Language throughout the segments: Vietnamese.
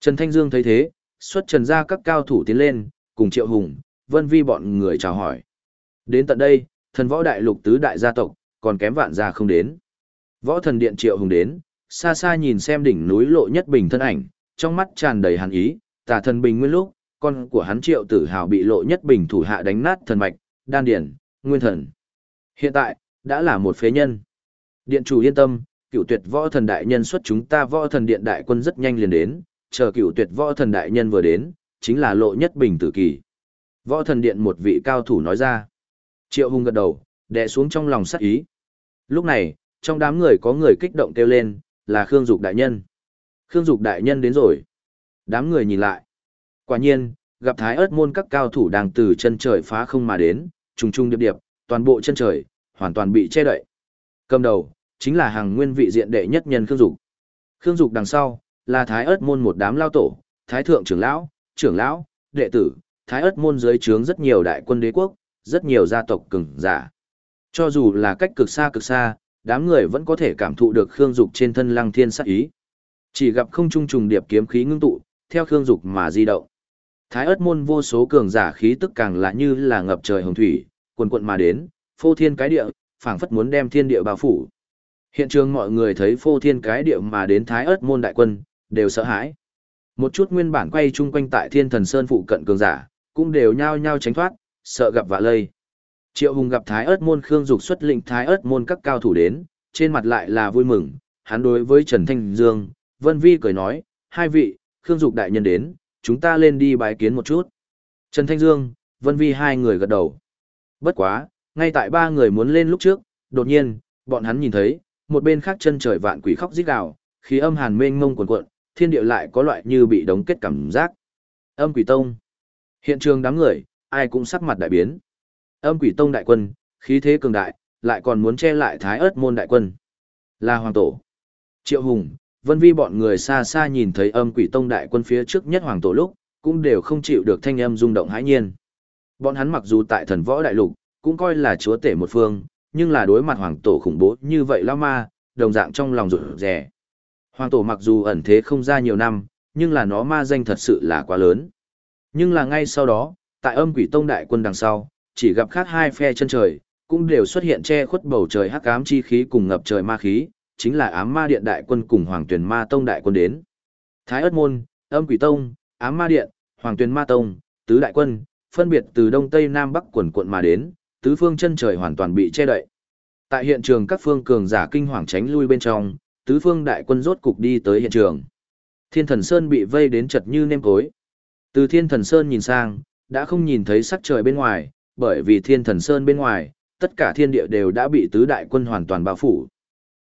Trần Thanh Dương thấy thế, xuất trần ra các cao thủ tiến lên, cùng Triệu Hùng, Vân Vi bọn người chào hỏi. Đến tận đây, thần võ đại lục tứ đại gia tộc, còn kém vạn gia không đến. Võ thần điện Triệu Hùng đến, xa xa nhìn xem đỉnh núi lộ nhất bình thân ảnh, trong mắt tràn đầy hàn ý, tà thần bình nguyên lúc, con của hắn Triệu Tử Hào bị lộ nhất bình thủ hạ đánh nát thần mạch, đan điển, nguyên thần. Hiện tại, đã là một phế nhân. Điện chủ yên tâm, cựu tuyệt võ thần đại nhân xuất chúng ta võ thần điện đại quân rất nhanh liền đến, chờ cựu tuyệt võ thần đại nhân vừa đến, chính là lộ nhất bình tử kỳ. Võ thần điện một vị cao thủ nói ra. Triệu hùng gật đầu, đè xuống trong lòng sắc ý. Lúc này, trong đám người có người kích động kêu lên, là Khương Dục đại nhân. Khương Dục đại nhân đến rồi. Đám người nhìn lại. Quả nhiên, gặp thái ớt môn các cao thủ đang từ chân trời phá không mà đến, trùng trùng điệp điệp, toàn bộ chân trời, hoàn toàn bị che đậy. Cầm đầu, chính là hàng nguyên vị diện đệ nhất nhân Khương Dục. Khương Dục đằng sau, là thái ớt môn một đám lao tổ, thái thượng trưởng lão, trưởng lão, đệ tử, thái ớt môn dưới trướng rất nhiều đại quân đế quốc, rất nhiều gia tộc cường giả. Cho dù là cách cực xa cực xa, đám người vẫn có thể cảm thụ được Khương Dục trên thân lăng thiên sát ý. Chỉ gặp không trung trùng điệp kiếm khí ngưng tụ, theo Khương Dục mà di động. Thái ớt môn vô số cường giả khí tức càng lạ như là ngập trời hồng thủy, quần quận mà đến, phô thiên cái địa, phảng phất muốn đem thiên địa bao phủ. Hiện trường mọi người thấy phô thiên cái địa mà đến Thái ớt môn đại quân, đều sợ hãi. Một chút nguyên bản quay chung quanh tại Thiên Thần Sơn phụ cận cường giả, cũng đều nhao nhao tránh thoát, sợ gặp vạ lây. Triệu Hùng gặp Thái Ức môn Khương Dục xuất lĩnh Thái Ức môn các cao thủ đến, trên mặt lại là vui mừng, hắn đối với Trần Thanh Dương, Vân Vi cười nói, hai vị, Khương Dục đại nhân đến, chúng ta lên đi bái kiến một chút. Trần Thanh Dương, Vân Vi hai người gật đầu. Bất quá, ngay tại ba người muốn lên lúc trước, đột nhiên, bọn hắn nhìn thấy, một bên khác chân trời vạn quỷ khóc rít gào, khí âm hàn mênh mông cuồn cuộn, thiên địa lại có loại như bị đóng kết cảm giác. Âm quỷ tông. Hiện trường đám người, ai cũng sắc mặt đại biến. Âm quỷ tông đại quân, khí thế cường đại, lại còn muốn che lại thái ớt môn đại quân. Là hoàng tổ. Triệu Hùng, Vân Vi bọn người xa xa nhìn thấy âm quỷ tông đại quân phía trước nhất hoàng tổ lúc, cũng đều không chịu được thanh âm rung động hãi nhiên. Bọn hắn mặc dù tại thần võ đại lục, cũng coi là chúa tể một phương, nhưng là đối mặt hoàng tổ khủng bố như vậy lao ma, đồng dạng trong lòng rụt rè. Hoàng tổ mặc dù ẩn thế không ra nhiều năm, nhưng là nó ma danh thật sự là quá lớn. Nhưng là ngay sau đó, tại âm quỷ tông đại quân đằng sau, chỉ gặp khác hai phe chân trời, cũng đều xuất hiện che khuất bầu trời hắc ám chi khí cùng ngập trời ma khí, chính là ám ma điện đại quân cùng hoàng tuyển ma tông đại quân đến. Thái ất môn, âm quỷ tông, ám ma điện, hoàng tuyển ma tông, tứ đại quân, phân biệt từ đông tây nam bắc quần quận mà đến, tứ phương chân trời hoàn toàn bị che đậy. Tại hiện trường các phương cường giả kinh hoàng tránh lui bên trong, tứ phương đại quân rốt cục đi tới hiện trường. Thiên thần sơn bị vây đến chật như nêm cối. Từ thiên thần sơn nhìn sang, đã không nhìn thấy sắc trời bên ngoài, bởi vì thiên thần sơn bên ngoài, tất cả thiên địa đều đã bị tứ đại quân hoàn toàn bao phủ.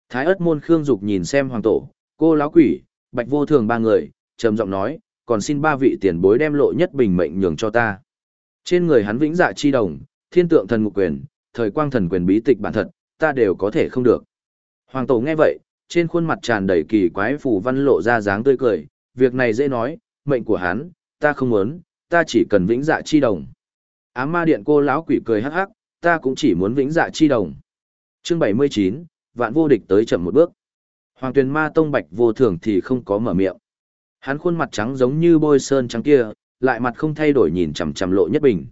Thái ớt môn Khương Dục nhìn xem hoàng tổ, cô lão quỷ, bạch vô thường ba người, trầm giọng nói, còn xin ba vị tiền bối đem lộ nhất bình mệnh nhường cho ta. Trên người hắn vĩnh dạ chi đồng, thiên tượng thần ngục quyền, thời quang thần quyền bí tịch bản thật, ta đều có thể không được. Hoàng tổ nghe vậy, trên khuôn mặt tràn đầy kỳ quái phù văn lộ ra dáng tươi cười, việc này dễ nói, mệnh của hắn, ta không muốn, ta chỉ cần vĩnh dạ chi đồng. Ám ma điện cô lão quỷ cười hắc hắc, ta cũng chỉ muốn vĩnh dạ chi đồng. Chương 79, vạn vô địch tới chậm một bước. Hoàng tuyền ma tông bạch vô thường thì không có mở miệng. Hắn khuôn mặt trắng giống như bôi sơn trắng kia, lại mặt không thay đổi nhìn chằm chằm lộ nhất bình.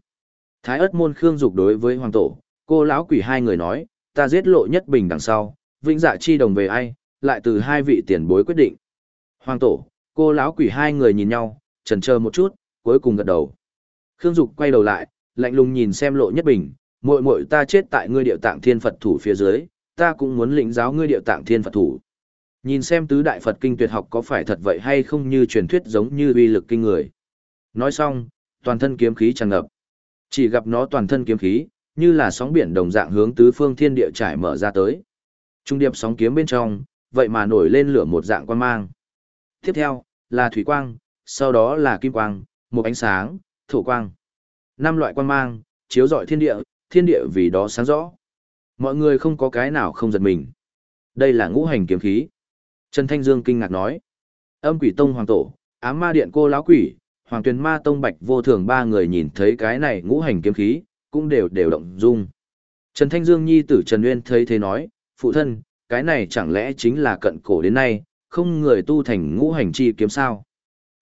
Thái ất môn khương dục đối với hoàng tổ, cô lão quỷ hai người nói, ta giết lộ nhất bình đằng sau, vĩnh dạ chi đồng về ai, lại từ hai vị tiền bối quyết định. Hoàng tổ, cô lão quỷ hai người nhìn nhau, chần chờ một chút, cuối cùng gật đầu. Khương Dục quay đầu lại, lạnh lùng nhìn xem Lộ Nhất Bình, muội muội ta chết tại ngươi điệu tạng thiên Phật thủ phía dưới, ta cũng muốn lĩnh giáo ngươi điệu tạng thiên Phật thủ. Nhìn xem tứ đại Phật kinh tuyệt học có phải thật vậy hay không như truyền thuyết giống như uy lực kinh người. Nói xong, toàn thân kiếm khí tràn ngập. Chỉ gặp nó toàn thân kiếm khí, như là sóng biển đồng dạng hướng tứ phương thiên địa trải mở ra tới. Trung điệp sóng kiếm bên trong, vậy mà nổi lên lửa một dạng quan mang. Tiếp theo, là thủy quang, sau đó là kim quang, một ánh sáng, thổ quang. Năm loại quan mang, chiếu rọi thiên địa, thiên địa vì đó sáng rõ. Mọi người không có cái nào không giật mình. Đây là ngũ hành kiếm khí. Trần Thanh Dương kinh ngạc nói. Âm quỷ tông hoàng tổ, ám ma điện cô lão quỷ, hoàng tuyền ma tông bạch vô thường ba người nhìn thấy cái này ngũ hành kiếm khí, cũng đều đều động dung. Trần Thanh Dương nhi tử Trần Nguyên thấy thế nói, phụ thân, cái này chẳng lẽ chính là cận cổ đến nay, không người tu thành ngũ hành chi kiếm sao?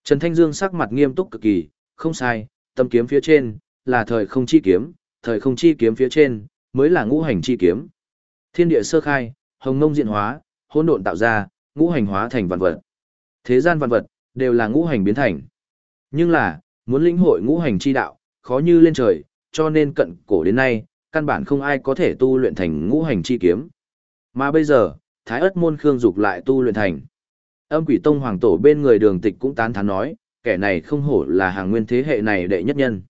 Trần Thanh Dương sắc mặt nghiêm túc cực kỳ, không sai, tâm kiếm phía trên, là thời không chi kiếm, thời không chi kiếm phía trên, mới là ngũ hành chi kiếm. Thiên địa sơ khai, hồng ngông diện hóa, hỗn độn tạo ra, ngũ hành hóa thành vạn vật. Thế gian vạn vật, đều là ngũ hành biến thành. Nhưng là, muốn lĩnh hội ngũ hành chi đạo, khó như lên trời, cho nên cận cổ đến nay, căn bản không ai có thể tu luyện thành ngũ hành chi kiếm. Mà bây giờ, Thái ớt môn Khương Dục lại tu luyện thành. Âm quỷ tông hoàng tổ bên người đường tịch cũng tán thán nói, kẻ này không hổ là hàng nguyên thế hệ này đệ nhất nhân.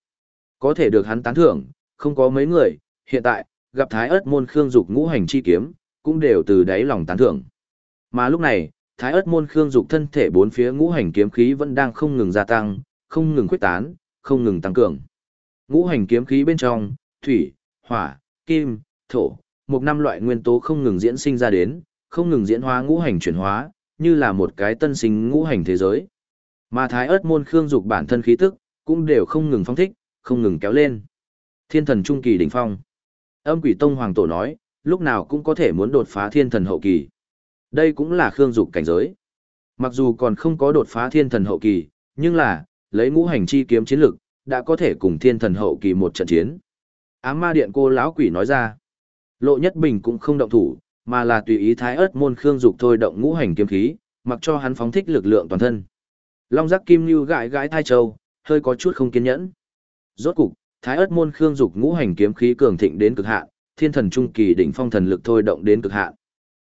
Có thể được hắn tán thưởng, không có mấy người, hiện tại, gặp Thái ớt môn Khương Dục ngũ hành chi kiếm, cũng đều từ đáy lòng tán thưởng. Mà lúc này, Thái ớt môn Khương Dục thân thể bốn phía ngũ hành kiếm khí vẫn đang không ngừng gia tăng, không ngừng khuếch tán, không ngừng tăng cường. Ngũ hành kiếm khí bên trong, thủy, hỏa, kim, thổ, một năm loại nguyên tố không ngừng diễn sinh ra đến, không ngừng diễn hóa ngũ hành chuyển hóa, như là một cái tân sinh ngũ hành thế giới. Mà thái ớt môn khương dục bản thân khí tức, cũng đều không ngừng phong thích, không ngừng kéo lên. Thiên thần trung kỳ đỉnh phong. Âm quỷ tông hoàng tổ nói, lúc nào cũng có thể muốn đột phá thiên thần hậu kỳ. Đây cũng là khương dục cảnh giới. Mặc dù còn không có đột phá thiên thần hậu kỳ, nhưng là, lấy ngũ hành chi kiếm chiến lực, đã có thể cùng thiên thần hậu kỳ một trận chiến. Ám ma điện cô lão quỷ nói ra. Lộ Nhất Bình cũng không động thủ, mà là tùy ý thái Ức môn khương dục thôi động ngũ hành kiếm khí, mặc cho hắn phóng thích lực lượng toàn thân. Long giác kim lưu gãi gãi thai châu, hơi có chút không kiên nhẫn. Rốt cục, thái Ức môn khương dục ngũ hành kiếm khí cường thịnh đến cực hạn, thiên thần trung kỳ đỉnh phong thần lực thôi động đến cực hạn.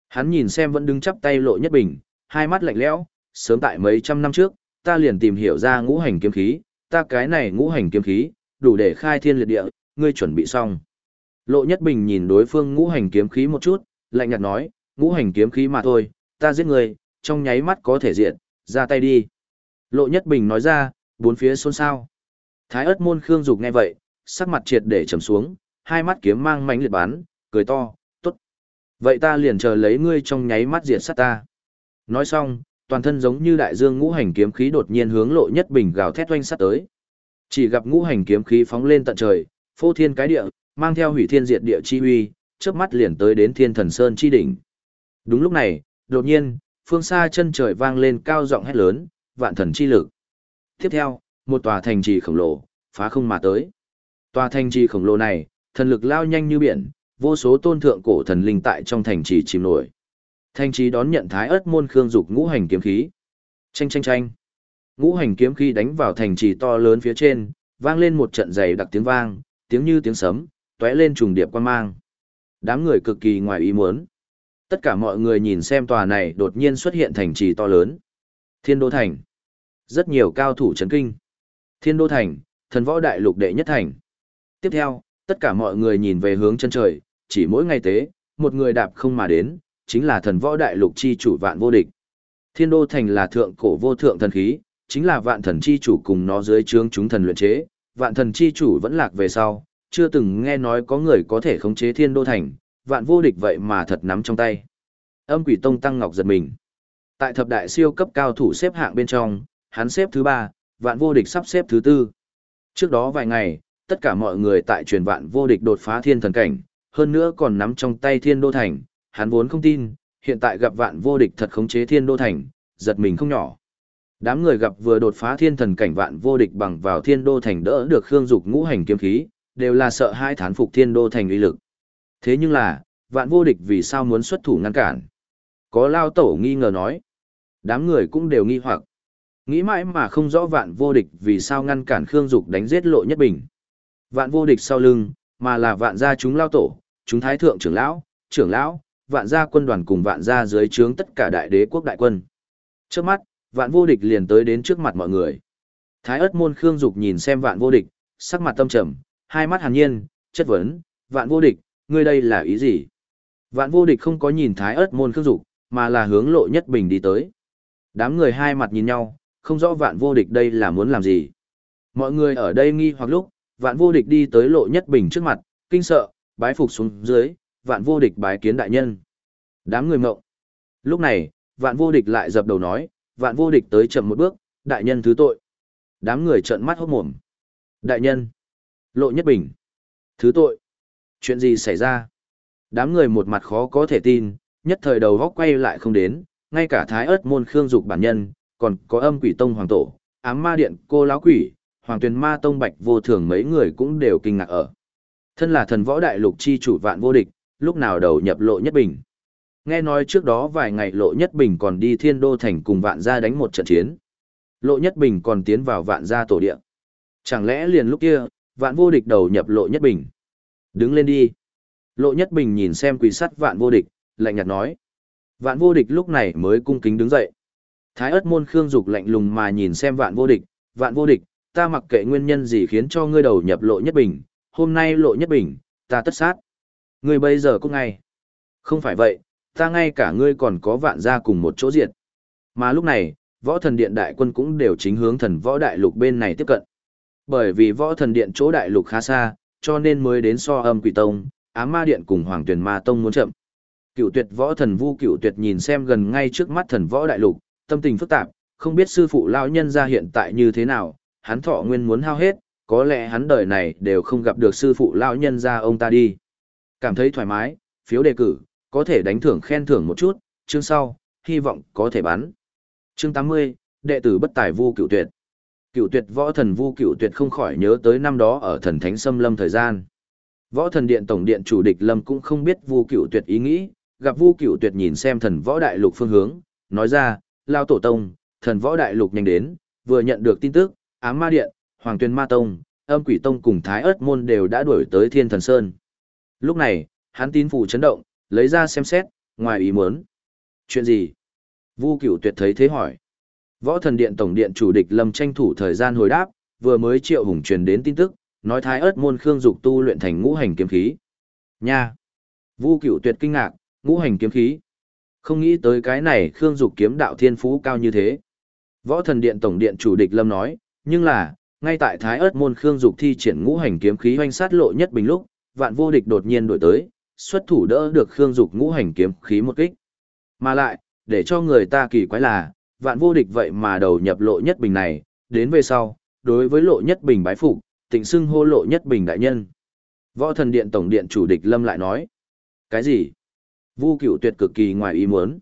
Hắn nhìn xem vẫn đứng chắp tay Lộ Nhất Bình, hai mắt lạnh lẽo, sớm tại mấy trăm năm trước, ta liền tìm hiểu ra ngũ hành kiếm khí, ta cái này ngũ hành kiếm khí, đủ để khai thiên liệt địa, ngươi chuẩn bị xong. Lộ Nhất Bình nhìn đối phương ngũ hành kiếm khí một chút, lạnh nhạt nói, ngũ hành kiếm khí mà thôi, ta giết người, trong nháy mắt có thể diện, ra tay đi. Lộ Nhất Bình nói ra, bốn phía xôn xao. Thái ớt môn Khương Dục nghe vậy, sắc mặt triệt để trầm xuống, hai mắt kiếm mang mánh liệt bán, cười to, tốt. Vậy ta liền chờ lấy ngươi trong nháy mắt diệt sát ta. Nói xong, toàn thân giống như đại dương ngũ hành kiếm khí đột nhiên hướng Lộ Nhất Bình gào thét oanh sát tới. Chỉ gặp ngũ hành kiếm khí phóng lên tận trời, phô thiên cái địa, mang theo hủy thiên diệt địa chi uy, chớp mắt liền tới đến Thiên Thần Sơn chi đỉnh. Đúng lúc này, đột nhiên, phương xa chân trời vang lên cao giọng hét lớn, vạn thần chi lực. Tiếp theo, một tòa thành trì khổng lồ, phá không mà tới. Tòa thành trì khổng lồ này, thần lực lao nhanh như biển, vô số tôn thượng cổ thần linh tại trong thành trì chìm nổi. Thành trì đón nhận thái ớt môn khương dục ngũ hành kiếm khí. Chanh chanh chanh. Ngũ hành kiếm khí đánh vào thành trì to lớn phía trên, vang lên một trận dày đặc tiếng vang, tiếng như tiếng sấm, tóe lên trùng điệp quan mang. Đám người cực kỳ ngoài ý muốn. Tất cả mọi người nhìn xem tòa này đột nhiên xuất hiện thành trì to lớn. Thiên Đô Thành. Rất nhiều cao thủ chấn kinh. Thiên Đô Thành, thần võ đại lục đệ nhất thành. Tiếp theo, tất cả mọi người nhìn về hướng chân trời, chỉ mỗi ngày tế, một người đạp không mà đến, chính là thần võ đại lục chi chủ vạn vô địch. Thiên Đô Thành là thượng cổ vô thượng thần khí, chính là vạn thần chi chủ cùng nó dưới trướng chúng thần luyện chế, vạn thần chi chủ vẫn lạc về sau, chưa từng nghe nói có người có thể khống chế thiên đô thành, vạn vô địch vậy mà thật nắm trong tay. Âm quỷ tông tăng ngọc giật mình. Tại thập đại siêu cấp cao thủ xếp hạng bên trong, hắn xếp thứ ba, vạn vô địch sắp xếp thứ tư. Trước đó vài ngày, tất cả mọi người tại truyền vạn vô địch đột phá thiên thần cảnh, hơn nữa còn nắm trong tay thiên đô thành, hắn vốn không tin, hiện tại gặp vạn vô địch thật khống chế thiên đô thành, giật mình không nhỏ. Đám người gặp vừa đột phá thiên thần cảnh vạn vô địch bằng vào thiên đô thành đỡ được khương dục ngũ hành kiếm khí, đều là sợ hai thán phục thiên đô thành uy lực. Thế nhưng là, vạn vô địch vì sao muốn xuất thủ ngăn cản? Có lao tổ nghi ngờ nói. Đám người cũng đều nghi hoặc. Nghĩ mãi mà không rõ vạn vô địch vì sao ngăn cản Khương Dục đánh giết lộ nhất bình. Vạn vô địch sau lưng, mà là vạn gia chúng lao tổ, chúng thái thượng trưởng lão, trưởng lão, vạn gia quân đoàn cùng vạn gia dưới trướng tất cả đại đế quốc đại quân. Trước mắt, vạn vô địch liền tới đến trước mặt mọi người. Thái ớt môn Khương Dục nhìn xem vạn vô địch, sắc mặt tâm trầm, hai mắt hàn nhiên, chất vấn, vạn vô địch, ngươi đây là ý gì? Vạn vô địch không có nhìn thái ớt môn khương dục, mà là hướng lộ nhất bình đi tới. Đám người hai mặt nhìn nhau, không rõ vạn vô địch đây là muốn làm gì. Mọi người ở đây nghi hoặc lúc, vạn vô địch đi tới lộ nhất bình trước mặt, kinh sợ, bái phục xuống dưới, vạn vô địch bái kiến đại nhân. Đám người mộng. Lúc này, vạn vô địch lại dập đầu nói, vạn vô địch tới chậm một bước, đại nhân thứ tội. Đám người trợn mắt hốt mồm. Đại nhân. Lộ Nhất Bình. Thứ tội. Chuyện gì xảy ra? Đám người một mặt khó có thể tin, nhất thời đầu góc quay lại không đến, ngay cả thái ớt môn khương dục bản nhân, còn có âm quỷ tông hoàng tổ, ám ma điện cô lão quỷ, hoàng tuyền ma tông bạch vô thường mấy người cũng đều kinh ngạc ở. Thân là thần võ đại lục chi chủ vạn vô địch, lúc nào đầu nhập lộ nhất bình. Nghe nói trước đó vài ngày lộ nhất bình còn đi thiên đô thành cùng vạn gia đánh một trận chiến. Lộ nhất bình còn tiến vào vạn gia tổ địa. Chẳng lẽ liền lúc kia, vạn vô địch đầu nhập lộ nhất bình. Đứng lên đi. Lộ nhất bình nhìn xem quỷ sắt vạn vô địch, lạnh nhạt nói. Vạn vô địch lúc này mới cung kính đứng dậy. Thái ớt môn khương dục lạnh lùng mà nhìn xem vạn vô địch, vạn vô địch, ta mặc kệ nguyên nhân gì khiến cho ngươi đầu nhập lộ nhất bình, hôm nay lộ nhất bình, ta tất sát. Ngươi bây giờ cũng ngay. Không phải vậy, ta ngay cả ngươi còn có vạn gia cùng một chỗ diệt. Mà lúc này, võ thần điện đại quân cũng đều chính hướng thần võ đại lục bên này tiếp cận. Bởi vì võ thần điện chỗ đại lục khá xa, cho nên mới đến so âm quỷ tông, ám ma điện cùng hoàng tuyển ma tông muốn chậm. Cựu tuyệt võ thần vu cựu tuyệt nhìn xem gần ngay trước mắt thần võ đại lục, tâm tình phức tạp, không biết sư phụ lão nhân ra hiện tại như thế nào, hắn thọ nguyên muốn hao hết, có lẽ hắn đời này đều không gặp được sư phụ lão nhân ra ông ta đi. Cảm thấy thoải mái, phiếu đề cử, có thể đánh thưởng khen thưởng một chút, chương sau, hy vọng có thể bắn. Chương 80, đệ tử bất tài vu cựu tuyệt. Cựu tuyệt võ thần vu cựu tuyệt không khỏi nhớ tới năm đó ở thần thánh xâm lâm thời gian. Võ thần điện tổng điện chủ địch lâm cũng không biết vu cựu tuyệt ý nghĩ, gặp vu cựu tuyệt nhìn xem thần võ đại lục phương hướng, nói ra, lao tổ tông, thần võ đại lục nhanh đến, vừa nhận được tin tức, ám ma điện, hoàng tuyên ma tông, âm quỷ tông cùng thái ớt môn đều đã đuổi tới thiên thần sơn. Lúc này, hắn tín phủ chấn động, lấy ra xem xét, ngoài ý muốn. Chuyện gì? Vu cửu tuyệt thấy thế hỏi. Võ thần điện tổng điện chủ địch lâm tranh thủ thời gian hồi đáp, vừa mới triệu hùng truyền đến tin tức, nói thái ớt môn khương dục tu luyện thành ngũ hành kiếm khí. Nha! Vu cửu tuyệt kinh ngạc, ngũ hành kiếm khí. Không nghĩ tới cái này khương dục kiếm đạo thiên phú cao như thế. Võ thần điện tổng điện chủ địch lâm nói, nhưng là, ngay tại thái ớt môn khương dục thi triển ngũ hành kiếm khí hoanh sát lộ nhất bình lúc, vạn vô địch đột nhiên đổi tới, xuất thủ đỡ được khương dục ngũ hành kiếm khí một kích. Mà lại, để cho người ta kỳ quái là, vạn vô địch vậy mà đầu nhập lộ nhất bình này, đến về sau, đối với lộ nhất bình bái phục, tịnh xưng hô lộ nhất bình đại nhân. Võ thần điện tổng điện chủ địch lâm lại nói. Cái gì? Vu cửu tuyệt cực kỳ ngoài ý muốn.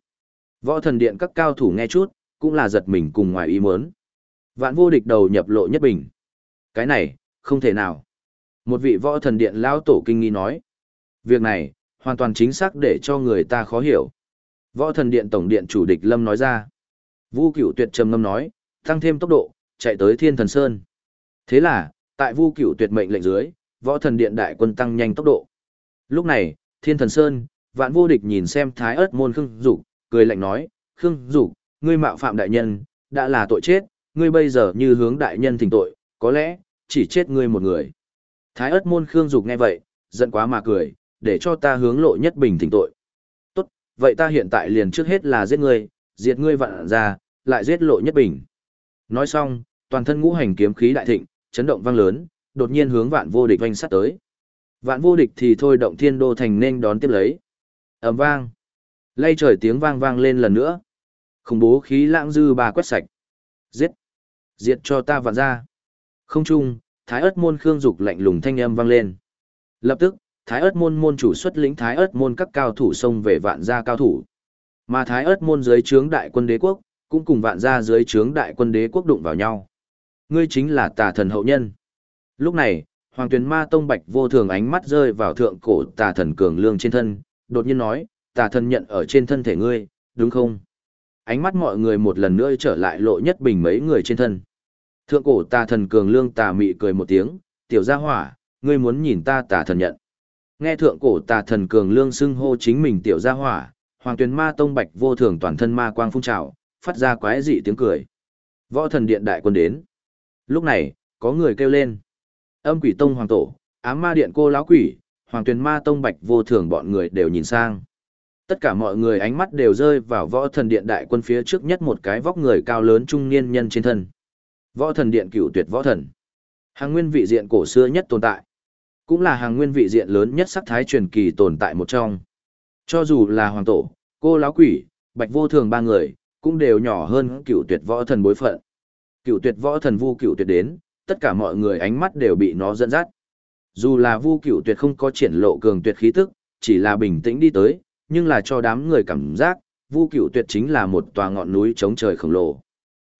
Võ thần điện các cao thủ nghe chút, cũng là giật mình cùng ngoài ý muốn. Vạn vô địch đầu nhập lộ nhất bình. Cái này, không thể nào. Một vị võ thần điện lão tổ kinh nghi nói. Việc này, hoàn toàn chính xác để cho người ta khó hiểu. Võ thần điện tổng điện chủ địch lâm nói ra. Vu cửu tuyệt trầm ngâm nói, tăng thêm tốc độ, chạy tới thiên thần sơn. Thế là, tại vu cửu tuyệt mệnh lệnh dưới, võ thần điện đại quân tăng nhanh tốc độ. Lúc này, thiên thần sơn, vạn vô địch nhìn xem thái Ức môn khương dục cười lạnh nói khương dục ngươi mạo phạm đại nhân đã là tội chết ngươi bây giờ như hướng đại nhân thỉnh tội có lẽ chỉ chết ngươi một người thái Ức môn khương dục nghe vậy giận quá mà cười để cho ta hướng lộ nhất bình thỉnh tội tốt vậy ta hiện tại liền trước hết là giết ngươi diệt ngươi vạn ra, lại giết lộ nhất bình. Nói xong, toàn thân ngũ hành kiếm khí đại thịnh, chấn động vang lớn, đột nhiên hướng vạn vô địch vanh sát tới. Vạn vô địch thì thôi động thiên đô thành nên đón tiếp lấy. Ầm vang. Lây trời tiếng vang vang lên lần nữa. Khủng bố khí lãng dư bà quét sạch. Giết. Diệt cho ta vạn ra. Không chung thái ớt môn khương dục lạnh lùng thanh âm vang lên. Lập tức, thái ớt môn môn chủ xuất lĩnh thái ớt môn các cao thủ xông về vạn gia cao thủ mà thái ớt môn dưới trướng đại quân đế quốc cũng cùng vạn gia dưới trướng đại quân đế quốc đụng vào nhau ngươi chính là tà thần hậu nhân lúc này hoàng tuyền ma tông bạch vô thường ánh mắt rơi vào thượng cổ tà thần cường lương trên thân đột nhiên nói, tà thần nhận ở trên thân thể ngươi, đúng không? Ánh mắt mọi người một lần nữa trở lại lộ nhất bình mấy người trên thân. Thượng cổ tà thần cường lương tà mị cười một tiếng, tiểu gia hỏa, ngươi muốn nhìn ta tà thần nhận. Nghe thượng cổ tà thần cường lương xưng hô chính mình tiểu gia hỏa, hoàng tuyền ma tông bạch vô thường toàn thân ma quang phun trào, phát ra quái dị tiếng cười. Võ thần điện đại quân đến. Lúc này, có người kêu lên. Âm quỷ tông hoàng tổ, ám ma điện cô lão quỷ, Hoàng Tuyền Ma Tông Bạch vô thường bọn người đều nhìn sang. Tất cả mọi người ánh mắt đều rơi vào võ thần điện đại quân phía trước nhất một cái vóc người cao lớn trung niên nhân trên thân. Võ thần điện cựu tuyệt võ thần. Hàng nguyên vị diện cổ xưa nhất tồn tại. Cũng là hàng nguyên vị diện lớn nhất sắc thái truyền kỳ tồn tại một trong. Cho dù là hoàng tổ, cô lão quỷ, bạch vô thường ba người, cũng đều nhỏ hơn cựu tuyệt võ thần bối phận. Cựu tuyệt võ thần vu cựu tuyệt đến, tất cả mọi người ánh mắt đều bị nó dẫn dắt. Dù là Vu Cựu Tuyệt không có triển lộ cường tuyệt khí tức, chỉ là bình tĩnh đi tới, nhưng là cho đám người cảm giác, Vu Cựu Tuyệt chính là một tòa ngọn núi chống trời khổng lồ.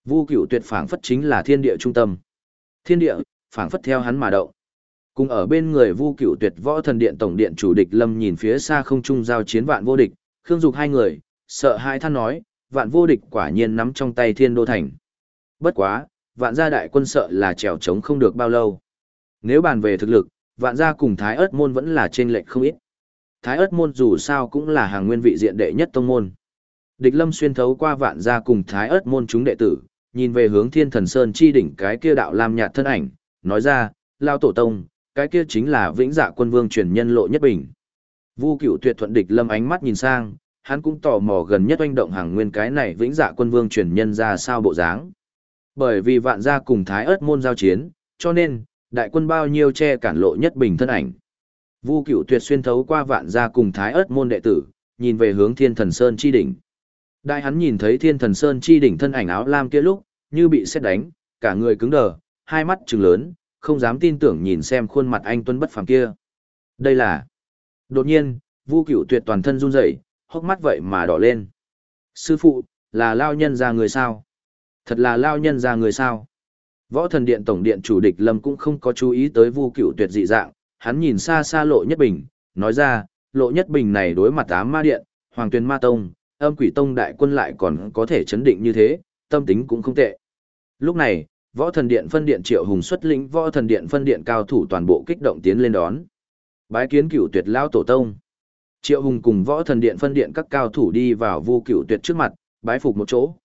Vu Cửu Tuyệt phảng phất chính là thiên địa trung tâm. Thiên địa, phảng phất theo hắn mà động. Cùng ở bên người Vu Cửu Tuyệt Võ Thần Điện tổng điện chủ địch Lâm nhìn phía xa không trung giao chiến vạn vô địch, Khương Dục hai người, sợ hai than nói, vạn vô địch quả nhiên nắm trong tay Thiên Đô thành. Bất quá, vạn gia đại quân sợ là trèo trống không được bao lâu. Nếu bàn về thực lực, vạn gia cùng Thái Ức môn vẫn là trên lệch không ít. Thái Ức môn dù sao cũng là hàng nguyên vị diện đệ nhất tông môn. Địch Lâm xuyên thấu qua vạn gia cùng Thái Ức môn chúng đệ tử, nhìn về hướng Thiên Thần Sơn chi đỉnh cái kia đạo lam nhạt thân ảnh, nói ra, lao tổ tông, cái kia chính là vĩnh dạ quân vương truyền nhân lộ nhất bình. Vu Cửu Tuyệt thuận địch Lâm ánh mắt nhìn sang, hắn cũng tò mò gần nhất oanh động hàng nguyên cái này vĩnh dạ quân vương truyền nhân ra sao bộ dáng. Bởi vì vạn gia cùng Thái ớt môn giao chiến, cho nên đại quân bao nhiêu che cản lộ nhất bình thân ảnh. Vu Cửu Tuyệt xuyên thấu qua vạn gia cùng Thái ớt môn đệ tử, nhìn về hướng Thiên Thần Sơn chi đỉnh. Đại hắn nhìn thấy Thiên Thần Sơn chi đỉnh thân ảnh áo lam kia lúc, như bị sét đánh, cả người cứng đờ, hai mắt trừng lớn, không dám tin tưởng nhìn xem khuôn mặt anh tuấn bất phàm kia. Đây là... Đột nhiên, Vu Cửu Tuyệt toàn thân run rẩy, hốc mắt vậy mà đỏ lên. Sư phụ, là lao nhân ra người sao? Thật là lao nhân ra người sao? Võ thần điện tổng điện chủ địch lâm cũng không có chú ý tới vu cựu tuyệt dị dạng, hắn nhìn xa xa lộ nhất bình, nói ra, lộ nhất bình này đối mặt ám ma điện, hoàng Tuyền ma tông, âm quỷ tông đại quân lại còn có thể chấn định như thế, tâm tính cũng không tệ. Lúc này, võ thần điện phân điện triệu hùng xuất lĩnh võ thần điện phân điện cao thủ toàn bộ kích động tiến lên đón. Bái kiến Cựu tuyệt lao tổ tông. Triệu hùng cùng võ thần điện phân điện các cao thủ đi vào vu Cựu tuyệt trước mặt, bái phục một chỗ.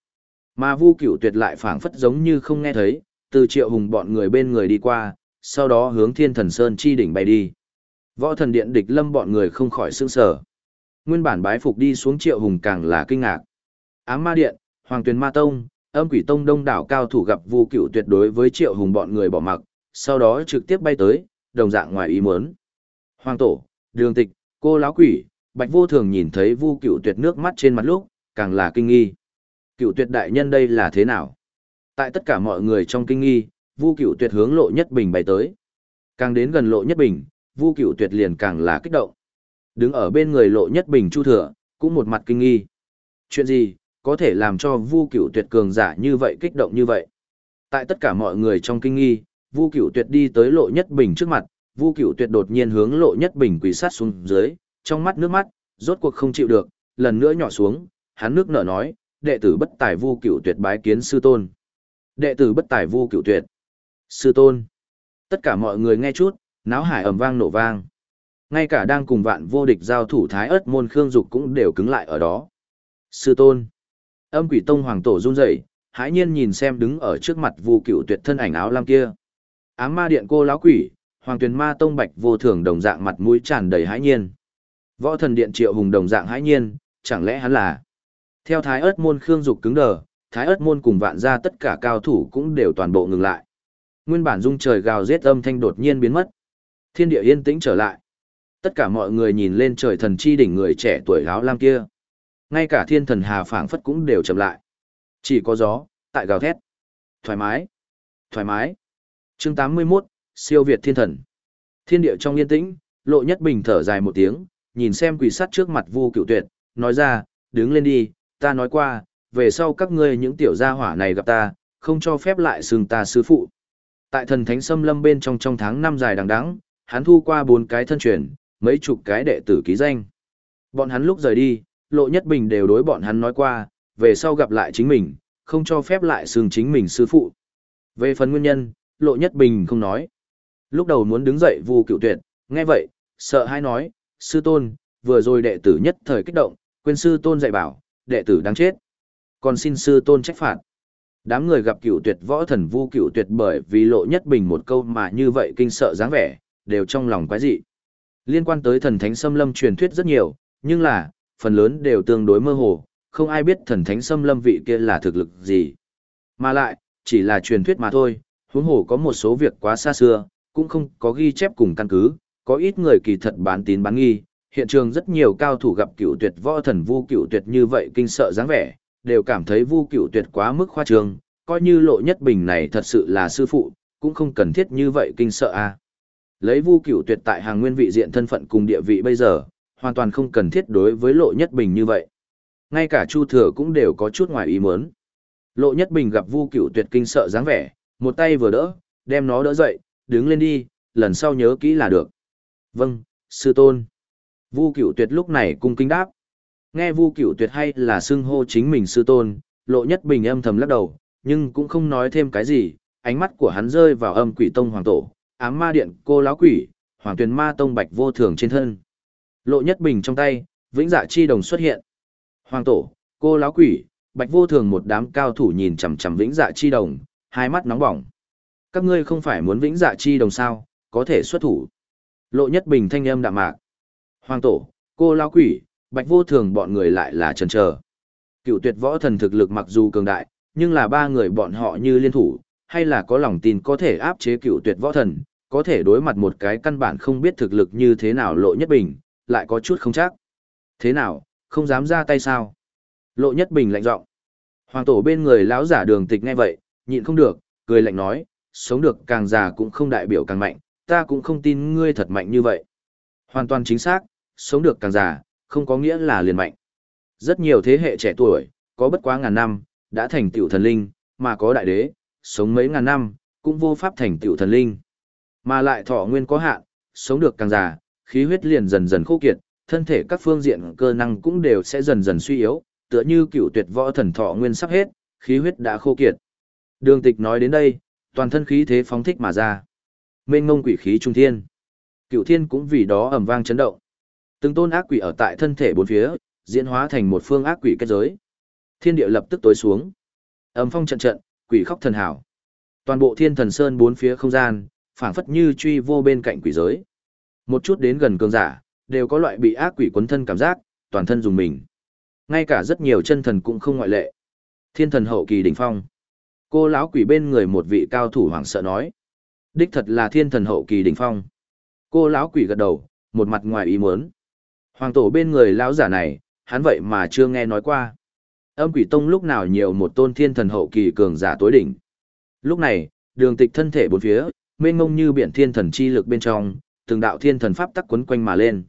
Mà vu Cựu tuyệt lại phảng phất giống như không nghe thấy, từ triệu hùng bọn người bên người đi qua, sau đó hướng thiên thần sơn chi đỉnh bay đi. Võ thần điện địch lâm bọn người không khỏi sững sở. Nguyên bản bái phục đi xuống triệu hùng càng là kinh ngạc. Ám ma điện, hoàng tuyền ma tông, âm quỷ tông đông đảo cao thủ gặp vu cựu tuyệt đối với triệu hùng bọn người bỏ mặc, sau đó trực tiếp bay tới, đồng dạng ngoài ý muốn. Hoàng tổ, đường tịch, cô lão quỷ, bạch vô thường nhìn thấy vu cựu tuyệt nước mắt trên mặt lúc, càng là kinh nghi. Cựu tuyệt đại nhân đây là thế nào? Tại tất cả mọi người trong kinh nghi, Vu Cựu Tuyệt hướng Lộ Nhất Bình bay tới. Càng đến gần Lộ Nhất Bình, Vu Cựu Tuyệt liền càng là kích động. Đứng ở bên người Lộ Nhất Bình Chu Thừa, cũng một mặt kinh nghi. Chuyện gì có thể làm cho Vu Cửu Tuyệt cường giả như vậy kích động như vậy? Tại tất cả mọi người trong kinh nghi, Vu Cửu Tuyệt đi tới Lộ Nhất Bình trước mặt, Vu Cửu Tuyệt đột nhiên hướng Lộ Nhất Bình quỳ sát xuống dưới, trong mắt nước mắt rốt cuộc không chịu được, lần nữa nhỏ xuống, hắn nước nở nói, đệ tử bất tài Vu Cửu Tuyệt bái kiến sư tôn. Đệ tử bất tài vu cửu tuyệt. Sư tôn. Tất cả mọi người nghe chút, náo hải ầm vang nổ vang. Ngay cả đang cùng vạn vô địch giao thủ thái ớt môn khương dục cũng đều cứng lại ở đó. Sư tôn. Âm quỷ tông hoàng tổ run rẩy, hãi nhiên nhìn xem đứng ở trước mặt vu cựu tuyệt thân ảnh áo lam kia. Ám ma điện cô lão quỷ, hoàng tuyền ma tông bạch vô thường đồng dạng mặt mũi tràn đầy hãi nhiên. Võ thần điện triệu hùng đồng dạng hãi nhiên, chẳng lẽ hắn là... Theo thái ớt môn khương dục cứng đờ, thái ớt môn cùng vạn gia tất cả cao thủ cũng đều toàn bộ ngừng lại. Nguyên bản dung trời gào rết âm thanh đột nhiên biến mất. Thiên địa yên tĩnh trở lại. Tất cả mọi người nhìn lên trời thần chi đỉnh người trẻ tuổi áo lam kia. Ngay cả thiên thần hà phảng phất cũng đều chậm lại. Chỉ có gió, tại gào thét. Thoải mái. Thoải mái. chương 81, siêu việt thiên thần. Thiên địa trong yên tĩnh, lộ nhất bình thở dài một tiếng, nhìn xem quỷ sắt trước mặt vu cựu tuyệt, nói ra, đứng lên đi, ta nói qua, về sau các ngươi những tiểu gia hỏa này gặp ta, không cho phép lại xưng ta sư phụ. Tại thần thánh xâm lâm bên trong trong tháng năm dài đằng đẵng, hắn thu qua bốn cái thân truyền, mấy chục cái đệ tử ký danh. Bọn hắn lúc rời đi, Lộ Nhất Bình đều đối bọn hắn nói qua, về sau gặp lại chính mình, không cho phép lại xương chính mình sư phụ. Về phần nguyên nhân, Lộ Nhất Bình không nói. Lúc đầu muốn đứng dậy vu cựu tuyệt, nghe vậy, sợ hai nói, sư tôn, vừa rồi đệ tử nhất thời kích động, quên sư tôn dạy bảo, đệ tử đang chết. Còn xin sư tôn trách phạt. Đám người gặp cựu tuyệt võ thần vu cựu tuyệt bởi vì lộ nhất bình một câu mà như vậy kinh sợ dáng vẻ, đều trong lòng quái dị. Liên quan tới thần thánh xâm lâm truyền thuyết rất nhiều, nhưng là, phần lớn đều tương đối mơ hồ, không ai biết thần thánh xâm lâm vị kia là thực lực gì. Mà lại, chỉ là truyền thuyết mà thôi, huống hồ có một số việc quá xa xưa, cũng không có ghi chép cùng căn cứ, có ít người kỳ thật bán tín bán nghi. Hiện trường rất nhiều cao thủ gặp cựu tuyệt võ thần vu cựu tuyệt như vậy kinh sợ dáng vẻ, đều cảm thấy vu cựu tuyệt quá mức khoa trương, coi như lộ nhất bình này thật sự là sư phụ, cũng không cần thiết như vậy kinh sợ a. Lấy vu cựu tuyệt tại hàng nguyên vị diện thân phận cùng địa vị bây giờ, hoàn toàn không cần thiết đối với lộ nhất bình như vậy. Ngay cả Chu Thừa cũng đều có chút ngoài ý muốn. Lộ Nhất Bình gặp Vu cựu Tuyệt kinh sợ dáng vẻ, một tay vừa đỡ, đem nó đỡ dậy, đứng lên đi, lần sau nhớ kỹ là được. Vâng, sư tôn. Vu cựu Tuyệt lúc này cung kính đáp. Nghe Vu cựu Tuyệt hay là xưng hô chính mình sư tôn, Lộ Nhất Bình âm thầm lắc đầu, nhưng cũng không nói thêm cái gì, ánh mắt của hắn rơi vào âm quỷ tông hoàng tổ, ám ma điện cô lão quỷ, hoàng tuyền ma tông bạch vô thường trên thân. Lộ Nhất Bình trong tay, vĩnh dạ chi đồng xuất hiện. Hoàng tổ, cô lão quỷ, bạch vô thường một đám cao thủ nhìn chằm chằm vĩnh dạ chi đồng, hai mắt nóng bỏng. Các ngươi không phải muốn vĩnh dạ chi đồng sao, có thể xuất thủ. Lộ Nhất Bình thanh âm đạm mạc. Hoàng tổ, cô lão quỷ, bạch vô thường bọn người lại là trần chờ. Cựu tuyệt võ thần thực lực mặc dù cường đại, nhưng là ba người bọn họ như liên thủ, hay là có lòng tin có thể áp chế cựu tuyệt võ thần, có thể đối mặt một cái căn bản không biết thực lực như thế nào lộ nhất bình, lại có chút không chắc. Thế nào, không dám ra tay sao? Lộ nhất bình lạnh giọng. Hoàng tổ bên người lão giả đường tịch nghe vậy, nhịn không được, cười lạnh nói, sống được càng già cũng không đại biểu càng mạnh, ta cũng không tin ngươi thật mạnh như vậy. Hoàn toàn chính xác, sống được càng già, không có nghĩa là liền mạnh. Rất nhiều thế hệ trẻ tuổi, có bất quá ngàn năm, đã thành tiểu thần linh, mà có đại đế, sống mấy ngàn năm, cũng vô pháp thành tiểu thần linh. Mà lại thọ nguyên có hạn, sống được càng già, khí huyết liền dần dần khô kiệt, thân thể các phương diện cơ năng cũng đều sẽ dần dần suy yếu, tựa như cựu tuyệt võ thần thọ nguyên sắp hết, khí huyết đã khô kiệt. Đường tịch nói đến đây, toàn thân khí thế phóng thích mà ra. Mênh ngông quỷ khí trung thiên. Cựu thiên cũng vì đó ầm vang chấn động. Từng tôn ác quỷ ở tại thân thể bốn phía, diễn hóa thành một phương ác quỷ kết giới. Thiên địa lập tức tối xuống. Âm phong trận trận, quỷ khóc thần hảo. Toàn bộ thiên thần sơn bốn phía không gian, phảng phất như truy vô bên cạnh quỷ giới. Một chút đến gần cường giả, đều có loại bị ác quỷ quấn thân cảm giác, toàn thân dùng mình. Ngay cả rất nhiều chân thần cũng không ngoại lệ. Thiên thần hậu kỳ đỉnh phong. Cô lão quỷ bên người một vị cao thủ hoảng sợ nói. Đích thật là thiên thần hậu kỳ đỉnh phong. Cô lão quỷ gật đầu, một mặt ngoài ý muốn. Hoàng tổ bên người lão giả này, hắn vậy mà chưa nghe nói qua. Âm quỷ tông lúc nào nhiều một tôn thiên thần hậu kỳ cường giả tối đỉnh. Lúc này, đường tịch thân thể bốn phía, mênh mông như biển thiên thần chi lực bên trong, từng đạo thiên thần pháp tắc quấn quanh mà lên.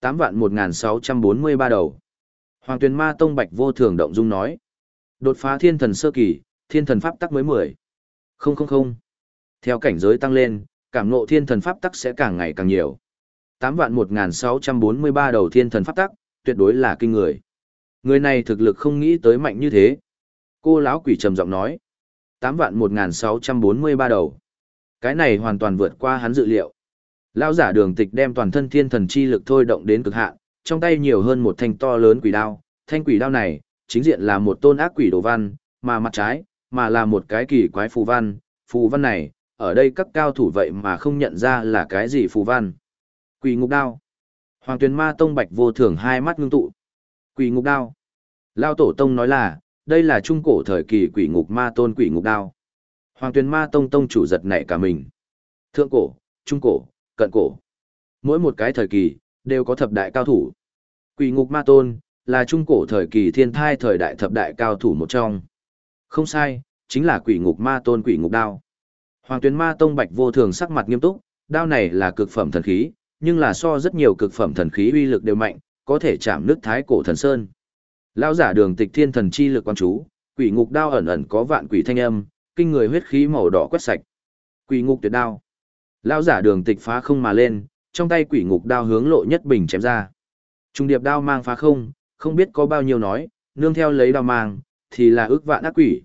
Tám vạn một sáu trăm bốn mươi ba đầu. Hoàng tuyền ma tông bạch vô thường động dung nói. Đột phá thiên thần sơ kỳ, thiên thần pháp tắc mới mười Không không không. Theo cảnh giới tăng lên, cảm ngộ thiên thần pháp tắc sẽ càng ngày càng nhiều. Tám vạn một sáu trăm bốn mươi ba đầu thiên thần pháp tắc, tuyệt đối là kinh người. Người này thực lực không nghĩ tới mạnh như thế. Cô lão quỷ trầm giọng nói. Tám vạn một sáu trăm bốn mươi ba đầu. Cái này hoàn toàn vượt qua hắn dự liệu. Lão giả đường tịch đem toàn thân thiên thần chi lực thôi động đến cực hạn, trong tay nhiều hơn một thanh to lớn quỷ đao. Thanh quỷ đao này, chính diện là một tôn ác quỷ đồ văn, mà mặt trái, mà là một cái kỳ quái phù văn. Phù văn này, ở đây các cao thủ vậy mà không nhận ra là cái gì phù văn. Quỷ ngục đao. Hoàng tuyển ma tông bạch vô thường hai mắt ngưng tụ. Quỷ ngục đao. Lao tổ tông nói là, đây là trung cổ thời kỳ quỷ ngục ma tôn quỷ ngục đao. Hoàng tuyển ma tông tông chủ giật nảy cả mình. Thượng cổ, trung cổ, cận cổ. Mỗi một cái thời kỳ, đều có thập đại cao thủ. Quỷ ngục ma tôn, là trung cổ thời kỳ thiên thai thời đại thập đại cao thủ một trong. Không sai, chính là quỷ ngục ma tôn quỷ ngục đao. Hoàng tuyến ma tông bạch vô thường sắc mặt nghiêm túc, đao này là cực phẩm thần khí, nhưng là so rất nhiều cực phẩm thần khí uy lực đều mạnh, có thể chạm nước thái cổ thần sơn. Lão giả đường tịch thiên thần chi lực quan chú, quỷ ngục đao ẩn ẩn có vạn quỷ thanh âm, kinh người huyết khí màu đỏ quét sạch. Quỷ ngục tuyệt đao. Lão giả đường tịch phá không mà lên, trong tay quỷ ngục đao hướng lộ nhất bình chém ra. Trung điệp đao mang phá không, không biết có bao nhiêu nói, nương theo lấy đao mang, thì là ước vạn ác quỷ.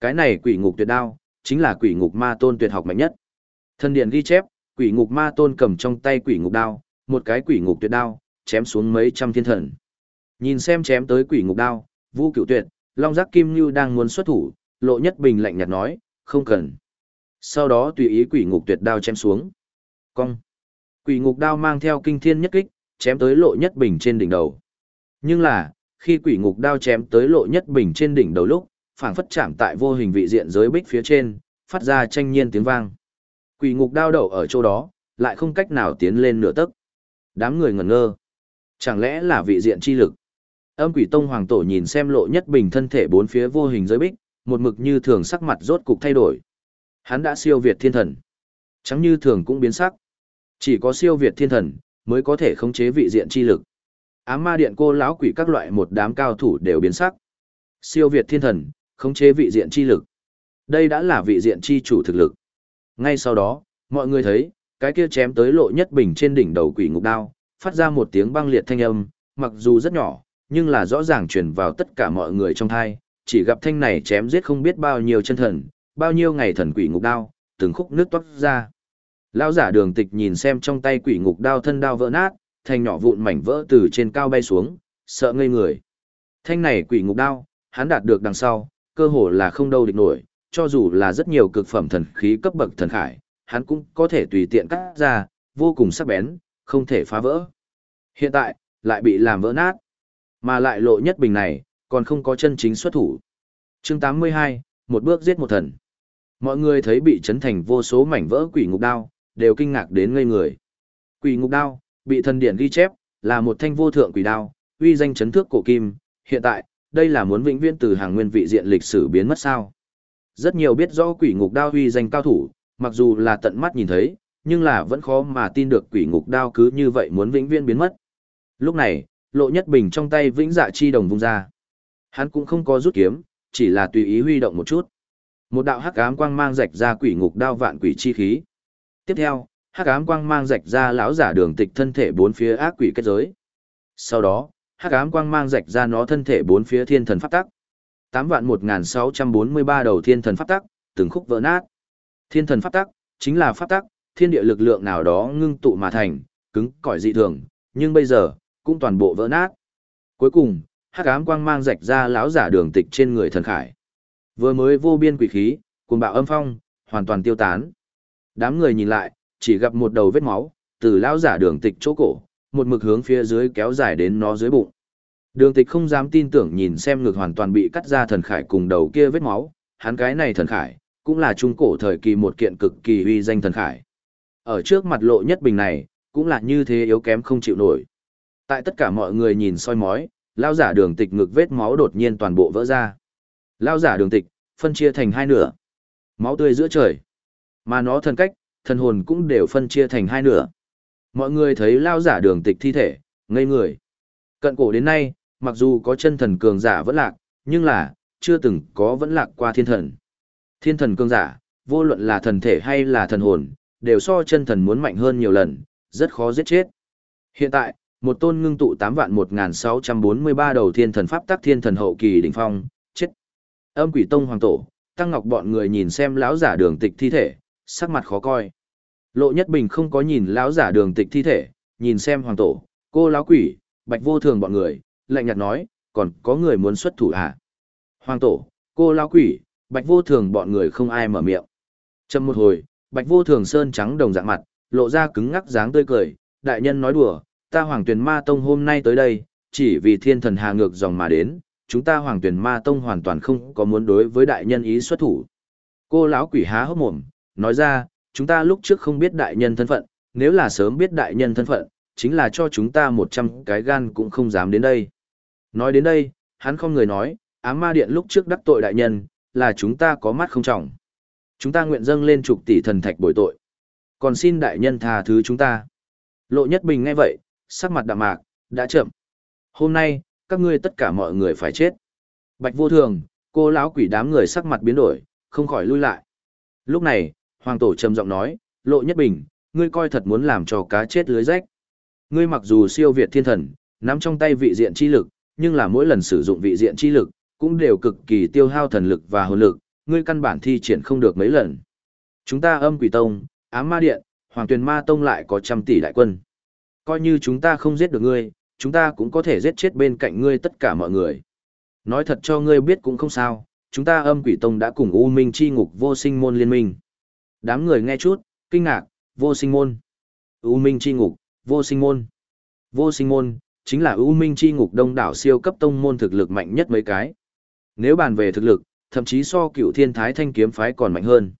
Cái này quỷ ngục tuyệt đao, chính là quỷ ngục ma tôn tuyệt học mạnh nhất. Thân điện ghi chép, quỷ ngục ma tôn cầm trong tay quỷ ngục đao, một cái quỷ ngục tuyệt đao, chém xuống mấy trăm thiên thần. Nhìn xem chém tới quỷ ngục đao, Vu Cửu Tuyệt, Long Giác Kim Nưu đang muốn xuất thủ, Lộ Nhất Bình lạnh nhạt nói, không cần. Sau đó tùy ý quỷ ngục tuyệt đao chém xuống. Cong. Quỷ ngục đao mang theo kinh thiên nhất kích, chém tới Lộ Nhất Bình trên đỉnh đầu. Nhưng là, khi quỷ ngục đao chém tới Lộ Nhất Bình trên đỉnh đầu lúc, phảng phất chạm tại vô hình vị diện giới bích phía trên, phát ra tranh nhiên tiếng vang. Quỷ ngục đao đậu ở chỗ đó, lại không cách nào tiến lên nửa tấc. Đám người ngẩn ngơ. Chẳng lẽ là vị diện chi lực? Âm quỷ tông hoàng tổ nhìn xem lộ nhất bình thân thể bốn phía vô hình giới bích, một mực như thường sắc mặt rốt cục thay đổi. Hắn đã siêu việt thiên thần. Chẳng như thường cũng biến sắc. Chỉ có siêu việt thiên thần, mới có thể khống chế vị diện chi lực. Ám ma điện cô lão quỷ các loại một đám cao thủ đều biến sắc. Siêu việt thiên thần, khống chế vị diện chi lực. Đây đã là vị diện chi chủ thực lực. Ngay sau đó, mọi người thấy, cái kia chém tới lộ nhất bình trên đỉnh đầu quỷ ngục đao, phát ra một tiếng băng liệt thanh âm, mặc dù rất nhỏ, nhưng là rõ ràng truyền vào tất cả mọi người trong thai, chỉ gặp thanh này chém giết không biết bao nhiêu chân thần, bao nhiêu ngày thần quỷ ngục đao, từng khúc nước toát ra. Lão giả đường tịch nhìn xem trong tay quỷ ngục đao thân đao vỡ nát, thanh nhỏ vụn mảnh vỡ từ trên cao bay xuống, sợ ngây người. Thanh này quỷ ngục đao, hắn đạt được đằng sau, cơ hồ là không đâu địch nổi, cho dù là rất nhiều cực phẩm thần khí cấp bậc thần khải, hắn cũng có thể tùy tiện cắt ra, vô cùng sắc bén, không thể phá vỡ. Hiện tại, lại bị làm vỡ nát. Mà lại lộ nhất bình này, còn không có chân chính xuất thủ. chương 82, một bước giết một thần. Mọi người thấy bị chấn thành vô số mảnh vỡ quỷ ngục đao, đều kinh ngạc đến ngây người. Quỷ ngục đao, bị thần điển ghi chép, là một thanh vô thượng quỷ đao, uy danh chấn thước cổ kim, hiện tại, đây là muốn vĩnh viễn từ hàng nguyên vị diện lịch sử biến mất sao. Rất nhiều biết rõ quỷ ngục đao uy danh cao thủ, mặc dù là tận mắt nhìn thấy, nhưng là vẫn khó mà tin được quỷ ngục đao cứ như vậy muốn vĩnh viễn biến mất. Lúc này, lộ nhất bình trong tay vĩnh dạ chi đồng vung ra. Hắn cũng không có rút kiếm, chỉ là tùy ý huy động một chút. Một đạo hắc ám quang mang rạch ra quỷ ngục đao vạn quỷ chi khí. Tiếp theo, hắc ám quang mang rạch ra lão giả đường tịch thân thể bốn phía ác quỷ kết giới. Sau đó, hắc ám quang mang rạch ra nó thân thể bốn phía thiên thần pháp tắc. Tám vạn một sáu trăm bốn mươi ba đầu thiên thần pháp tắc, từng khúc vỡ nát. Thiên thần pháp tắc chính là pháp tắc, thiên địa lực lượng nào đó ngưng tụ mà thành, cứng cỏi dị thường, nhưng bây giờ cũng toàn bộ vỡ nát. Cuối cùng, hắc ám quang mang rạch ra lão giả đường tịch trên người thần khải. Vừa mới vô biên quỷ khí, cuồng bạo âm phong, hoàn toàn tiêu tán. Đám người nhìn lại, chỉ gặp một đầu vết máu, từ lão giả đường tịch chỗ cổ, một mực hướng phía dưới kéo dài đến nó dưới bụng. Đường tịch không dám tin tưởng nhìn xem ngực hoàn toàn bị cắt ra thần khải cùng đầu kia vết máu, hắn cái này thần khải, cũng là trung cổ thời kỳ một kiện cực kỳ uy danh thần khải. Ở trước mặt lộ nhất bình này, cũng là như thế yếu kém không chịu nổi. Tại tất cả mọi người nhìn soi mói, lao giả đường tịch ngực vết máu đột nhiên toàn bộ vỡ ra. Lao giả đường tịch, phân chia thành hai nửa. Máu tươi giữa trời. Mà nó thân cách, thần hồn cũng đều phân chia thành hai nửa. Mọi người thấy lao giả đường tịch thi thể, ngây người. Cận cổ đến nay, mặc dù có chân thần cường giả vẫn lạc, nhưng là, chưa từng có vẫn lạc qua thiên thần. Thiên thần cường giả, vô luận là thần thể hay là thần hồn, đều so chân thần muốn mạnh hơn nhiều lần, rất khó giết chết. Hiện tại, một tôn ngưng tụ 8 vạn 1643 đầu thiên thần pháp tắc thiên thần hậu kỳ đỉnh phong. Âm quỷ tông hoàng tổ, tăng ngọc bọn người nhìn xem lão giả đường tịch thi thể, sắc mặt khó coi. Lộ Nhất Bình không có nhìn lão giả đường tịch thi thể, nhìn xem hoàng tổ, cô lão quỷ, bạch vô thường bọn người, lạnh nhạt nói, còn có người muốn xuất thủ à? Hoàng tổ, cô lão quỷ, bạch vô thường bọn người không ai mở miệng. Chầm một hồi, bạch vô thường sơn trắng đồng dạng mặt, lộ ra cứng ngắc dáng tươi cười, đại nhân nói đùa, ta hoàng tuyển ma tông hôm nay tới đây, chỉ vì thiên thần hà ngược dòng mà đến, chúng ta hoàng tuyển ma tông hoàn toàn không có muốn đối với đại nhân ý xuất thủ. Cô lão quỷ há hốc mồm, nói ra, chúng ta lúc trước không biết đại nhân thân phận, nếu là sớm biết đại nhân thân phận, chính là cho chúng ta một trăm cái gan cũng không dám đến đây. Nói đến đây, hắn không người nói, ám ma điện lúc trước đắc tội đại nhân, là chúng ta có mắt không trọng. Chúng ta nguyện dâng lên trục tỷ thần thạch bồi tội. Còn xin đại nhân tha thứ chúng ta. Lộ Nhất Bình nghe vậy, sắc mặt đạm mạc, đã chậm. Hôm nay, các ngươi tất cả mọi người phải chết. Bạch vô thường, cô lão quỷ đám người sắc mặt biến đổi, không khỏi lui lại. Lúc này, hoàng tổ trầm giọng nói, lộ nhất bình, ngươi coi thật muốn làm cho cá chết lưới rách. Ngươi mặc dù siêu việt thiên thần, nắm trong tay vị diện chi lực, nhưng là mỗi lần sử dụng vị diện chi lực, cũng đều cực kỳ tiêu hao thần lực và hồn lực, ngươi căn bản thi triển không được mấy lần. Chúng ta âm quỷ tông, ám ma điện, hoàng tuyền ma tông lại có trăm tỷ đại quân. Coi như chúng ta không giết được ngươi, chúng ta cũng có thể giết chết bên cạnh ngươi tất cả mọi người. Nói thật cho ngươi biết cũng không sao, chúng ta âm quỷ tông đã cùng U Minh chi ngục vô sinh môn liên minh. Đám người nghe chút, kinh ngạc, vô sinh môn. U Minh chi ngục, vô sinh môn. Vô sinh môn, chính là U Minh chi ngục đông đảo siêu cấp tông môn thực lực mạnh nhất mấy cái. Nếu bàn về thực lực, thậm chí so cựu thiên thái thanh kiếm phái còn mạnh hơn.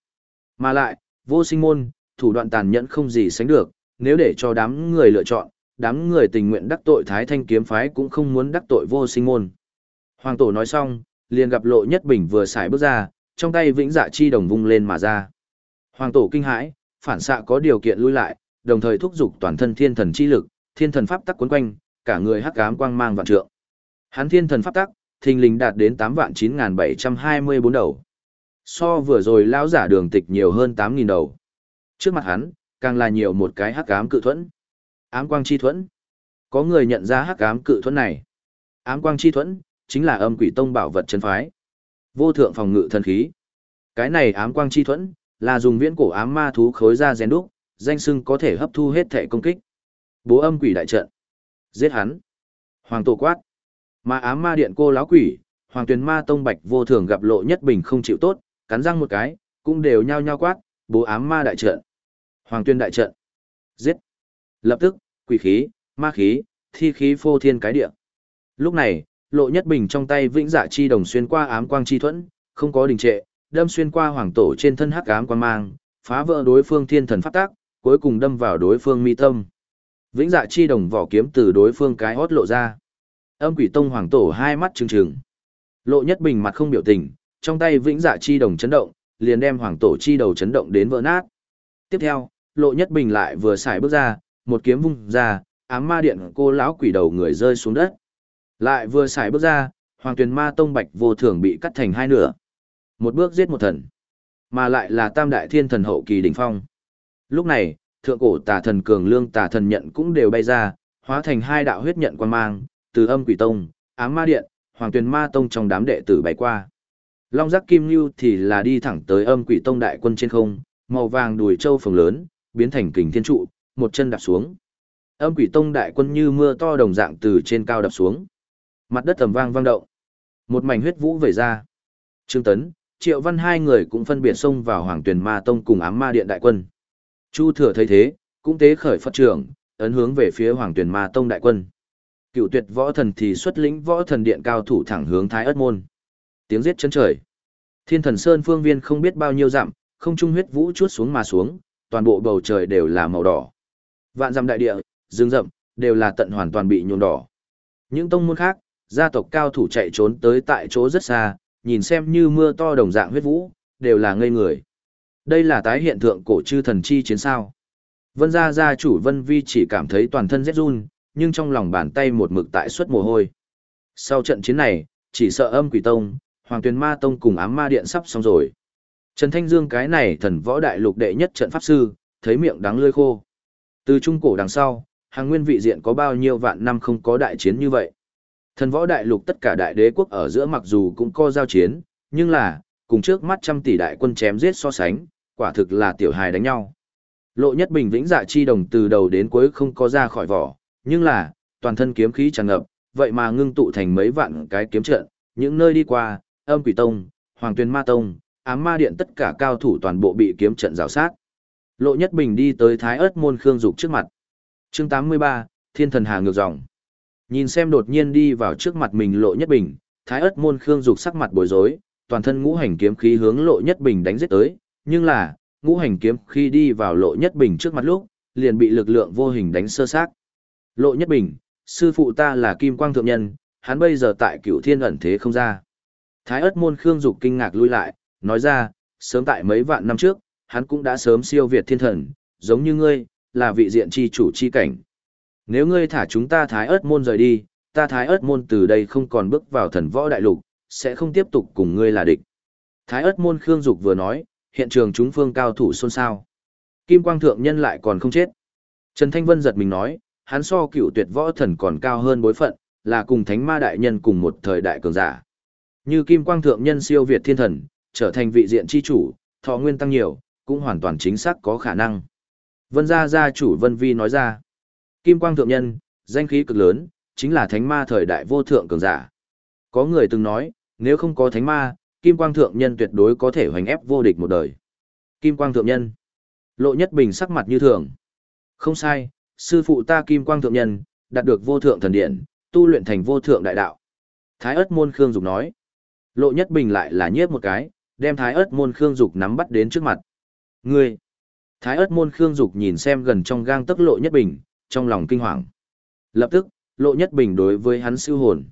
Mà lại, vô sinh môn, thủ đoạn tàn nhẫn không gì sánh được, nếu để cho đám người lựa chọn, đám người tình nguyện đắc tội Thái Thanh kiếm phái cũng không muốn đắc tội vô sinh môn. Hoàng tổ nói xong, liền gặp lộ nhất bình vừa xài bước ra, trong tay vĩnh dạ chi đồng vung lên mà ra. Hoàng tổ kinh hãi, phản xạ có điều kiện lui lại, đồng thời thúc giục toàn thân thiên thần chi lực, thiên thần pháp tắc cuốn quanh, cả người hắc ám quang mang vạn trượng. Hắn thiên thần pháp tắc, thình lình đạt đến 8 vạn 9.724 đầu. So vừa rồi lão giả đường tịch nhiều hơn 8.000 đầu. Trước mặt hắn, càng là nhiều một cái hắc ám cự thuẫn. Ám quang chi thuẫn. Có người nhận ra hắc ám cự thuẫn này. Ám quang chi thuẫn, chính là âm quỷ tông bảo vật chân phái. Vô thượng phòng ngự thần khí. Cái này ám quang chi thuẫn, là dùng viễn cổ ám ma thú khối ra rèn đúc, danh sưng có thể hấp thu hết thể công kích. Bố âm quỷ đại trận. Giết hắn. Hoàng tổ quát. Mà ám ma điện cô láo quỷ, hoàng tuyền ma tông bạch vô thường gặp lộ nhất bình không chịu tốt, cắn răng một cái, cũng đều nhao nhao quát, bố ám ma đại trận. Hoàng tuyên đại trận. Giết. Lập tức, quỷ khí, ma khí, thi khí phô thiên cái địa. Lúc này, lộ nhất bình trong tay vĩnh dạ chi đồng xuyên qua ám quang chi thuẫn, không có đình trệ, đâm xuyên qua hoàng tổ trên thân hắc ám quang mang, phá vỡ đối phương thiên thần pháp tác, cuối cùng đâm vào đối phương mi tâm. Vĩnh dạ chi đồng vỏ kiếm từ đối phương cái hót lộ ra. Âm quỷ tông hoàng tổ hai mắt trừng trừng. Lộ nhất bình mặt không biểu tình, trong tay vĩnh dạ chi đồng chấn động, liền đem hoàng tổ chi đầu chấn động đến vỡ nát. Tiếp theo, lộ nhất bình lại vừa xài bước ra, một kiếm vung ra, ám ma điện cô lão quỷ đầu người rơi xuống đất. Lại vừa xài bước ra, hoàng tuyển ma tông bạch vô thường bị cắt thành hai nửa. Một bước giết một thần. Mà lại là tam đại thiên thần hậu kỳ đỉnh phong. Lúc này, thượng cổ tà thần cường lương tà thần nhận cũng đều bay ra, hóa thành hai đạo huyết nhận quan mang, từ âm quỷ tông, ám ma điện, hoàng tuyển ma tông trong đám đệ tử bay qua. Long giác kim lưu thì là đi thẳng tới âm quỷ tông đại quân trên không, màu vàng đùi châu phồng lớn, biến thành kình thiên trụ, một chân đạp xuống. Âm quỷ tông đại quân như mưa to đồng dạng từ trên cao đập xuống. Mặt đất tầm vang vang động. Một mảnh huyết vũ vẩy ra. Trương Tấn, Triệu Văn hai người cũng phân biệt xông vào Hoàng Tuyền Ma Tông cùng ám ma điện đại quân. Chu Thừa thấy thế, cũng tế khởi Phật trưởng, ấn hướng về phía Hoàng Tuyền Ma Tông đại quân. Cựu tuyệt võ thần thì xuất lĩnh võ thần điện cao thủ thẳng hướng Thái Ất Môn. Tiếng giết chân trời. Thiên thần Sơn phương viên không biết bao nhiêu dặm, không trung huyết vũ chuốt xuống mà xuống, toàn bộ bầu trời đều là màu đỏ. Vạn dặm đại địa, rừng rậm, đều là tận hoàn toàn bị nhuộm đỏ. Những tông môn khác, gia tộc cao thủ chạy trốn tới tại chỗ rất xa, nhìn xem như mưa to đồng dạng huyết vũ, đều là ngây người. Đây là tái hiện tượng cổ chư thần chi chiến sao. Vân gia gia chủ Vân Vi chỉ cảm thấy toàn thân rét run, nhưng trong lòng bàn tay một mực tại suất mồ hôi. Sau trận chiến này, chỉ sợ âm quỷ tông, hoàng tuyền ma tông cùng ám ma điện sắp xong rồi. Trần Thanh Dương cái này thần võ đại lục đệ nhất trận pháp sư, thấy miệng đắng lưỡi khô. Từ trung cổ đằng sau, hàng nguyên vị diện có bao nhiêu vạn năm không có đại chiến như vậy. Thần võ đại lục tất cả đại đế quốc ở giữa mặc dù cũng có giao chiến, nhưng là, cùng trước mắt trăm tỷ đại quân chém giết so sánh, quả thực là tiểu hài đánh nhau. Lộ nhất bình vĩnh dạ chi đồng từ đầu đến cuối không có ra khỏi vỏ, nhưng là, toàn thân kiếm khí tràn ngập, vậy mà ngưng tụ thành mấy vạn cái kiếm trận, những nơi đi qua, âm quỷ tông, hoàng tuyên ma tông, ám ma điện tất cả cao thủ toàn bộ bị kiếm trận rào sát. Lộ Nhất Bình đi tới Thái Ức môn Khương Dục trước mặt. chương 83, Thiên thần hà ngược dòng. Nhìn xem đột nhiên đi vào trước mặt mình Lộ Nhất Bình, Thái Ức môn Khương Dục sắc mặt bối rối, toàn thân ngũ hành kiếm khí hướng Lộ Nhất Bình đánh giết tới, nhưng là, ngũ hành kiếm khi đi vào Lộ Nhất Bình trước mặt lúc, liền bị lực lượng vô hình đánh sơ xác. Lộ Nhất Bình, sư phụ ta là Kim Quang Thượng Nhân, hắn bây giờ tại cửu thiên ẩn thế không ra. Thái Ức môn Khương Dục kinh ngạc lui lại, nói ra, sớm tại mấy vạn năm trước, hắn cũng đã sớm siêu việt thiên thần, giống như ngươi, là vị diện chi chủ chi cảnh. Nếu ngươi thả chúng ta thái ớt môn rời đi, ta thái ớt môn từ đây không còn bước vào thần võ đại lục, sẽ không tiếp tục cùng ngươi là địch. Thái ớt môn Khương Dục vừa nói, hiện trường chúng phương cao thủ xôn xao. Kim Quang Thượng Nhân lại còn không chết. Trần Thanh Vân giật mình nói, hắn so cựu tuyệt võ thần còn cao hơn bối phận, là cùng thánh ma đại nhân cùng một thời đại cường giả. Như Kim Quang Thượng Nhân siêu việt thiên thần, trở thành vị diện chi chủ, thọ nguyên tăng nhiều, cũng hoàn toàn chính xác có khả năng. Vân gia gia chủ Vân Vi nói ra, Kim Quang Thượng Nhân, danh khí cực lớn, chính là thánh ma thời đại vô thượng cường giả. Có người từng nói, nếu không có thánh ma, Kim Quang Thượng Nhân tuyệt đối có thể hoành ép vô địch một đời. Kim Quang Thượng Nhân, Lộ Nhất Bình sắc mặt như thường. Không sai, sư phụ ta Kim Quang Thượng Nhân, đạt được vô thượng thần điện, tu luyện thành vô thượng đại đạo. Thái ớt môn Khương Dục nói. Lộ Nhất Bình lại là nhiếp một cái, đem Thái ớt môn Khương Dục nắm bắt đến trước mặt. Ngươi! Thái ớt môn Khương Dục nhìn xem gần trong gang tấc lộ nhất bình, trong lòng kinh hoàng. Lập tức, lộ nhất bình đối với hắn siêu hồn.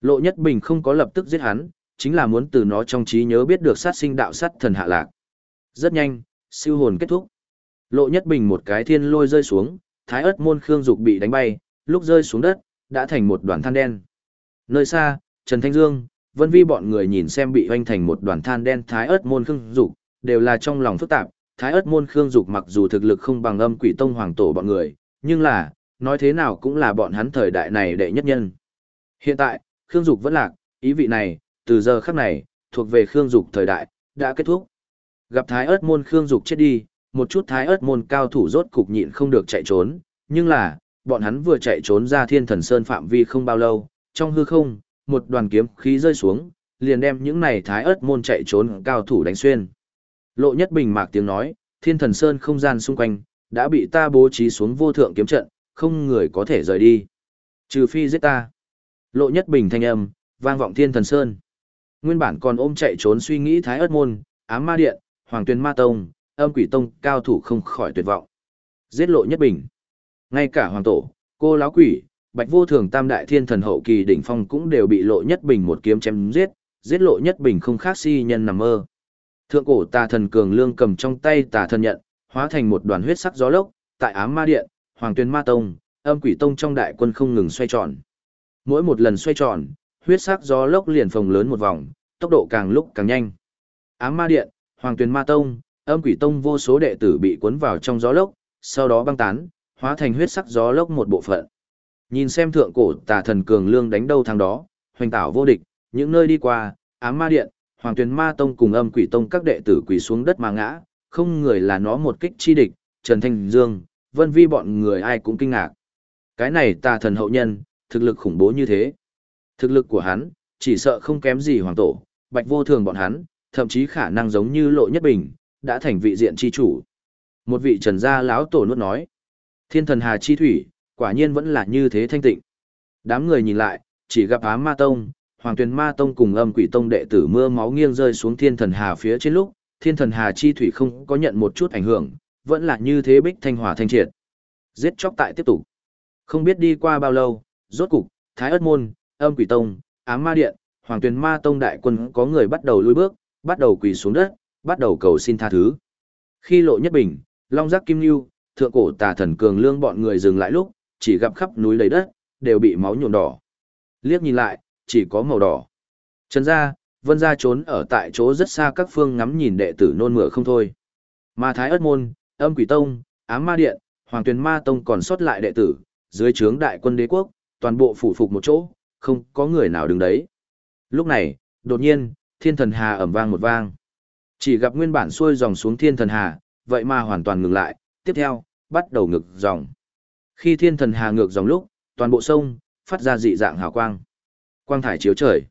Lộ nhất bình không có lập tức giết hắn, chính là muốn từ nó trong trí nhớ biết được sát sinh đạo sát thần hạ lạc. Rất nhanh, siêu hồn kết thúc. Lộ nhất bình một cái thiên lôi rơi xuống, thái ớt môn Khương Dục bị đánh bay, lúc rơi xuống đất, đã thành một đoàn than đen. Nơi xa, Trần Thanh Dương, Vân Vi bọn người nhìn xem bị hoanh thành một đoàn than đen thái ớt môn khương dục, đều là trong lòng phức tạp, thái ớt môn khương dục mặc dù thực lực không bằng âm quỷ tông hoàng tổ bọn người, nhưng là, nói thế nào cũng là bọn hắn thời đại này đệ nhất nhân. Hiện tại, khương dục vẫn lạc, ý vị này, từ giờ khắc này, thuộc về khương dục thời đại, đã kết thúc. Gặp thái ớt môn khương dục chết đi, một chút thái ớt môn cao thủ rốt cục nhịn không được chạy trốn, nhưng là, bọn hắn vừa chạy trốn ra thiên thần sơn phạm vi không bao lâu, trong hư không, một đoàn kiếm khí rơi xuống, liền đem những này thái ớt môn chạy trốn cao thủ đánh xuyên. Lộ nhất bình mạc tiếng nói, thiên thần sơn không gian xung quanh, đã bị ta bố trí xuống vô thượng kiếm trận, không người có thể rời đi. Trừ phi giết ta. Lộ nhất bình thanh âm, vang vọng thiên thần sơn. Nguyên bản còn ôm chạy trốn suy nghĩ thái ớt môn, ám ma điện, hoàng tuyên ma tông, âm quỷ tông, cao thủ không khỏi tuyệt vọng. Giết lộ nhất bình. Ngay cả hoàng tổ, cô lão quỷ, bạch vô thường tam đại thiên thần hậu kỳ đỉnh phong cũng đều bị lộ nhất bình một kiếm chém giết, giết lộ nhất bình không khác si nhân nằm mơ. Thượng cổ tà thần cường lương cầm trong tay tà thần nhận, hóa thành một đoàn huyết sắc gió lốc, tại ám ma điện, hoàng tuyên ma tông, âm quỷ tông trong đại quân không ngừng xoay tròn. Mỗi một lần xoay tròn, huyết sắc gió lốc liền phồng lớn một vòng, tốc độ càng lúc càng nhanh. Ám ma điện, hoàng tuyên ma tông, âm quỷ tông vô số đệ tử bị cuốn vào trong gió lốc, sau đó băng tán, hóa thành huyết sắc gió lốc một bộ phận. Nhìn xem thượng cổ tà thần cường lương đánh đâu thằng đó, hoành tảo vô địch, những nơi đi qua, ám ma điện, hoàng Tuyền ma tông cùng âm quỷ tông các đệ tử quỳ xuống đất mà ngã, không người là nó một kích chi địch, Trần Thanh Dương, Vân Vi bọn người ai cũng kinh ngạc. Cái này tà thần hậu nhân, thực lực khủng bố như thế. Thực lực của hắn, chỉ sợ không kém gì hoàng tổ, bạch vô thường bọn hắn, thậm chí khả năng giống như lộ nhất bình, đã thành vị diện chi chủ. Một vị trần gia lão tổ nuốt nói, thiên thần hà chi thủy, quả nhiên vẫn là như thế thanh tịnh. Đám người nhìn lại, chỉ gặp ám ma tông, hoàng tuyền ma tông cùng âm quỷ tông đệ tử mưa máu nghiêng rơi xuống thiên thần hà phía trên lúc, thiên thần hà chi thủy không có nhận một chút ảnh hưởng, vẫn là như thế bích thanh hỏa thanh triệt. Giết chóc tại tiếp tục. Không biết đi qua bao lâu, rốt cục, thái ất môn, âm quỷ tông, ám ma điện, hoàng tuyền ma tông đại quân có người bắt đầu lùi bước, bắt đầu quỳ xuống đất, bắt đầu cầu xin tha thứ. Khi lộ nhất bình, long giác kim lưu, thượng cổ tà thần cường lương bọn người dừng lại lúc, chỉ gặp khắp núi đầy đất, đều bị máu nhuộm đỏ. Liếc nhìn lại, chỉ có màu đỏ. Trần gia, vân gia trốn ở tại chỗ rất xa các phương ngắm nhìn đệ tử nôn mửa không thôi. Mà Thái ất môn, âm quỷ tông, ám ma điện, hoàng tuyền ma tông còn sót lại đệ tử, dưới trướng đại quân đế quốc, toàn bộ phủ phục một chỗ, không có người nào đứng đấy. Lúc này, đột nhiên, thiên thần hà ẩm vang một vang. Chỉ gặp nguyên bản xuôi dòng xuống thiên thần hà, vậy mà hoàn toàn ngừng lại, tiếp theo, bắt đầu ngược dòng. Khi thiên thần hà ngược dòng lúc, toàn bộ sông, phát ra dị dạng hào quang. Quang thải chiếu trời.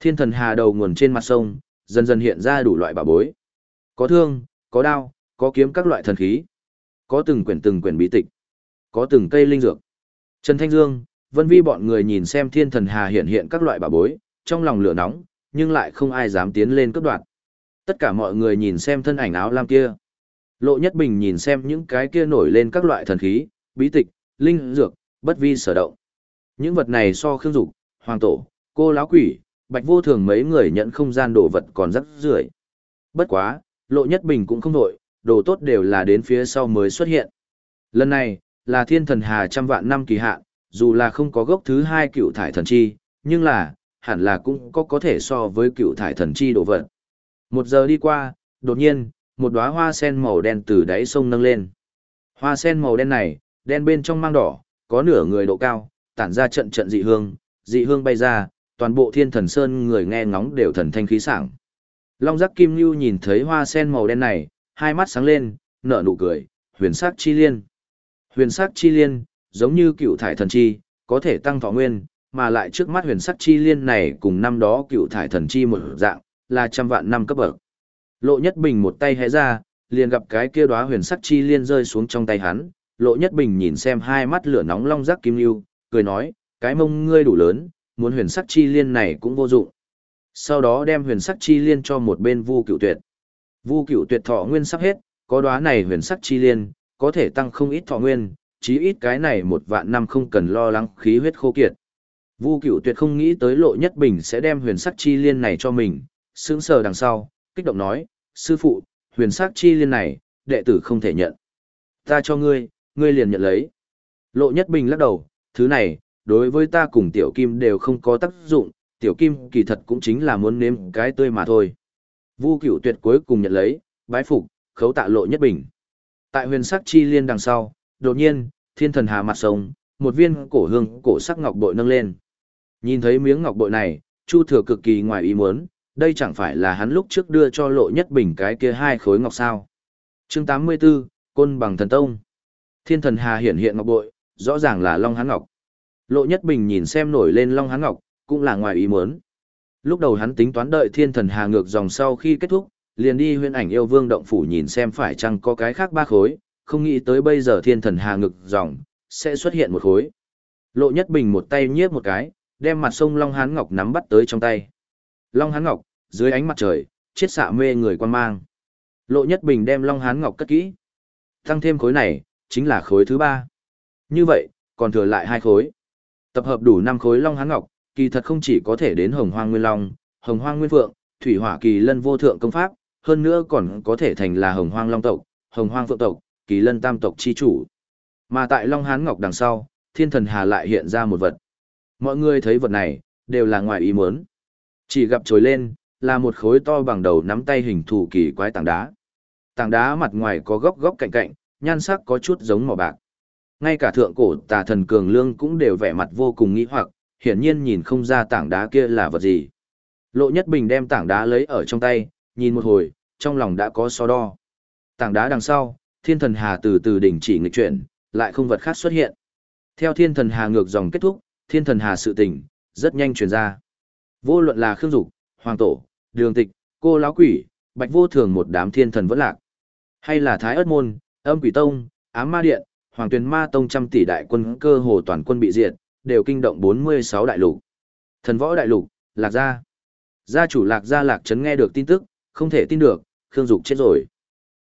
Thiên thần hà đầu nguồn trên mặt sông, dần dần hiện ra đủ loại bảo bối. Có thương, có đao, có kiếm các loại thần khí. Có từng quyển từng quyển bí tịch. Có từng cây linh dược. Trần Thanh Dương, Vân Vi bọn người nhìn xem thiên thần hà hiện hiện các loại bảo bối, trong lòng lửa nóng, nhưng lại không ai dám tiến lên cướp đoạt. Tất cả mọi người nhìn xem thân ảnh áo lam kia. Lộ Nhất Bình nhìn xem những cái kia nổi lên các loại thần khí, bí tịch, linh dược, bất vi sở động. Những vật này so khương dục, hoàng tổ, cô lão quỷ, bạch vô thường mấy người nhận không gian đồ vật còn rất rưởi. Bất quá, Lộ Nhất Bình cũng không nổi, đồ tốt đều là đến phía sau mới xuất hiện. Lần này, là thiên thần hà trăm vạn năm kỳ hạn, dù là không có gốc thứ hai cựu thải thần chi, nhưng là, hẳn là cũng có có thể so với cựu thải thần chi đồ vật. Một giờ đi qua, đột nhiên, một đóa hoa sen màu đen từ đáy sông nâng lên. Hoa sen màu đen này, đen bên trong mang đỏ, có nửa người độ cao, tản ra trận trận dị hương, dị hương bay ra, toàn bộ thiên thần sơn người nghe ngóng đều thần thanh khí sảng. Long giác kim lưu nhìn thấy hoa sen màu đen này, hai mắt sáng lên, nở nụ cười, huyền sắc chi liên. Huyền sắc chi liên, giống như cựu thải thần chi, có thể tăng thọ nguyên, mà lại trước mắt huyền sắc chi liên này cùng năm đó cựu thải thần chi một dạng, là trăm vạn năm cấp bậc. Lộ Nhất Bình một tay hé ra, liền gặp cái kia đóa huyền sắc chi liên rơi xuống trong tay hắn, Lộ Nhất Bình nhìn xem hai mắt lửa nóng long giác kim lưu, cười nói, cái mông ngươi đủ lớn, muốn huyền sắc chi liên này cũng vô dụng. Sau đó đem huyền sắc chi liên cho một bên Vu Cửu Tuyệt. Vu Cửu Tuyệt thọ nguyên sắp hết, có đóa này huyền sắc chi liên, có thể tăng không ít thọ nguyên, chí ít cái này một vạn năm không cần lo lắng khí huyết khô kiệt. Vu Cửu Tuyệt không nghĩ tới Lộ Nhất Bình sẽ đem huyền sắc chi liên này cho mình, sững sờ đằng sau, kích động nói, sư phụ, huyền sắc chi liên này, đệ tử không thể nhận. Ta cho ngươi, ngươi liền nhận lấy. Lộ Nhất Bình lắc đầu, thứ này, đối với ta cùng tiểu kim đều không có tác dụng, tiểu kim kỳ thật cũng chính là muốn nếm cái tươi mà thôi. Vu cửu tuyệt cuối cùng nhận lấy, bái phục, khấu tạ lộ nhất bình. Tại huyền sắc chi liên đằng sau, đột nhiên, thiên thần hà mặt sông, một viên cổ hương cổ sắc ngọc bội nâng lên. Nhìn thấy miếng ngọc bội này, Chu Thừa cực kỳ ngoài ý muốn, đây chẳng phải là hắn lúc trước đưa cho lộ nhất bình cái kia hai khối ngọc sao. chương 84, Côn bằng thần tông. Thiên thần hà hiển hiện ngọc bội, rõ ràng là Long Hán Ngọc. Lộ nhất bình nhìn xem nổi lên Long Hán Ngọc, cũng là ngoài ý muốn. Lúc đầu hắn tính toán đợi thiên thần hà ngược dòng sau khi kết thúc, liền đi Huyền ảnh yêu vương động phủ nhìn xem phải chăng có cái khác ba khối, không nghĩ tới bây giờ thiên thần hà ngược dòng, sẽ xuất hiện một khối. Lộ nhất bình một tay nhiếp một cái, đem mặt sông Long Hán Ngọc nắm bắt tới trong tay. Long Hán Ngọc, dưới ánh mặt trời, chiết xạ mê người quan mang. Lộ Nhất Bình đem Long Hán Ngọc cất kỹ. Tăng thêm khối này, chính là khối thứ ba. Như vậy, còn thừa lại hai khối. Tập hợp đủ năm khối Long Hán Ngọc, kỳ thật không chỉ có thể đến Hồng Hoang Nguyên Long, Hồng Hoang Nguyên Phượng, Thủy Hỏa Kỳ Lân vô thượng công pháp, hơn nữa còn có thể thành là Hồng Hoang Long tộc, Hồng Hoang Phượng tộc, Kỳ Lân Tam tộc chi chủ. Mà tại Long Hán Ngọc đằng sau, Thiên Thần Hà lại hiện ra một vật. Mọi người thấy vật này, đều là ngoài ý muốn. Chỉ gặp trồi lên, là một khối to bằng đầu nắm tay hình thù kỳ quái tảng đá. Tảng đá mặt ngoài có góc góc cạnh cạnh, nhan sắc có chút giống màu bạc. Ngay cả thượng cổ tà thần cường lương cũng đều vẻ mặt vô cùng nghi hoặc, hiển nhiên nhìn không ra tảng đá kia là vật gì. Lộ Nhất Bình đem tảng đá lấy ở trong tay, nhìn một hồi, trong lòng đã có so đo. Tảng đá đằng sau, thiên thần hà từ từ đỉnh chỉ nghịch chuyển, lại không vật khác xuất hiện. Theo thiên thần hà ngược dòng kết thúc, thiên thần hà sự tình, rất nhanh truyền ra. Vô luận là Khương Dục, Hoàng Tổ, Đường Tịch, Cô Lão Quỷ, Bạch Vô Thường một đám thiên thần vẫn lạc. Hay là Thái Ất Môn, Âm Quỷ Tông, Ám Ma Điện, Hoàng Tuyền Ma Tông trăm tỷ đại quân cơ hồ toàn quân bị diệt, đều kinh động 46 đại lục. Thần võ đại lục, Lạc Gia. Gia chủ Lạc Gia Lạc Trấn nghe được tin tức, không thể tin được, Khương Dục chết rồi.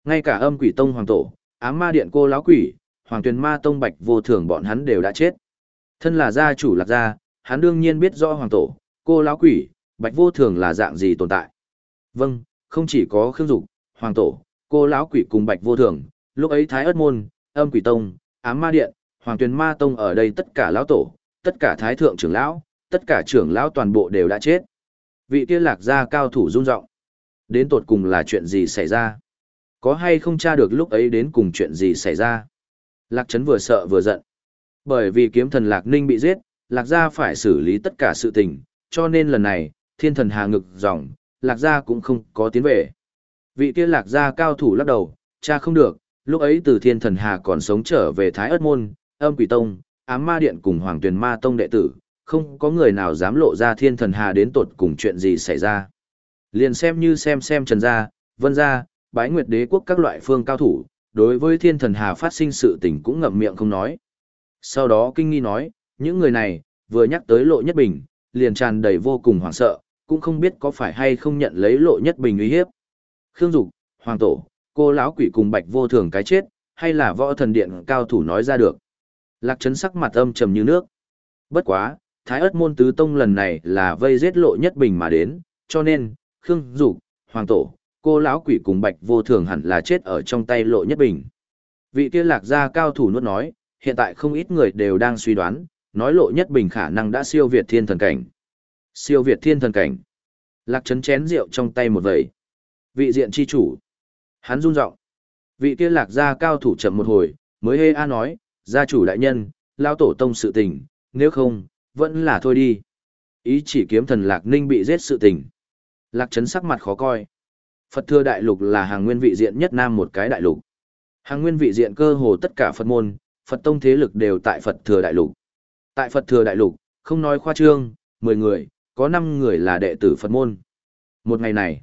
Ngay cả Âm Quỷ Tông Hoàng Tổ, Ám Ma Điện Cô Lão Quỷ, Hoàng Tuyền Ma Tông Bạch Vô Thường bọn hắn đều đã chết. Thân là gia chủ Lạc Gia, hắn đương nhiên biết rõ Hoàng Tổ, Cô Lão Quỷ, Bạch Vô Thường là dạng gì tồn tại. Vâng, không chỉ có Khương Dục, Hoàng Tổ, Cô Lão Quỷ cùng Bạch Vô Thường, lúc ấy Thái Ất Môn, Âm Quỷ Tông, Ám Ma Điện, Hoàng Tuyền Ma Tông ở đây tất cả lão tổ, tất cả thái thượng trưởng lão, tất cả trưởng lão toàn bộ đều đã chết. Vị kia lạc gia cao thủ rung rộng. Đến tột cùng là chuyện gì xảy ra? Có hay không tra được lúc ấy đến cùng chuyện gì xảy ra? Lạc Trấn vừa sợ vừa giận. Bởi vì kiếm thần Lạc Ninh bị giết, Lạc gia phải xử lý tất cả sự tình, cho nên lần này, thiên thần hà ngực dòng, Lạc gia cũng không có tiến về. Vị kia Lạc gia cao thủ lắc đầu, cha không được, lúc ấy từ thiên thần hà còn sống trở về Thái ất môn, âm quỷ tông, ám ma điện cùng hoàng tuyền ma tông đệ tử, không có người nào dám lộ ra thiên thần hà đến tột cùng chuyện gì xảy ra. Liền xem như xem xem trần gia, vân gia, bái nguyệt đế quốc các loại phương cao thủ, đối với thiên thần hà phát sinh sự tình cũng ngậm miệng không nói. Sau đó kinh nghi nói, những người này, vừa nhắc tới lộ nhất bình, liền tràn đầy vô cùng hoảng sợ, cũng không biết có phải hay không nhận lấy lộ nhất bình uy hiếp. Khương Dục, Hoàng Tổ, cô lão quỷ cùng bạch vô thường cái chết, hay là võ thần điện cao thủ nói ra được. Lạc Trấn sắc mặt âm trầm như nước. Bất quá, Thái ớt môn tứ tông lần này là vây giết lộ nhất bình mà đến, cho nên, Khương Dục, Hoàng Tổ, cô lão quỷ cùng bạch vô thường hẳn là chết ở trong tay lộ nhất bình. Vị kia lạc gia cao thủ nuốt nói, hiện tại không ít người đều đang suy đoán, nói lộ nhất bình khả năng đã siêu việt thiên thần cảnh. Siêu việt thiên thần cảnh. Lạc Trấn chén rượu trong tay một vẩy. Vị diện chi chủ. Hắn run giọng Vị kia lạc gia cao thủ chậm một hồi, mới hê a nói, gia chủ đại nhân, lao tổ tông sự tình, nếu không, vẫn là thôi đi. Ý chỉ kiếm thần lạc ninh bị giết sự tình. Lạc trấn sắc mặt khó coi. Phật thừa đại lục là hàng nguyên vị diện nhất nam một cái đại lục. Hàng nguyên vị diện cơ hồ tất cả Phật môn, Phật tông thế lực đều tại Phật thừa đại lục. Tại Phật thừa đại lục, không nói khoa trương, 10 người, có 5 người là đệ tử Phật môn. Một ngày này,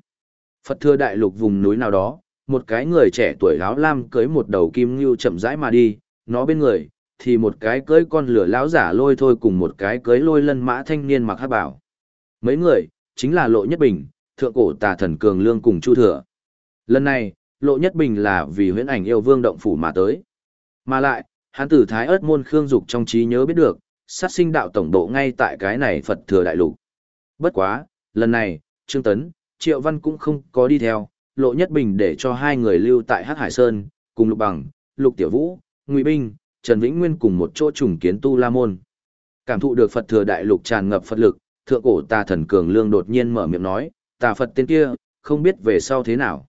Phật thừa đại lục vùng núi nào đó, một cái người trẻ tuổi áo lam cưới một đầu kim ngưu chậm rãi mà đi, nó bên người, thì một cái cưới con lửa lão giả lôi thôi cùng một cái cưới lôi lân mã thanh niên mặc hát bảo. Mấy người, chính là Lộ Nhất Bình, thượng cổ tà thần cường lương cùng Chu Thừa. Lần này, Lộ Nhất Bình là vì huyễn ảnh yêu vương động phủ mà tới. Mà lại, hắn tử thái ớt môn khương dục trong trí nhớ biết được, sát sinh đạo tổng độ ngay tại cái này Phật Thừa Đại Lục. Bất quá, lần này, Trương Tấn, Triệu Văn cũng không có đi theo, Lộ Nhất Bình để cho hai người lưu tại Hát Hải Sơn, cùng Lục Bằng, Lục Tiểu Vũ, Ngụy Binh, Trần Vĩnh Nguyên cùng một chỗ trùng kiến Tu La Môn. Cảm thụ được Phật thừa đại lục tràn ngập Phật lực, thượng cổ tà thần cường lương đột nhiên mở miệng nói, tà Phật tên kia, không biết về sau thế nào.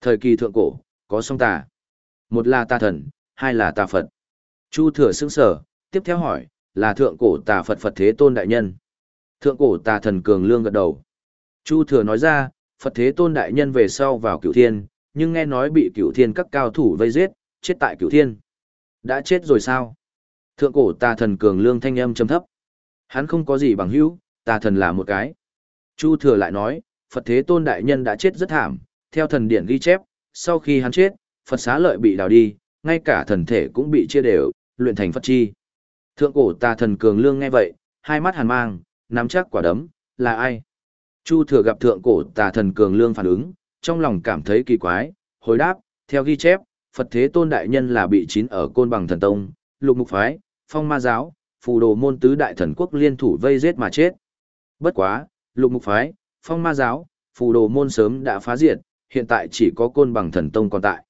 Thời kỳ thượng cổ, có song tà. Một là tà thần, hai là tà Phật. Chu thừa sững sở, tiếp theo hỏi, là thượng cổ tà Phật Phật Thế Tôn Đại Nhân. Thượng cổ tà thần cường lương gật đầu. Chu thừa nói ra, Phật Thế Tôn Đại Nhân về sau vào cửu thiên, nhưng nghe nói bị cửu thiên các cao thủ vây giết, chết tại cửu thiên. Đã chết rồi sao? Thượng cổ tà thần cường lương thanh âm trầm thấp. Hắn không có gì bằng hữu, tà thần là một cái. Chu thừa lại nói, Phật Thế Tôn Đại Nhân đã chết rất thảm, theo thần điển ghi chép, sau khi hắn chết, Phật xá lợi bị đào đi, ngay cả thần thể cũng bị chia đều, luyện thành Phật chi. Thượng cổ tà thần cường lương nghe vậy, hai mắt hàn mang, nắm chắc quả đấm, là ai? Chu thừa gặp thượng cổ tà thần cường lương phản ứng, trong lòng cảm thấy kỳ quái, hồi đáp, theo ghi chép, Phật Thế Tôn Đại Nhân là bị chín ở côn bằng thần tông, lục mục phái, phong ma giáo, phù đồ môn tứ đại thần quốc liên thủ vây giết mà chết. Bất quá, lục mục phái, phong ma giáo, phù đồ môn sớm đã phá diệt, hiện tại chỉ có côn bằng thần tông còn tại.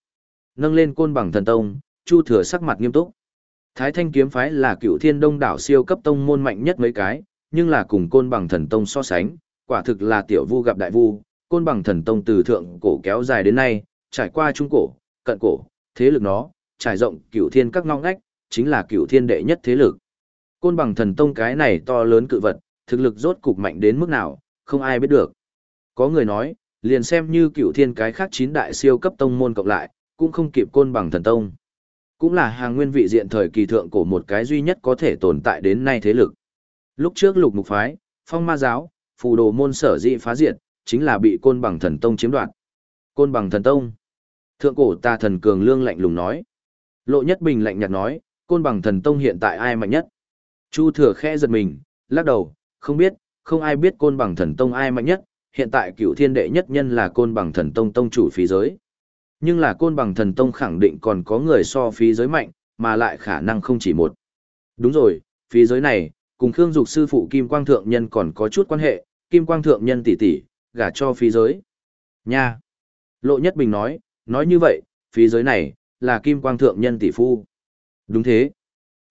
Nâng lên côn bằng thần tông, Chu Thừa sắc mặt nghiêm túc. Thái Thanh kiếm phái là cựu thiên đông đảo siêu cấp tông môn mạnh nhất mấy cái, nhưng là cùng côn bằng thần tông so sánh, quả thực là tiểu vu gặp đại vu, côn bằng thần tông từ thượng cổ kéo dài đến nay, trải qua trung cổ, cận cổ, thế lực nó, trải rộng cựu thiên các ngõ ngách, chính là cựu thiên đệ nhất thế lực. Côn bằng thần tông cái này to lớn cự vật, thực lực rốt cục mạnh đến mức nào, không ai biết được. Có người nói, liền xem như cựu thiên cái khác chín đại siêu cấp tông môn cộng lại, cũng không kịp côn bằng thần tông. Cũng là hàng nguyên vị diện thời kỳ thượng cổ một cái duy nhất có thể tồn tại đến nay thế lực. Lúc trước lục mục phái, phong ma giáo, phù đồ môn sở dị phá diệt, chính là bị côn bằng thần tông chiếm đoạt. Côn bằng thần tông. Thượng cổ ta thần cường lương lạnh lùng nói. Lộ nhất bình lạnh nhạt nói, côn bằng thần tông hiện tại ai mạnh nhất? Chu thừa khẽ giật mình, lắc đầu, không biết, không ai biết côn bằng thần tông ai mạnh nhất, hiện tại cựu thiên đệ nhất nhân là côn bằng thần tông tông chủ phí giới. Nhưng là côn bằng thần tông khẳng định còn có người so phí giới mạnh, mà lại khả năng không chỉ một. Đúng rồi, phí giới này, cùng Khương Dục sư phụ Kim Quang Thượng Nhân còn có chút quan hệ, Kim Quang Thượng Nhân tỷ tỷ, gả cho phí giới. Nha! Lộ Nhất Bình nói, nói như vậy, phí giới này, là Kim Quang Thượng Nhân tỷ phu. Đúng thế.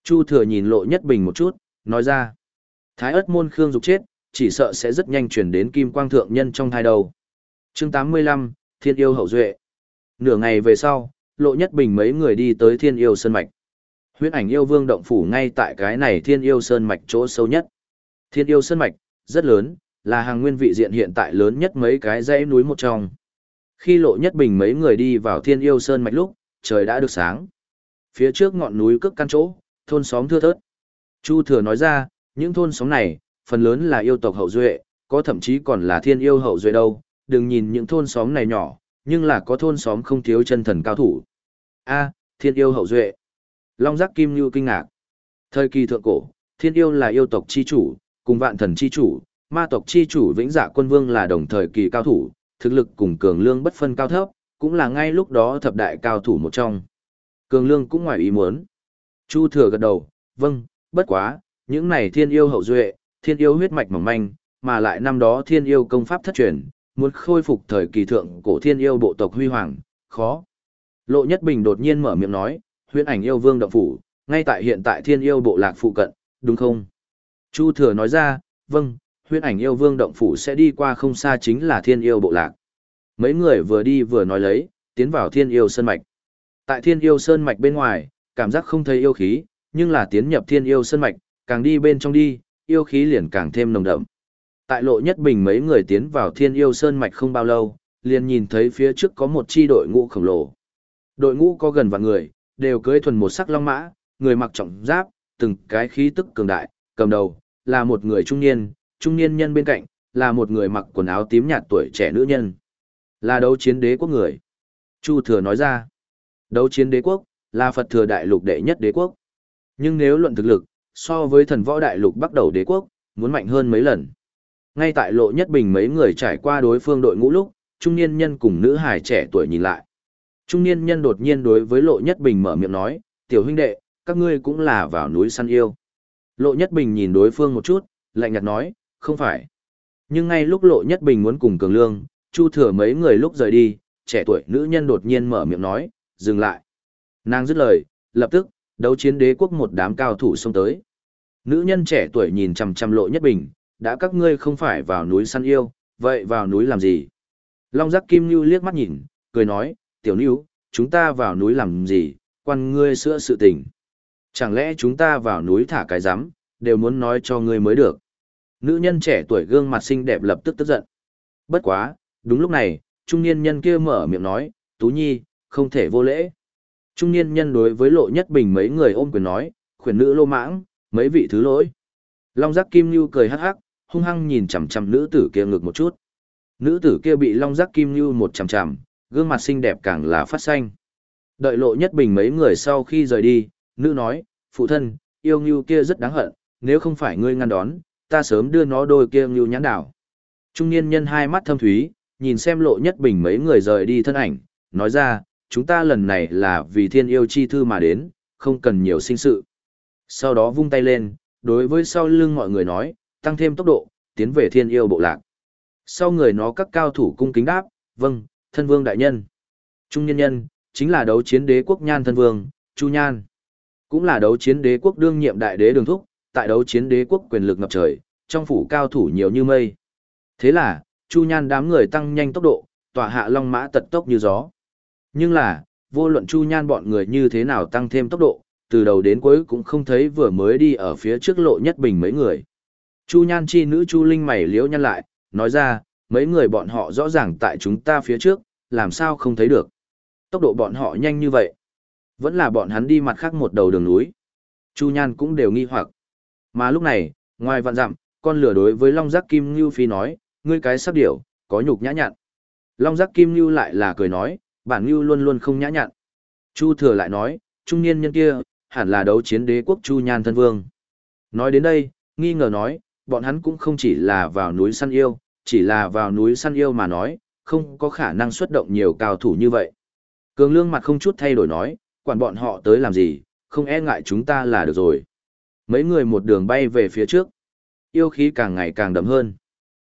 Chu Thừa nhìn Lộ Nhất Bình một chút, nói ra. Thái ất môn Khương Dục chết, chỉ sợ sẽ rất nhanh chuyển đến Kim Quang Thượng Nhân trong thai đầu. chương 85, Thiên Yêu Hậu Duệ. Nửa ngày về sau, Lộ Nhất Bình mấy người đi tới Thiên Yêu Sơn Mạch. Huyễn ảnh yêu vương động phủ ngay tại cái này Thiên Yêu Sơn Mạch chỗ sâu nhất. Thiên Yêu Sơn Mạch, rất lớn, là hàng nguyên vị diện hiện tại lớn nhất mấy cái dãy núi một trong. Khi Lộ Nhất Bình mấy người đi vào Thiên Yêu Sơn Mạch lúc, trời đã được sáng. Phía trước ngọn núi cước căn chỗ, thôn xóm thưa thớt. Chu Thừa nói ra, những thôn xóm này, phần lớn là yêu tộc hậu duệ, có thậm chí còn là thiên yêu hậu duệ đâu, đừng nhìn những thôn xóm này nhỏ, nhưng là có thôn xóm không thiếu chân thần cao thủ. A, thiên yêu hậu duệ. Long giác kim như kinh ngạc. Thời kỳ thượng cổ, thiên yêu là yêu tộc chi chủ, cùng vạn thần chi chủ, ma tộc chi chủ vĩnh dạ quân vương là đồng thời kỳ cao thủ, thực lực cùng cường lương bất phân cao thấp, cũng là ngay lúc đó thập đại cao thủ một trong. Cường lương cũng ngoài ý muốn. Chu thừa gật đầu, vâng, bất quá, những này thiên yêu hậu duệ, thiên yêu huyết mạch mỏng manh, mà lại năm đó thiên yêu công pháp thất truyền, muốn khôi phục thời kỳ thượng cổ thiên yêu bộ tộc huy hoàng, khó. Lộ Nhất Bình đột nhiên mở miệng nói, huyễn ảnh yêu vương động phủ, ngay tại hiện tại thiên yêu bộ lạc phụ cận, đúng không? Chu Thừa nói ra, vâng, huyễn ảnh yêu vương động phủ sẽ đi qua không xa chính là thiên yêu bộ lạc. Mấy người vừa đi vừa nói lấy, tiến vào thiên yêu sơn mạch. Tại thiên yêu sơn mạch bên ngoài, cảm giác không thấy yêu khí, nhưng là tiến nhập thiên yêu sơn mạch, càng đi bên trong đi, yêu khí liền càng thêm nồng đậm. Tại lộ nhất bình mấy người tiến vào thiên yêu sơn mạch không bao lâu, liền nhìn thấy phía trước có một chi đội ngũ khổng lồ. Đội ngũ có gần vạn người, đều cưỡi thuần một sắc long mã, người mặc trọng giáp, từng cái khí tức cường đại, cầm đầu, là một người trung niên, trung niên nhân bên cạnh, là một người mặc quần áo tím nhạt tuổi trẻ nữ nhân. Là đấu chiến đế quốc người. Chu thừa nói ra, đấu chiến đế quốc, là Phật thừa đại lục đệ nhất đế quốc. Nhưng nếu luận thực lực, so với thần võ đại lục bắt đầu đế quốc, muốn mạnh hơn mấy lần. Ngay tại lộ nhất bình mấy người trải qua đối phương đội ngũ lúc, trung niên nhân cùng nữ hài trẻ tuổi nhìn lại. Trung niên nhân đột nhiên đối với lộ nhất bình mở miệng nói, tiểu huynh đệ, các ngươi cũng là vào núi săn yêu. Lộ nhất bình nhìn đối phương một chút, lạnh nhạt nói, không phải. Nhưng ngay lúc lộ nhất bình muốn cùng cường lương, chu thừa mấy người lúc rời đi, trẻ tuổi nữ nhân đột nhiên mở miệng nói, dừng lại. Nàng dứt lời, lập tức, đấu chiến đế quốc một đám cao thủ xông tới. Nữ nhân trẻ tuổi nhìn chằm chằm lộ nhất bình, đã các ngươi không phải vào núi săn yêu, vậy vào núi làm gì? Long giác kim lưu liếc mắt nhìn, cười nói, tiểu lưu, chúng ta vào núi làm gì, quan ngươi sữa sự tình. Chẳng lẽ chúng ta vào núi thả cái rắm đều muốn nói cho ngươi mới được. Nữ nhân trẻ tuổi gương mặt xinh đẹp lập tức tức giận. Bất quá, đúng lúc này, trung niên nhân kia mở miệng nói, Tú Nhi, không thể vô lễ. Trung niên nhân đối với lộ nhất bình mấy người ôm quyền nói, khuyển nữ lô mãng, mấy vị thứ lỗi. Long giác kim lưu cười hắc hắc, hung hăng nhìn chằm chằm nữ tử kia ngực một chút. Nữ tử kia bị long giác kim lưu một chằm chằm, gương mặt xinh đẹp càng là phát xanh. Đợi lộ nhất bình mấy người sau khi rời đi, nữ nói, phụ thân, yêu như kia rất đáng hận, nếu không phải ngươi ngăn đón, ta sớm đưa nó đôi kia ngưu nhãn đảo. Trung niên nhân hai mắt thâm thúy, nhìn xem lộ nhất bình mấy người rời đi thân ảnh, nói ra, chúng ta lần này là vì thiên yêu chi thư mà đến, không cần nhiều sinh sự. Sau đó vung tay lên, đối với sau lưng mọi người nói, tăng thêm tốc độ, tiến về thiên yêu bộ lạc. Sau người nó các cao thủ cung kính đáp, vâng, thân vương đại nhân. Trung nhân nhân, chính là đấu chiến đế quốc nhan thân vương, Chu Nhan. Cũng là đấu chiến đế quốc đương nhiệm đại đế đường thúc, tại đấu chiến đế quốc quyền lực ngập trời, trong phủ cao thủ nhiều như mây. Thế là, Chu Nhan đám người tăng nhanh tốc độ, tỏa hạ long mã tật tốc như gió. Nhưng là, vô luận Chu Nhan bọn người như thế nào tăng thêm tốc độ, từ đầu đến cuối cũng không thấy vừa mới đi ở phía trước lộ nhất bình mấy người. Chu Nhan chi nữ Chu Linh mày liễu nhăn lại, nói ra, mấy người bọn họ rõ ràng tại chúng ta phía trước, làm sao không thấy được. Tốc độ bọn họ nhanh như vậy. Vẫn là bọn hắn đi mặt khác một đầu đường núi. Chu Nhan cũng đều nghi hoặc. Mà lúc này, ngoài vạn dặm, con lửa đối với Long Giác Kim Ngưu Phi nói, ngươi cái sắp điểu, có nhục nhã nhặn. Long Giác Kim Ngưu lại là cười nói, bản Ngưu luôn luôn không nhã nhặn. Chu Thừa lại nói, trung niên nhân kia, hẳn là đấu chiến đế quốc Chu Nhan thân vương. Nói đến đây, nghi ngờ nói, bọn hắn cũng không chỉ là vào núi săn yêu, chỉ là vào núi săn yêu mà nói, không có khả năng xuất động nhiều cao thủ như vậy. Cường lương mặt không chút thay đổi nói, quản bọn họ tới làm gì, không e ngại chúng ta là được rồi. Mấy người một đường bay về phía trước. Yêu khí càng ngày càng đậm hơn.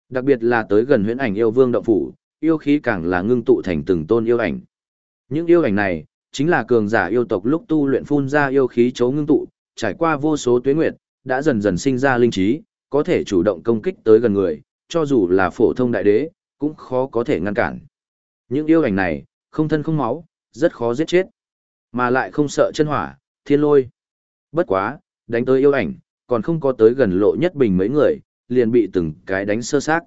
Đặc biệt là tới gần huyễn ảnh yêu vương động phủ, yêu khí càng là ngưng tụ thành từng tôn yêu ảnh. Những yêu ảnh này, chính là cường giả yêu tộc lúc tu luyện phun ra yêu khí chấu ngưng tụ, trải qua vô số tuyến nguyệt, đã dần dần sinh ra linh trí, có thể chủ động công kích tới gần người, cho dù là phổ thông đại đế, cũng khó có thể ngăn cản. Những yêu ảnh này, không thân không máu, rất khó giết chết, mà lại không sợ chân hỏa, thiên lôi. Bất quá, đánh tới yêu ảnh, còn không có tới gần lộ nhất bình mấy người, liền bị từng cái đánh sơ xác.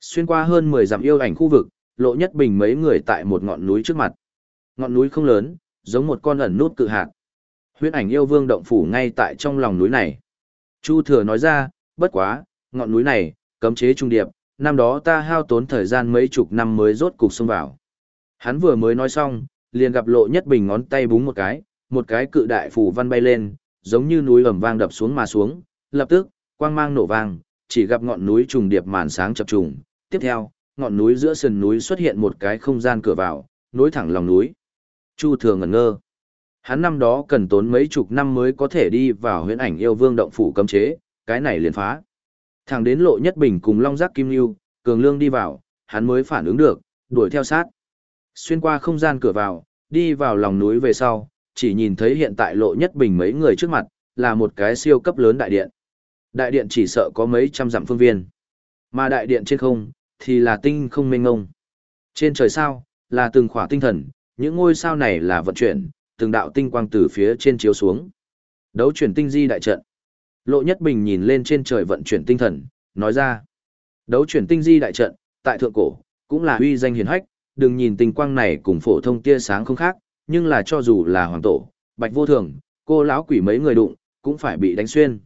Xuyên qua hơn 10 dặm yêu ảnh khu vực, lộ nhất bình mấy người tại một ngọn núi trước mặt. Ngọn núi không lớn, giống một con ẩn nút cự hạt. Huyết ảnh yêu vương động phủ ngay tại trong lòng núi này. Chu thừa nói ra, bất quá, ngọn núi này, cấm chế trung điệp, năm đó ta hao tốn thời gian mấy chục năm mới rốt cục xông vào. Hắn vừa mới nói xong, liền gặp lộ nhất bình ngón tay búng một cái, một cái cự đại phủ văn bay lên, giống như núi ầm vang đập xuống mà xuống, lập tức, quang mang nổ vang, chỉ gặp ngọn núi trùng điệp màn sáng chập trùng. Tiếp theo, ngọn núi giữa sườn núi xuất hiện một cái không gian cửa vào, nối thẳng lòng núi. Chu thường ngẩn ngơ. Hắn năm đó cần tốn mấy chục năm mới có thể đi vào huyễn ảnh yêu vương động phủ cấm chế, cái này liền phá. Thẳng đến lộ nhất bình cùng long giác kim lưu, cường lương đi vào, hắn mới phản ứng được, đuổi theo sát. Xuyên qua không gian cửa vào, đi vào lòng núi về sau, chỉ nhìn thấy hiện tại lộ nhất bình mấy người trước mặt, là một cái siêu cấp lớn đại điện. Đại điện chỉ sợ có mấy trăm dặm phương viên. Mà đại điện trên không, thì là tinh không mênh ngông. Trên trời sao, là từng khỏa tinh thần, những ngôi sao này là vận chuyển, từng đạo tinh quang từ phía trên chiếu xuống. Đấu chuyển tinh di đại trận. Lộ Nhất Bình nhìn lên trên trời vận chuyển tinh thần, nói ra. Đấu chuyển tinh di đại trận, tại thượng cổ, cũng là uy danh hiển hách, đừng nhìn tinh quang này cùng phổ thông tia sáng không khác, nhưng là cho dù là hoàng tổ, bạch vô thường, cô lão quỷ mấy người đụng, cũng phải bị đánh xuyên.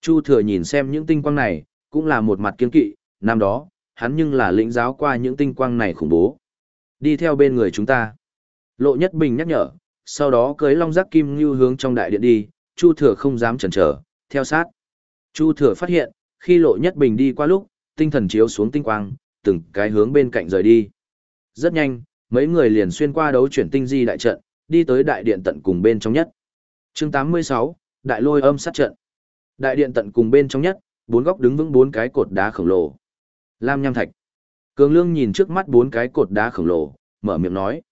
Chu thừa nhìn xem những tinh quang này, cũng là một mặt kiên kỵ, năm đó, hắn nhưng là lĩnh giáo qua những tinh quang này khủng bố. Đi theo bên người chúng ta. Lộ Nhất Bình nhắc nhở, sau đó cưới long giác kim như hướng trong đại điện đi, Chu thừa không dám chần chờ, theo sát. Chu thừa phát hiện, khi Lộ Nhất Bình đi qua lúc, tinh thần chiếu xuống tinh quang, từng cái hướng bên cạnh rời đi. Rất nhanh, mấy người liền xuyên qua đấu chuyển tinh di đại trận, đi tới đại điện tận cùng bên trong nhất. Chương 86, Đại lôi âm sát trận. Đại điện tận cùng bên trong nhất, bốn góc đứng vững bốn cái cột đá khổng lồ. Lam nham thạch. Cường Lương nhìn trước mắt bốn cái cột đá khổng lồ, mở miệng nói: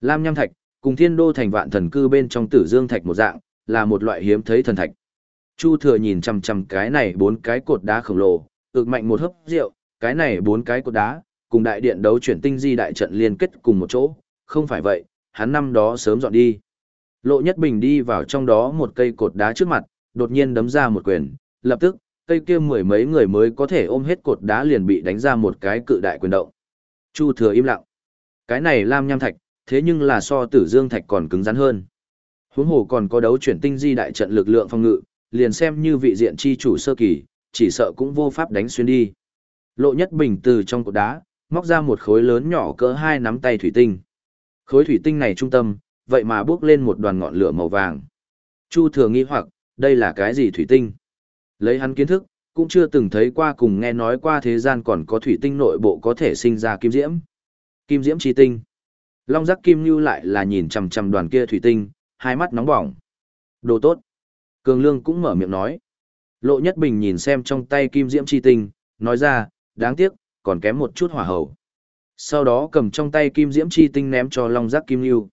"Lam nham thạch, cùng Thiên Đô thành vạn thần cư bên trong Tử Dương thạch một dạng, là một loại hiếm thấy thần thạch." Chu Thừa nhìn chằm chằm cái này bốn cái cột đá khổng lồ, ực mạnh một hớp rượu, cái này bốn cái cột đá, cùng đại điện đấu chuyển tinh di đại trận liên kết cùng một chỗ, không phải vậy, hắn năm đó sớm dọn đi. Lộ Nhất Bình đi vào trong đó một cây cột đá trước mặt, đột nhiên đấm ra một quyền, lập tức, cây kia mười mấy người mới có thể ôm hết cột đá liền bị đánh ra một cái cự đại quyền động. Chu thừa im lặng. Cái này lam nham thạch, thế nhưng là so tử dương thạch còn cứng rắn hơn. Huống hồ còn có đấu chuyển tinh di đại trận lực lượng phòng ngự, liền xem như vị diện chi chủ sơ kỳ, chỉ sợ cũng vô pháp đánh xuyên đi. Lộ nhất bình từ trong cột đá, móc ra một khối lớn nhỏ cỡ hai nắm tay thủy tinh. Khối thủy tinh này trung tâm, vậy mà bước lên một đoàn ngọn lửa màu vàng. Chu thừa nghi hoặc, đây là cái gì thủy tinh? Lấy hắn kiến thức, cũng chưa từng thấy qua cùng nghe nói qua thế gian còn có thủy tinh nội bộ có thể sinh ra kim diễm. Kim diễm chi tinh. Long giác kim như lại là nhìn chằm chằm đoàn kia thủy tinh, hai mắt nóng bỏng. Đồ tốt. Cường Lương cũng mở miệng nói. Lộ Nhất Bình nhìn xem trong tay kim diễm chi tinh, nói ra, đáng tiếc, còn kém một chút hỏa hầu. Sau đó cầm trong tay kim diễm chi tinh ném cho Long giác kim Nưu.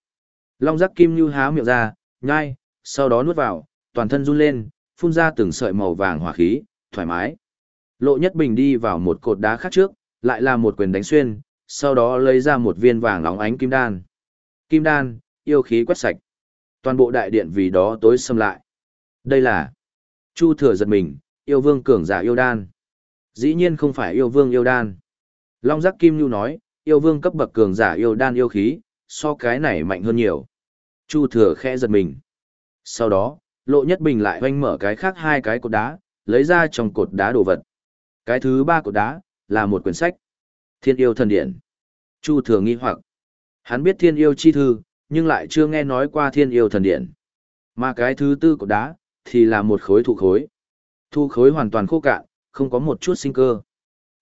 Long giác kim Nưu há miệng ra, nhai, sau đó nuốt vào, toàn thân run lên, phun ra từng sợi màu vàng hỏa khí, thoải mái. Lộ Nhất Bình đi vào một cột đá khác trước, lại là một quyền đánh xuyên, sau đó lấy ra một viên vàng óng ánh kim đan. Kim đan, yêu khí quét sạch. Toàn bộ đại điện vì đó tối xâm lại. Đây là Chu thừa giật mình, yêu vương cường giả yêu đan. Dĩ nhiên không phải yêu vương yêu đan. Long giác kim nhu nói, yêu vương cấp bậc cường giả yêu đan yêu khí, so cái này mạnh hơn nhiều. Chu thừa khẽ giật mình. Sau đó, lộ nhất bình lại hoanh mở cái khác hai cái cột đá, lấy ra trong cột đá đồ vật. Cái thứ ba cột đá, là một quyển sách. Thiên yêu thần điện. Chu thừa nghi hoặc. Hắn biết thiên yêu chi thư, nhưng lại chưa nghe nói qua thiên yêu thần điện. Mà cái thứ tư cột đá, thì là một khối thụ khối. Thụ khối hoàn toàn khô cạn, không có một chút sinh cơ.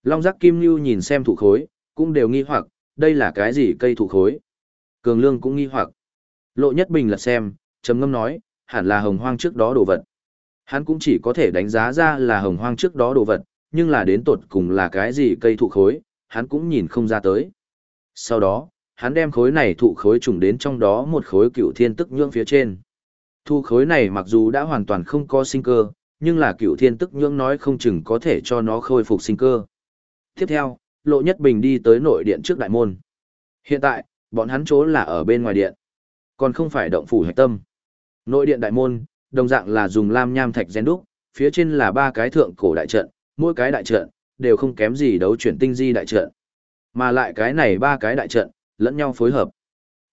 Long giác kim lưu nhìn xem thụ khối, cũng đều nghi hoặc, đây là cái gì cây thụ khối. Cường lương cũng nghi hoặc. Lộ nhất bình lật xem, trầm ngâm nói, hẳn là hồng hoang trước đó đồ vật. Hắn cũng chỉ có thể đánh giá ra là hồng hoang trước đó đồ vật, nhưng là đến tột cùng là cái gì cây thụ khối, hắn cũng nhìn không ra tới. Sau đó, hắn đem khối này thụ khối trùng đến trong đó một khối cựu thiên tức nhưỡng phía trên. Thu khối này mặc dù đã hoàn toàn không có sinh cơ, nhưng là cựu thiên tức nhưỡng nói không chừng có thể cho nó khôi phục sinh cơ. Tiếp theo, Lộ Nhất Bình đi tới nội điện trước đại môn. Hiện tại, bọn hắn chỗ là ở bên ngoài điện, còn không phải động phủ hạch tâm. Nội điện đại môn, đồng dạng là dùng lam nham thạch gen đúc, phía trên là ba cái thượng cổ đại trận, mỗi cái đại trận đều không kém gì đấu chuyển tinh di đại trận. Mà lại cái này ba cái đại trận, lẫn nhau phối hợp.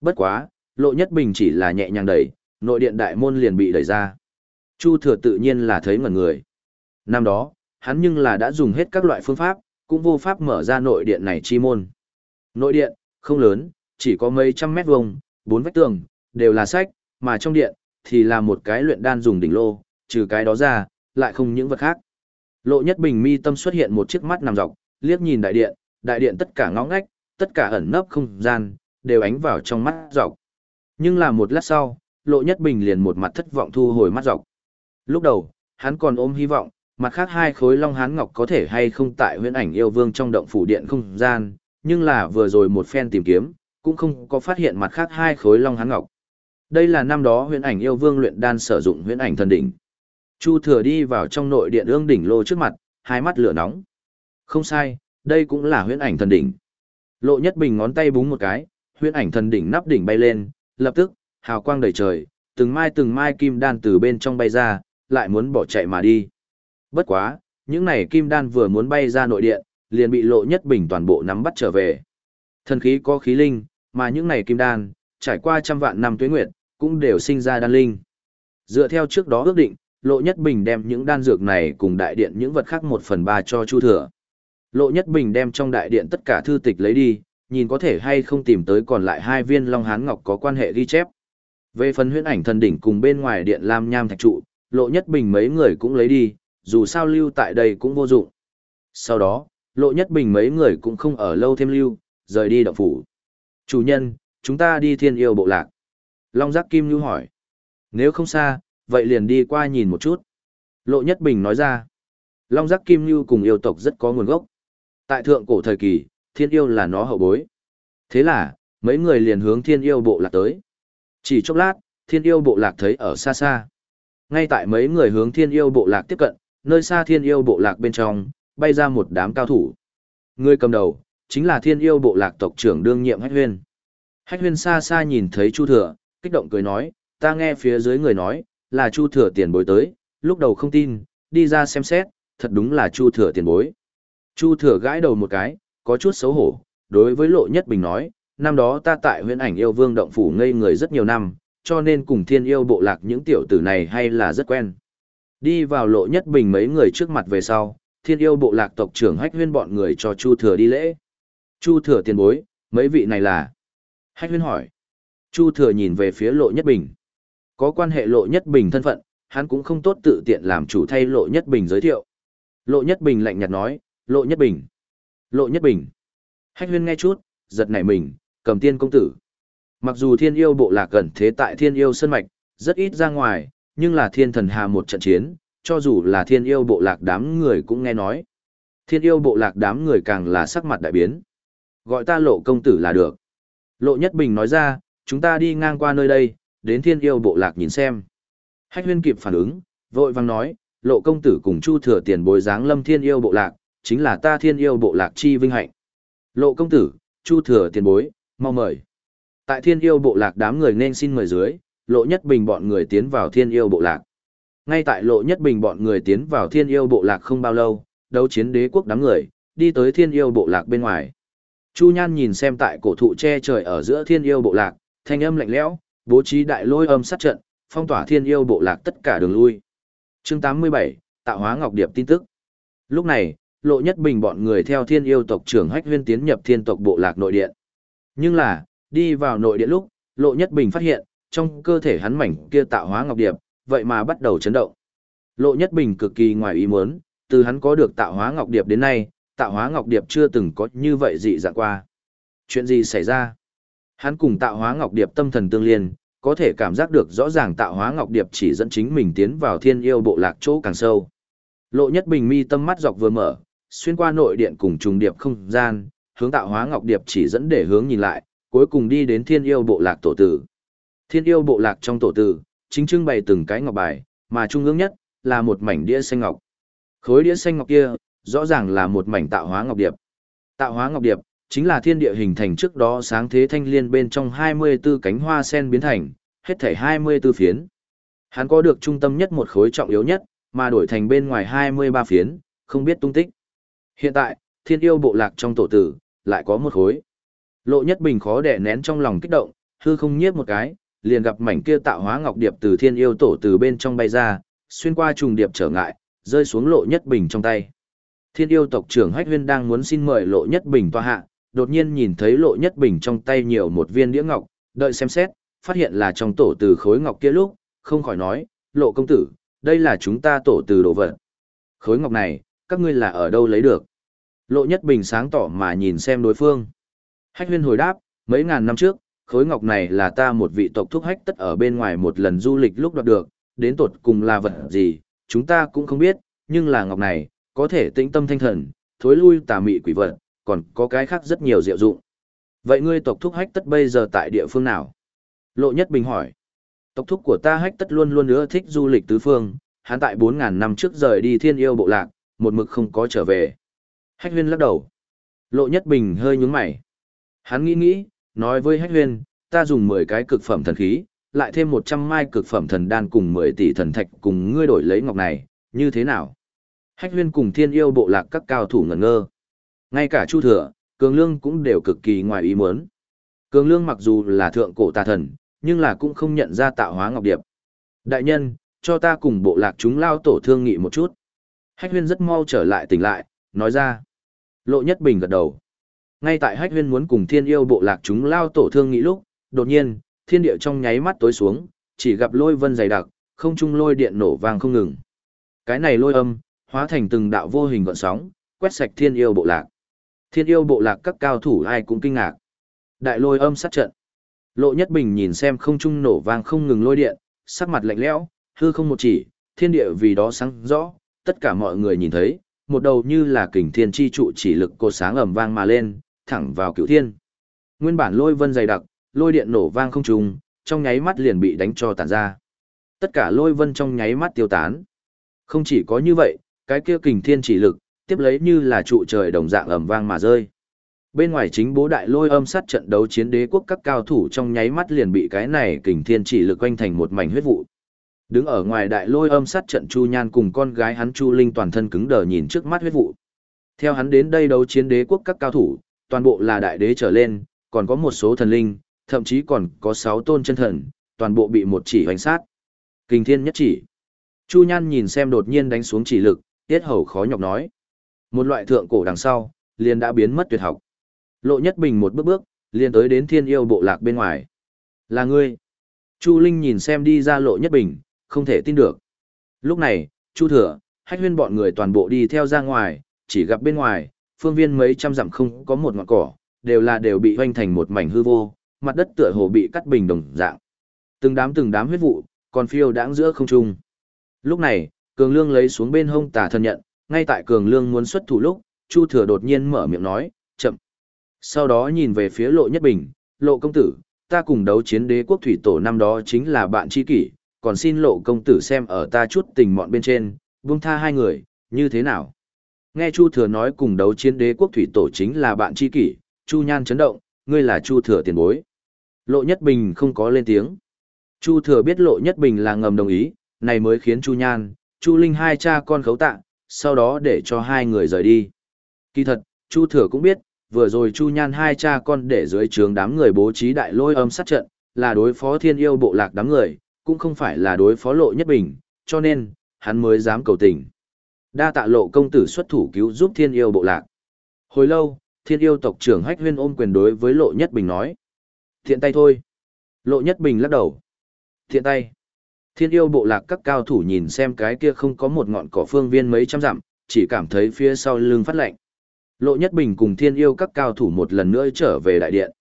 Bất quá, Lộ Nhất Bình chỉ là nhẹ nhàng đẩy, nội điện đại môn liền bị đẩy ra. Chu thừa tự nhiên là thấy ngẩn người. Năm đó, hắn nhưng là đã dùng hết các loại phương pháp, cũng vô pháp mở ra nội điện này chi môn. Nội điện, không lớn, chỉ có mấy trăm mét vuông, bốn vách tường, đều là sách, mà trong điện, thì là một cái luyện đan dùng đỉnh lô, trừ cái đó ra, lại không những vật khác. Lộ nhất bình mi tâm xuất hiện một chiếc mắt nằm dọc, liếc nhìn đại điện, đại điện tất cả ngõ ngách, tất cả ẩn nấp không gian, đều ánh vào trong mắt dọc. Nhưng là một lát sau, Lộ Nhất Bình liền một mặt thất vọng thu hồi mắt dọc. Lúc đầu, hắn còn ôm hy vọng, mặt khác hai khối Long Hán Ngọc có thể hay không tại huyễn ảnh yêu vương trong động phủ điện không gian, nhưng là vừa rồi một phen tìm kiếm, cũng không có phát hiện mặt khác hai khối Long Hán Ngọc. Đây là năm đó huyễn ảnh yêu vương luyện đan sử dụng huyễn ảnh thần đỉnh. Chu Thừa đi vào trong nội điện ương đỉnh lô trước mặt, hai mắt lửa nóng. Không sai, đây cũng là huyễn ảnh thần đỉnh. Lộ Nhất Bình ngón tay búng một cái, huyễn ảnh thần đỉnh nắp đỉnh bay lên, lập tức, hào quang đầy trời, từng mai từng mai kim đan từ bên trong bay ra, lại muốn bỏ chạy mà đi. Bất quá, những này kim đan vừa muốn bay ra nội điện, liền bị lộ nhất bình toàn bộ nắm bắt trở về. Thần khí có khí linh, mà những này kim đan, trải qua trăm vạn năm tuế nguyệt, cũng đều sinh ra đan linh. Dựa theo trước đó ước định, lộ nhất bình đem những đan dược này cùng đại điện những vật khác một phần ba cho chu thừa. Lộ nhất bình đem trong đại điện tất cả thư tịch lấy đi, nhìn có thể hay không tìm tới còn lại hai viên long hán ngọc có quan hệ ghi chép. Về phần huyễn ảnh thần đỉnh cùng bên ngoài điện lam nham thạch trụ, lộ nhất bình mấy người cũng lấy đi, dù sao lưu tại đây cũng vô dụng. Sau đó, lộ nhất bình mấy người cũng không ở lâu thêm lưu, rời đi động phủ. Chủ nhân, chúng ta đi thiên yêu bộ lạc. Long giác kim nhu hỏi. Nếu không xa, vậy liền đi qua nhìn một chút. Lộ nhất bình nói ra. Long giác kim nhu cùng yêu tộc rất có nguồn gốc. Tại thượng cổ thời kỳ, thiên yêu là nó hậu bối. Thế là, mấy người liền hướng thiên yêu bộ lạc tới. Chỉ chốc lát, thiên yêu bộ lạc thấy ở xa xa. Ngay tại mấy người hướng thiên yêu bộ lạc tiếp cận, nơi xa thiên yêu bộ lạc bên trong, bay ra một đám cao thủ. Người cầm đầu, chính là thiên yêu bộ lạc tộc trưởng đương nhiệm Hách Huyên. Hách Huyên xa xa nhìn thấy Chu Thừa, kích động cười nói, ta nghe phía dưới người nói, là Chu Thừa tiền bối tới, lúc đầu không tin, đi ra xem xét, thật đúng là Chu Thừa tiền bối. Chu Thừa gãi đầu một cái, có chút xấu hổ, đối với Lộ Nhất Bình nói, năm đó ta tại huyện ảnh yêu vương động phủ ngây người rất nhiều năm, cho nên cùng thiên yêu bộ lạc những tiểu tử này hay là rất quen. Đi vào Lộ Nhất Bình mấy người trước mặt về sau, thiên yêu bộ lạc tộc trưởng hách huyên bọn người cho Chu Thừa đi lễ. Chu Thừa tiền bối, mấy vị này là? Hách huyên hỏi. Chu Thừa nhìn về phía Lộ Nhất Bình. Có quan hệ Lộ Nhất Bình thân phận, hắn cũng không tốt tự tiện làm chủ thay Lộ Nhất Bình giới thiệu. Lộ Nhất Bình lạnh nhạt nói, Lộ Nhất Bình. Lộ Nhất Bình. Hách huyên nghe chút, giật nảy mình, cầm tiên công tử. Mặc dù thiên yêu bộ lạc gần thế tại thiên yêu sơn mạch, rất ít ra ngoài, nhưng là thiên thần hà một trận chiến, cho dù là thiên yêu bộ lạc đám người cũng nghe nói. Thiên yêu bộ lạc đám người càng là sắc mặt đại biến. Gọi ta lộ công tử là được. Lộ Nhất Bình nói ra, chúng ta đi ngang qua nơi đây, đến thiên yêu bộ lạc nhìn xem. Hách huyên kịp phản ứng, vội vang nói, lộ công tử cùng chu thừa tiền bối dáng lâm thiên yêu bộ lạc, chính là ta thiên yêu bộ lạc chi vinh hạnh. Lộ công tử, chu thừa tiền bối, mau mời. Tại thiên yêu bộ lạc đám người nên xin mời dưới, lộ nhất bình bọn người tiến vào thiên yêu bộ lạc. Ngay tại lộ nhất bình bọn người tiến vào thiên yêu bộ lạc không bao lâu, đấu chiến đế quốc đám người, đi tới thiên yêu bộ lạc bên ngoài. Chu Nhan nhìn xem tại cổ thụ che trời ở giữa thiên yêu bộ lạc, thanh âm lạnh lẽo, bố trí đại lôi âm sát trận, phong tỏa thiên yêu bộ lạc tất cả đường lui. Chương 87, tạo hóa ngọc điệp tin tức. Lúc này, Lộ Nhất Bình bọn người theo thiên yêu tộc trưởng Hách Huyên tiến nhập thiên tộc bộ lạc nội điện. Nhưng là, đi vào nội địa lúc, Lộ Nhất Bình phát hiện, trong cơ thể hắn mảnh kia tạo hóa ngọc điệp, vậy mà bắt đầu chấn động. Lộ Nhất Bình cực kỳ ngoài ý muốn, từ hắn có được tạo hóa ngọc điệp đến nay, tạo hóa ngọc điệp chưa từng có như vậy dị dạng qua. Chuyện gì xảy ra? Hắn cùng tạo hóa ngọc điệp tâm thần tương liên, có thể cảm giác được rõ ràng tạo hóa ngọc điệp chỉ dẫn chính mình tiến vào thiên yêu bộ lạc chỗ càng sâu. Lộ Nhất Bình mi tâm mắt dọc vừa mở, xuyên qua nội điện cùng trùng điệp không gian, hướng tạo hóa ngọc điệp chỉ dẫn để hướng nhìn lại, cuối cùng đi đến thiên yêu bộ lạc tổ tử. Thiên yêu bộ lạc trong tổ tử, chính trưng bày từng cái ngọc bài, mà trung ương nhất là một mảnh đĩa xanh ngọc. Khối đĩa xanh ngọc kia, rõ ràng là một mảnh tạo hóa ngọc điệp. Tạo hóa ngọc điệp chính là thiên địa hình thành trước đó sáng thế thanh liên bên trong 24 cánh hoa sen biến thành, hết thảy 24 phiến. Hắn có được trung tâm nhất một khối trọng yếu nhất, mà đổi thành bên ngoài 23 phiến, không biết tung tích. Hiện tại, thiên yêu bộ lạc trong tổ tử, lại có một khối. Lộ nhất bình khó đè nén trong lòng kích động, hư không nhiếp một cái, liền gặp mảnh kia tạo hóa ngọc điệp từ thiên yêu tổ từ bên trong bay ra, xuyên qua trùng điệp trở ngại, rơi xuống lộ nhất bình trong tay. Thiên yêu tộc trưởng Hách Huyên đang muốn xin mời lộ nhất bình tòa hạ, đột nhiên nhìn thấy lộ nhất bình trong tay nhiều một viên đĩa ngọc, đợi xem xét, phát hiện là trong tổ từ khối ngọc kia lúc, không khỏi nói, lộ công tử, đây là chúng ta tổ từ đồ vật. Khối ngọc này, các ngươi là ở đâu lấy được? Lộ nhất bình sáng tỏ mà nhìn xem đối phương. Hách huyên hồi đáp, mấy ngàn năm trước, khối ngọc này là ta một vị tộc thúc hách tất ở bên ngoài một lần du lịch lúc đoạt được, đến tột cùng là vật gì, chúng ta cũng không biết, nhưng là ngọc này, có thể tĩnh tâm thanh thần, thối lui tà mị quỷ vật, còn có cái khác rất nhiều diệu dụng. Vậy ngươi tộc thúc hách tất bây giờ tại địa phương nào? Lộ Nhất Bình hỏi. Tộc thúc của ta hách tất luôn luôn nữa thích du lịch tứ phương, hắn tại 4.000 năm trước rời đi thiên yêu bộ lạc, một mực không có trở về. Hách huyên lắc đầu. Lộ Nhất Bình hơi nhướng mày. Hắn nghĩ nghĩ, nói với Hách huyên, ta dùng 10 cái cực phẩm thần khí, lại thêm 100 mai cực phẩm thần đan cùng 10 tỷ thần thạch cùng ngươi đổi lấy ngọc này, như thế nào? Hách huyên cùng thiên yêu bộ lạc các cao thủ ngẩn ngơ. Ngay cả Chu Thừa, Cường Lương cũng đều cực kỳ ngoài ý muốn. Cường Lương mặc dù là thượng cổ tà thần, nhưng là cũng không nhận ra tạo hóa ngọc điệp. Đại nhân, cho ta cùng bộ lạc chúng lao tổ thương nghị một chút. Hách huyên rất mau trở lại tỉnh lại, nói ra. Lộ Nhất Bình gật đầu. Ngay tại Hách huyên muốn cùng thiên yêu bộ lạc chúng lao tổ thương nghị lúc, đột nhiên, thiên địa trong nháy mắt tối xuống, chỉ gặp lôi vân dày đặc, không trung lôi điện nổ vang không ngừng. Cái này lôi âm, hóa thành từng đạo vô hình gọn sóng, quét sạch thiên yêu bộ lạc. Thiên yêu bộ lạc các cao thủ ai cũng kinh ngạc. Đại lôi âm sát trận. Lộ Nhất Bình nhìn xem không trung nổ vang không ngừng lôi điện, sắc mặt lạnh lẽo, hư không một chỉ, thiên địa vì đó sáng rõ, tất cả mọi người nhìn thấy, một đầu như là kình thiên chi trụ chỉ lực cô sáng ầm vang mà lên, thẳng vào cửu thiên. Nguyên bản lôi vân dày đặc, lôi điện nổ vang không trùng, trong nháy mắt liền bị đánh cho tàn ra. Tất cả lôi vân trong nháy mắt tiêu tán. Không chỉ có như vậy, cái kia kình thiên chỉ lực, tiếp lấy như là trụ trời đồng dạng ầm vang mà rơi. Bên ngoài chính bố đại lôi âm sát trận đấu chiến đế quốc các cao thủ trong nháy mắt liền bị cái này kình thiên chỉ lực quanh thành một mảnh huyết vụ. Đứng ở ngoài đại lôi âm sát trận Chu Nhan cùng con gái hắn Chu Linh toàn thân cứng đờ nhìn trước mắt huyết vụ. Theo hắn đến đây đấu chiến đế quốc các cao thủ, toàn bộ là đại đế trở lên, còn có một số thần linh, thậm chí còn có sáu tôn chân thần, toàn bộ bị một chỉ hoành sát. kinh thiên nhất chỉ. Chu Nhan nhìn xem đột nhiên đánh xuống chỉ lực, tiết hầu khó nhọc nói. Một loại thượng cổ đằng sau, liền đã biến mất tuyệt học. Lộ Nhất Bình một bước bước, liền tới đến thiên yêu bộ lạc bên ngoài. Là ngươi. Chu Linh nhìn xem đi ra Lộ Nhất Bình, không thể tin được. Lúc này, Chu Thừa, Hách Huyên bọn người toàn bộ đi theo ra ngoài, chỉ gặp bên ngoài, phương viên mấy trăm dặm không có một ngọn cỏ, đều là đều bị hoành thành một mảnh hư vô, mặt đất tựa hồ bị cắt bình đồng dạng. Từng đám từng đám huyết vụ, còn phiêu đãng giữa không trung. Lúc này, Cường Lương lấy xuống bên hông tà thân nhận, ngay tại Cường Lương muốn xuất thủ lúc, Chu Thừa đột nhiên mở miệng nói, chậm. Sau đó nhìn về phía Lộ Nhất Bình, Lộ công tử, ta cùng đấu chiến đế quốc thủy tổ năm đó chính là bạn tri kỷ, còn xin Lộ công tử xem ở ta chút tình mọn bên trên, buông tha hai người, như thế nào? Nghe Chu Thừa nói cùng đấu chiến đế quốc thủy tổ chính là bạn tri kỷ, Chu Nhan chấn động, ngươi là Chu Thừa tiền bối. Lộ Nhất Bình không có lên tiếng. Chu Thừa biết Lộ Nhất Bình là ngầm đồng ý, này mới khiến Chu Nhan, Chu Linh hai cha con khấu tạ, sau đó để cho hai người rời đi. Kỳ thật, Chu Thừa cũng biết, vừa rồi Chu Nhan hai cha con để dưới trướng đám người bố trí đại lôi âm sát trận, là đối phó thiên yêu bộ lạc đám người, cũng không phải là đối phó Lộ Nhất Bình, cho nên, hắn mới dám cầu tình. Đa tạ lộ công tử xuất thủ cứu giúp thiên yêu bộ lạc. Hồi lâu, thiên yêu tộc trưởng Hách Huyên ôm quyền đối với Lộ Nhất Bình nói. Thiện tay thôi. Lộ Nhất Bình lắc đầu. Thiện tay. Thiên yêu bộ lạc các cao thủ nhìn xem cái kia không có một ngọn cỏ phương viên mấy trăm dặm, chỉ cảm thấy phía sau lưng phát lạnh. Lộ Nhất Bình cùng thiên yêu các cao thủ một lần nữa trở về đại điện.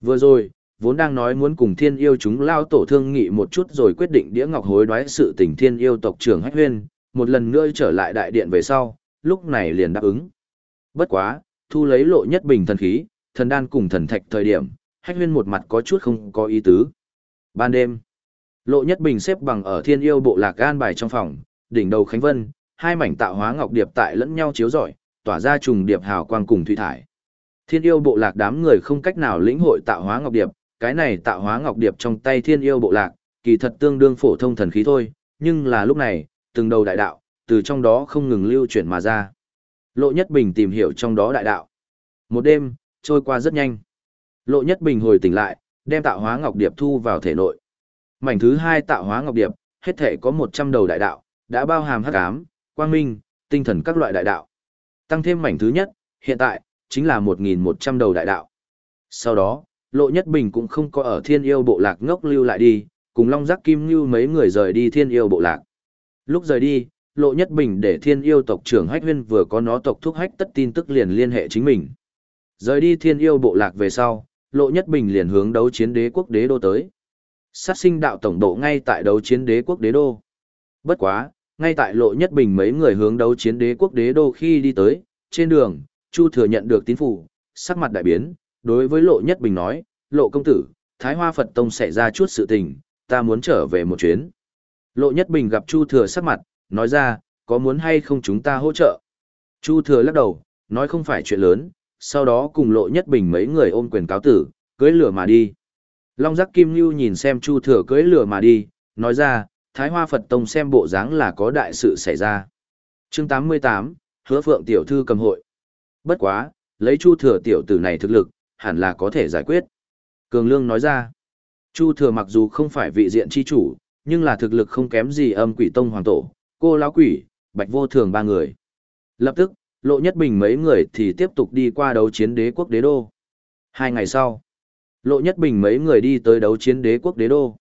Vừa rồi, vốn đang nói muốn cùng thiên yêu chúng lao tổ thương nghị một chút rồi quyết định đĩa ngọc hối đoái sự tình thiên yêu tộc trưởng Hách Huyên, một lần nữa trở lại đại điện về sau, lúc này liền đáp ứng. Bất quá, thu lấy lộ nhất bình thần khí, thần đan cùng thần thạch thời điểm, hách huyên một mặt có chút không có ý tứ. Ban đêm, lộ nhất bình xếp bằng ở thiên yêu bộ lạc gan bài trong phòng, đỉnh đầu khánh vân, hai mảnh tạo hóa ngọc điệp tại lẫn nhau chiếu rọi, tỏa ra trùng điệp hào quang cùng thủy thải. Thiên yêu bộ lạc đám người không cách nào lĩnh hội tạo hóa ngọc điệp, cái này tạo hóa ngọc điệp trong tay thiên yêu bộ lạc, kỳ thật tương đương phổ thông thần khí thôi, nhưng là lúc này, từng đầu đại đạo, từ trong đó không ngừng lưu chuyển mà ra. Lộ Nhất Bình tìm hiểu trong đó đại đạo. Một đêm, trôi qua rất nhanh. Lộ Nhất Bình hồi tỉnh lại, đem tạo hóa ngọc điệp thu vào thể nội. Mảnh thứ hai tạo hóa ngọc điệp, hết thể có 100 đầu đại đạo, đã bao hàm hắc ám, quang minh, tinh thần các loại đại đạo. Tăng thêm mảnh thứ nhất, hiện tại, chính là 1.100 đầu đại đạo. Sau đó, Lộ Nhất Bình cũng không có ở thiên yêu bộ lạc ngốc lưu lại đi, cùng Long Giác Kim Ngưu mấy người rời đi thiên yêu bộ lạc. Lúc rời đi, Lộ Nhất Bình để thiên yêu tộc trưởng Hách Huyên vừa có nó tộc thúc hách tất tin tức liền liên hệ chính mình. Rời đi thiên yêu bộ lạc về sau, Lộ Nhất Bình liền hướng đấu chiến đế quốc đế đô tới. Sát sinh đạo tổng độ ngay tại đấu chiến đế quốc đế đô. Bất quá, ngay tại Lộ Nhất Bình mấy người hướng đấu chiến đế quốc đế đô khi đi tới, trên đường, Chu thừa nhận được tín phủ, sắc mặt đại biến, đối với Lộ Nhất Bình nói, Lộ công tử, Thái Hoa Phật Tông xảy ra chút sự tình, ta muốn trở về một chuyến. Lộ Nhất Bình gặp Chu Thừa sắc mặt, nói ra, có muốn hay không chúng ta hỗ trợ. Chu Thừa lắc đầu, nói không phải chuyện lớn, sau đó cùng Lộ Nhất Bình mấy người ôm quyền cáo tử, cưới lửa mà đi. Long Giác Kim Nhu nhìn xem Chu Thừa cưới lửa mà đi, nói ra, Thái Hoa Phật Tông xem bộ dáng là có đại sự xảy ra. chương 88, Hứa Phượng Tiểu Thư cầm hội. Bất quá, lấy Chu Thừa Tiểu Tử này thực lực, hẳn là có thể giải quyết. Cường Lương nói ra, Chu Thừa mặc dù không phải vị diện chi chủ, nhưng là thực lực không kém gì âm quỷ tông hoàng tổ, cô lão quỷ, bạch vô thường ba người. Lập tức, lộ nhất bình mấy người thì tiếp tục đi qua đấu chiến đế quốc đế đô. Hai ngày sau, lộ nhất bình mấy người đi tới đấu chiến đế quốc đế đô.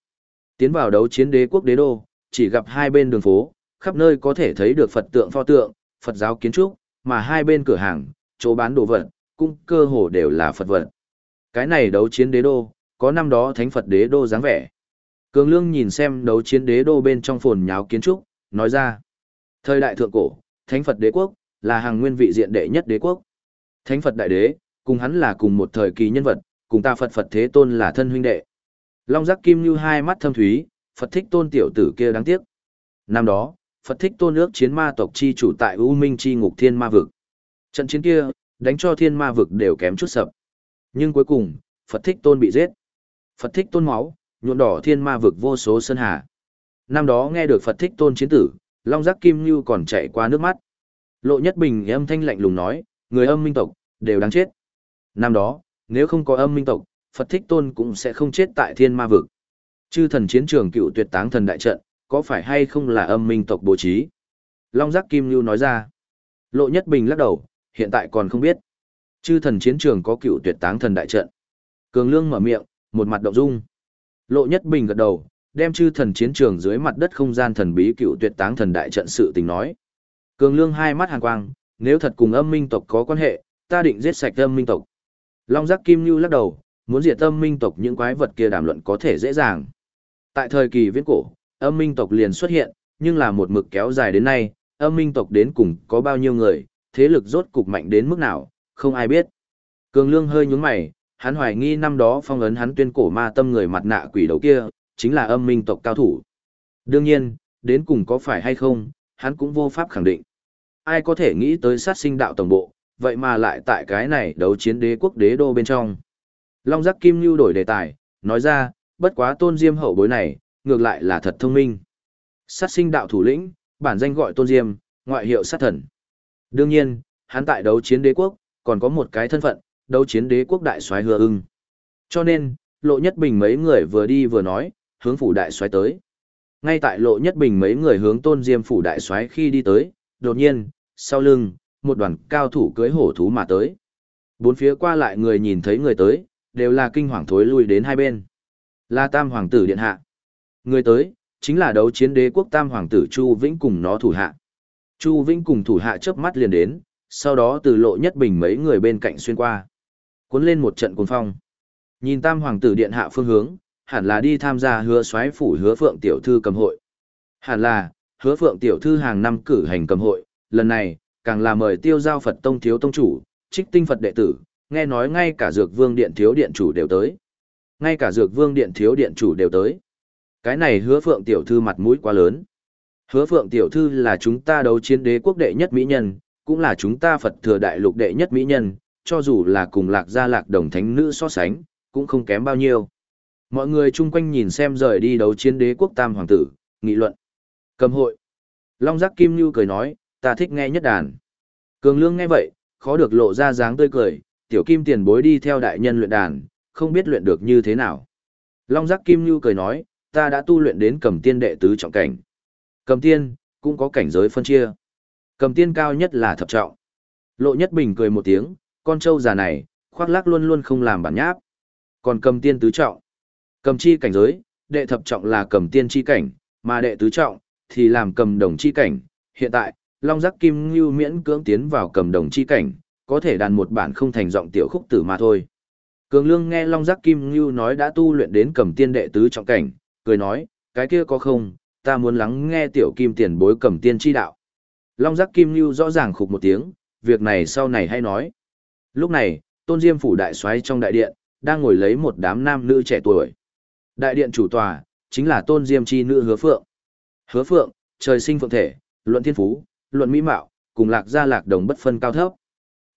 Tiến vào đấu chiến đế quốc đế đô, chỉ gặp hai bên đường phố, khắp nơi có thể thấy được Phật tượng pho tượng, Phật giáo kiến trúc, mà hai bên cửa hàng, chỗ bán đồ vật, cũng cơ hồ đều là Phật vật. Cái này đấu chiến đế đô, có năm đó thánh Phật đế đô dáng vẻ. Cường Lương nhìn xem đấu chiến đế đô bên trong phồn nháo kiến trúc, nói ra. Thời đại thượng cổ, Thánh Phật đế quốc, là hàng nguyên vị diện đệ nhất đế quốc. Thánh Phật đại đế, cùng hắn là cùng một thời kỳ nhân vật, cùng ta Phật Phật Thế Tôn là thân huynh đệ. Long giác kim như hai mắt thâm thúy, Phật thích tôn tiểu tử kia đáng tiếc. Năm đó, Phật thích tôn ước chiến ma tộc chi chủ tại U Minh chi ngục thiên ma vực. Trận chiến kia, đánh cho thiên ma vực đều kém chút sập. Nhưng cuối cùng, Phật thích tôn bị giết. Phật thích tôn máu, nhuộm đỏ thiên ma vực vô số sơn hà. Năm đó nghe được Phật thích tôn chiến tử, Long Giác Kim Như còn chạy qua nước mắt. Lộ Nhất Bình âm thanh lạnh lùng nói, người âm minh tộc, đều đáng chết. Năm đó, nếu không có âm minh tộc, Phật thích tôn cũng sẽ không chết tại thiên ma vực. Chư thần chiến trường cựu tuyệt táng thần đại trận, có phải hay không là âm minh tộc bố trí? Long Giác Kim Như nói ra. Lộ Nhất Bình lắc đầu, hiện tại còn không biết. Chư thần chiến trường có cựu tuyệt táng thần đại trận. Cường Lương mở miệng, một mặt động dung. Lộ Nhất Bình gật đầu, đem chư thần chiến trường dưới mặt đất không gian thần bí cựu tuyệt táng thần đại trận sự tình nói. Cường Lương hai mắt hàn quang, nếu thật cùng âm minh tộc có quan hệ, ta định giết sạch âm minh tộc. Long Giác Kim Nhu lắc đầu, muốn diệt âm minh tộc những quái vật kia đàm luận có thể dễ dàng. Tại thời kỳ viễn cổ, âm minh tộc liền xuất hiện, nhưng là một mực kéo dài đến nay, âm minh tộc đến cùng có bao nhiêu người, thế lực rốt cục mạnh đến mức nào, không ai biết. Cường Lương hơi nhúng mày, hắn hoài nghi năm đó phong ấn hắn tuyên cổ ma tâm người mặt nạ quỷ đầu kia, chính là âm minh tộc cao thủ. Đương nhiên, đến cùng có phải hay không, hắn cũng vô pháp khẳng định. Ai có thể nghĩ tới sát sinh đạo tổng bộ, vậy mà lại tại cái này đấu chiến đế quốc đế đô bên trong. Long giác kim lưu đổi đề tài, nói ra, bất quá tôn diêm hậu bối này, ngược lại là thật thông minh. Sát sinh đạo thủ lĩnh, bản danh gọi tôn diêm, ngoại hiệu sát thần. Đương nhiên, hắn tại đấu chiến đế quốc, còn có một cái thân phận, đấu chiến đế quốc đại soái hứa ưng. Cho nên, lộ nhất bình mấy người vừa đi vừa nói, hướng phủ đại soái tới. Ngay tại lộ nhất bình mấy người hướng tôn diêm phủ đại soái khi đi tới, đột nhiên, sau lưng, một đoàn cao thủ cưới hổ thú mà tới. Bốn phía qua lại người nhìn thấy người tới, đều là kinh hoàng thối lui đến hai bên. Là tam hoàng tử điện hạ. Người tới, chính là đấu chiến đế quốc tam hoàng tử Chu Vĩnh cùng nó thủ hạ. Chu Vĩnh cùng thủ hạ chớp mắt liền đến, sau đó từ lộ nhất bình mấy người bên cạnh xuyên qua. Cuốn lên một trận cuồng phong. Nhìn tam hoàng tử điện hạ phương hướng, hẳn là đi tham gia hứa xoáy phủ hứa phượng tiểu thư cầm hội. Hẳn là, hứa phượng tiểu thư hàng năm cử hành cầm hội, lần này, càng là mời tiêu giao Phật tông thiếu tông chủ, trích tinh Phật đệ tử, nghe nói ngay cả dược vương điện thiếu điện chủ đều tới. Ngay cả dược vương điện thiếu điện chủ đều tới. Cái này hứa phượng tiểu thư mặt mũi quá lớn. Hứa phượng tiểu thư là chúng ta đấu chiến đế quốc đệ nhất mỹ nhân, cũng là chúng ta Phật thừa đại lục đệ nhất mỹ nhân, cho dù là cùng lạc gia lạc đồng thánh nữ so sánh, cũng không kém bao nhiêu. Mọi người chung quanh nhìn xem rời đi đấu chiến đế quốc tam hoàng tử, nghị luận. Cầm hội. Long giác kim như cười nói, ta thích nghe nhất đàn. Cường lương nghe vậy, khó được lộ ra dáng tươi cười, tiểu kim tiền bối đi theo đại nhân luyện đàn, không biết luyện được như thế nào. Long giác kim như cười nói, ta đã tu luyện đến cầm tiên đệ tứ trọng cảnh. Cầm tiên, cũng có cảnh giới phân chia. Cầm tiên cao nhất là thập trọng. Lộ nhất bình cười một tiếng, con trâu già này, khoác lác luôn luôn không làm bản nháp. Còn cầm tiên tứ trọng. Cầm chi cảnh giới, đệ thập trọng là cầm tiên chi cảnh, mà đệ tứ trọng, thì làm cầm đồng chi cảnh. Hiện tại, Long Giác Kim Ngưu miễn cưỡng tiến vào cầm đồng chi cảnh, có thể đàn một bản không thành giọng tiểu khúc tử mà thôi. Cường Lương nghe Long Giác Kim Ngưu nói đã tu luyện đến cầm tiên đệ tứ trọng cảnh, cười nói, cái kia có không, ta muốn lắng nghe tiểu kim tiền bối cầm tiên chi đạo. Long Giác Kim Ngưu rõ ràng khục một tiếng, việc này sau này hay nói. Lúc này, Tôn Diêm phủ đại soái trong đại điện, đang ngồi lấy một đám nam nữ trẻ tuổi. Đại điện chủ tòa, chính là tôn diêm chi nữ hứa phượng. Hứa phượng, trời sinh phượng thể, luận thiên phú, luận mỹ mạo, cùng lạc gia lạc đồng bất phân cao thấp.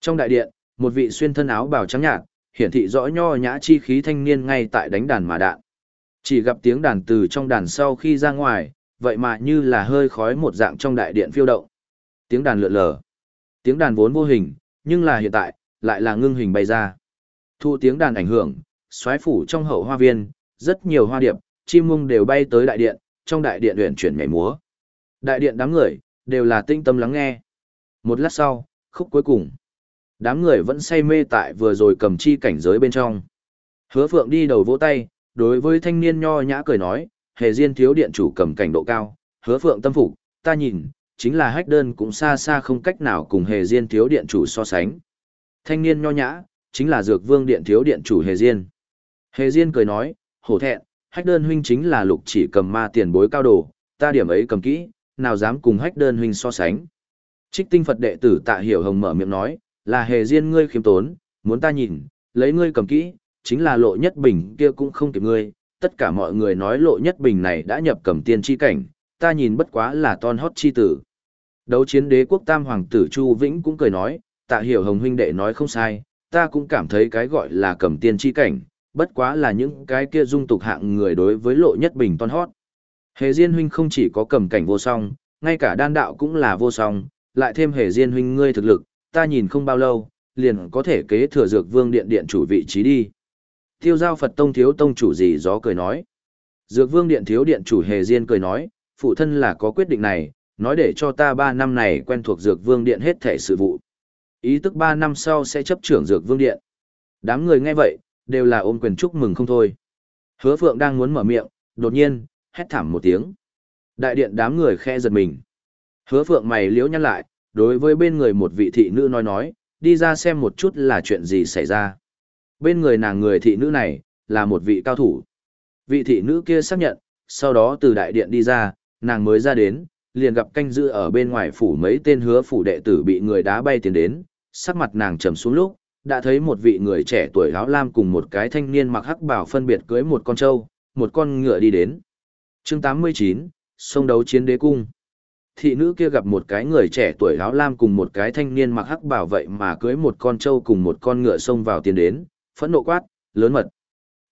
Trong đại điện, một vị xuyên thân áo bào trắng nhạt, hiển thị rõ nho nhã chi khí thanh niên ngay tại đánh đàn mà đạn. Chỉ gặp tiếng đàn từ trong đàn sau khi ra ngoài, vậy mà như là hơi khói một dạng trong đại điện phiêu động. Tiếng đàn lượn lờ. Tiếng đàn vốn vô hình, nhưng là hiện tại, lại là ngưng hình bay ra. Thu tiếng đàn ảnh hưởng, xoáy phủ trong hậu hoa viên, rất nhiều hoa điệp, chim mung đều bay tới đại điện, trong đại điện luyện chuyển nhảy múa. Đại điện đám người, đều là tinh tâm lắng nghe. Một lát sau, khúc cuối cùng. Đám người vẫn say mê tại vừa rồi cầm chi cảnh giới bên trong. Hứa phượng đi đầu vỗ tay, đối với thanh niên nho nhã cười nói, hề diên thiếu điện chủ cầm cảnh độ cao, hứa phượng tâm phục, ta nhìn, chính là hách đơn cũng xa xa không cách nào cùng hề diên thiếu điện chủ so sánh. Thanh niên nho nhã, chính là dược vương điện thiếu điện chủ hề diên. Hề diên cười nói, hổ thẹn, hách đơn huynh chính là lục chỉ cầm ma tiền bối cao đồ, ta điểm ấy cầm kỹ, nào dám cùng hách đơn huynh so sánh. Trích tinh Phật đệ tử tạ hiểu hồng mở miệng nói, là hề diên ngươi khiêm tốn, muốn ta nhìn, lấy ngươi cầm kỹ, chính là lộ nhất bình kia cũng không kịp ngươi, tất cả mọi người nói lộ nhất bình này đã nhập cầm tiên chi cảnh, ta nhìn bất quá là ton hót chi tử. Đấu chiến đế quốc tam hoàng tử Chu Vĩnh cũng cười nói, tạ hiểu hồng huynh đệ nói không sai, ta cũng cảm thấy cái gọi là cầm tiên chi cảnh, bất quá là những cái kia dung tục hạng người đối với lộ nhất bình toan hót. Hề Diên huynh không chỉ có cầm cảnh vô song, ngay cả đan đạo cũng là vô song, lại thêm Hề Diên huynh ngươi thực lực, ta nhìn không bao lâu, liền có thể kế thừa dược vương điện điện chủ vị trí đi. Tiêu giao Phật tông thiếu tông chủ gì gió cười nói. Dược vương điện thiếu điện chủ Hề Diên cười nói, phụ thân là có quyết định này, nói để cho ta ba năm này quen thuộc dược vương điện hết thể sự vụ. Ý tức ba năm sau sẽ chấp trưởng dược vương điện. Đám người nghe vậy, đều là ôm quyền chúc mừng không thôi. Hứa Phượng đang muốn mở miệng, đột nhiên, hét thảm một tiếng. Đại điện đám người khe giật mình. Hứa Phượng mày liếu nhăn lại, đối với bên người một vị thị nữ nói nói, đi ra xem một chút là chuyện gì xảy ra. Bên người nàng người thị nữ này, là một vị cao thủ. Vị thị nữ kia xác nhận, sau đó từ đại điện đi ra, nàng mới ra đến, liền gặp canh giữ ở bên ngoài phủ mấy tên hứa phủ đệ tử bị người đá bay tiến đến, sắc mặt nàng trầm xuống lúc, đã thấy một vị người trẻ tuổi áo lam cùng một cái thanh niên mặc hắc bảo phân biệt cưới một con trâu, một con ngựa đi đến. Chương 89, sông đấu chiến đế cung. Thị nữ kia gặp một cái người trẻ tuổi áo lam cùng một cái thanh niên mặc hắc bảo vậy mà cưới một con trâu cùng một con ngựa xông vào tiến đến, phẫn nộ quát, lớn mật.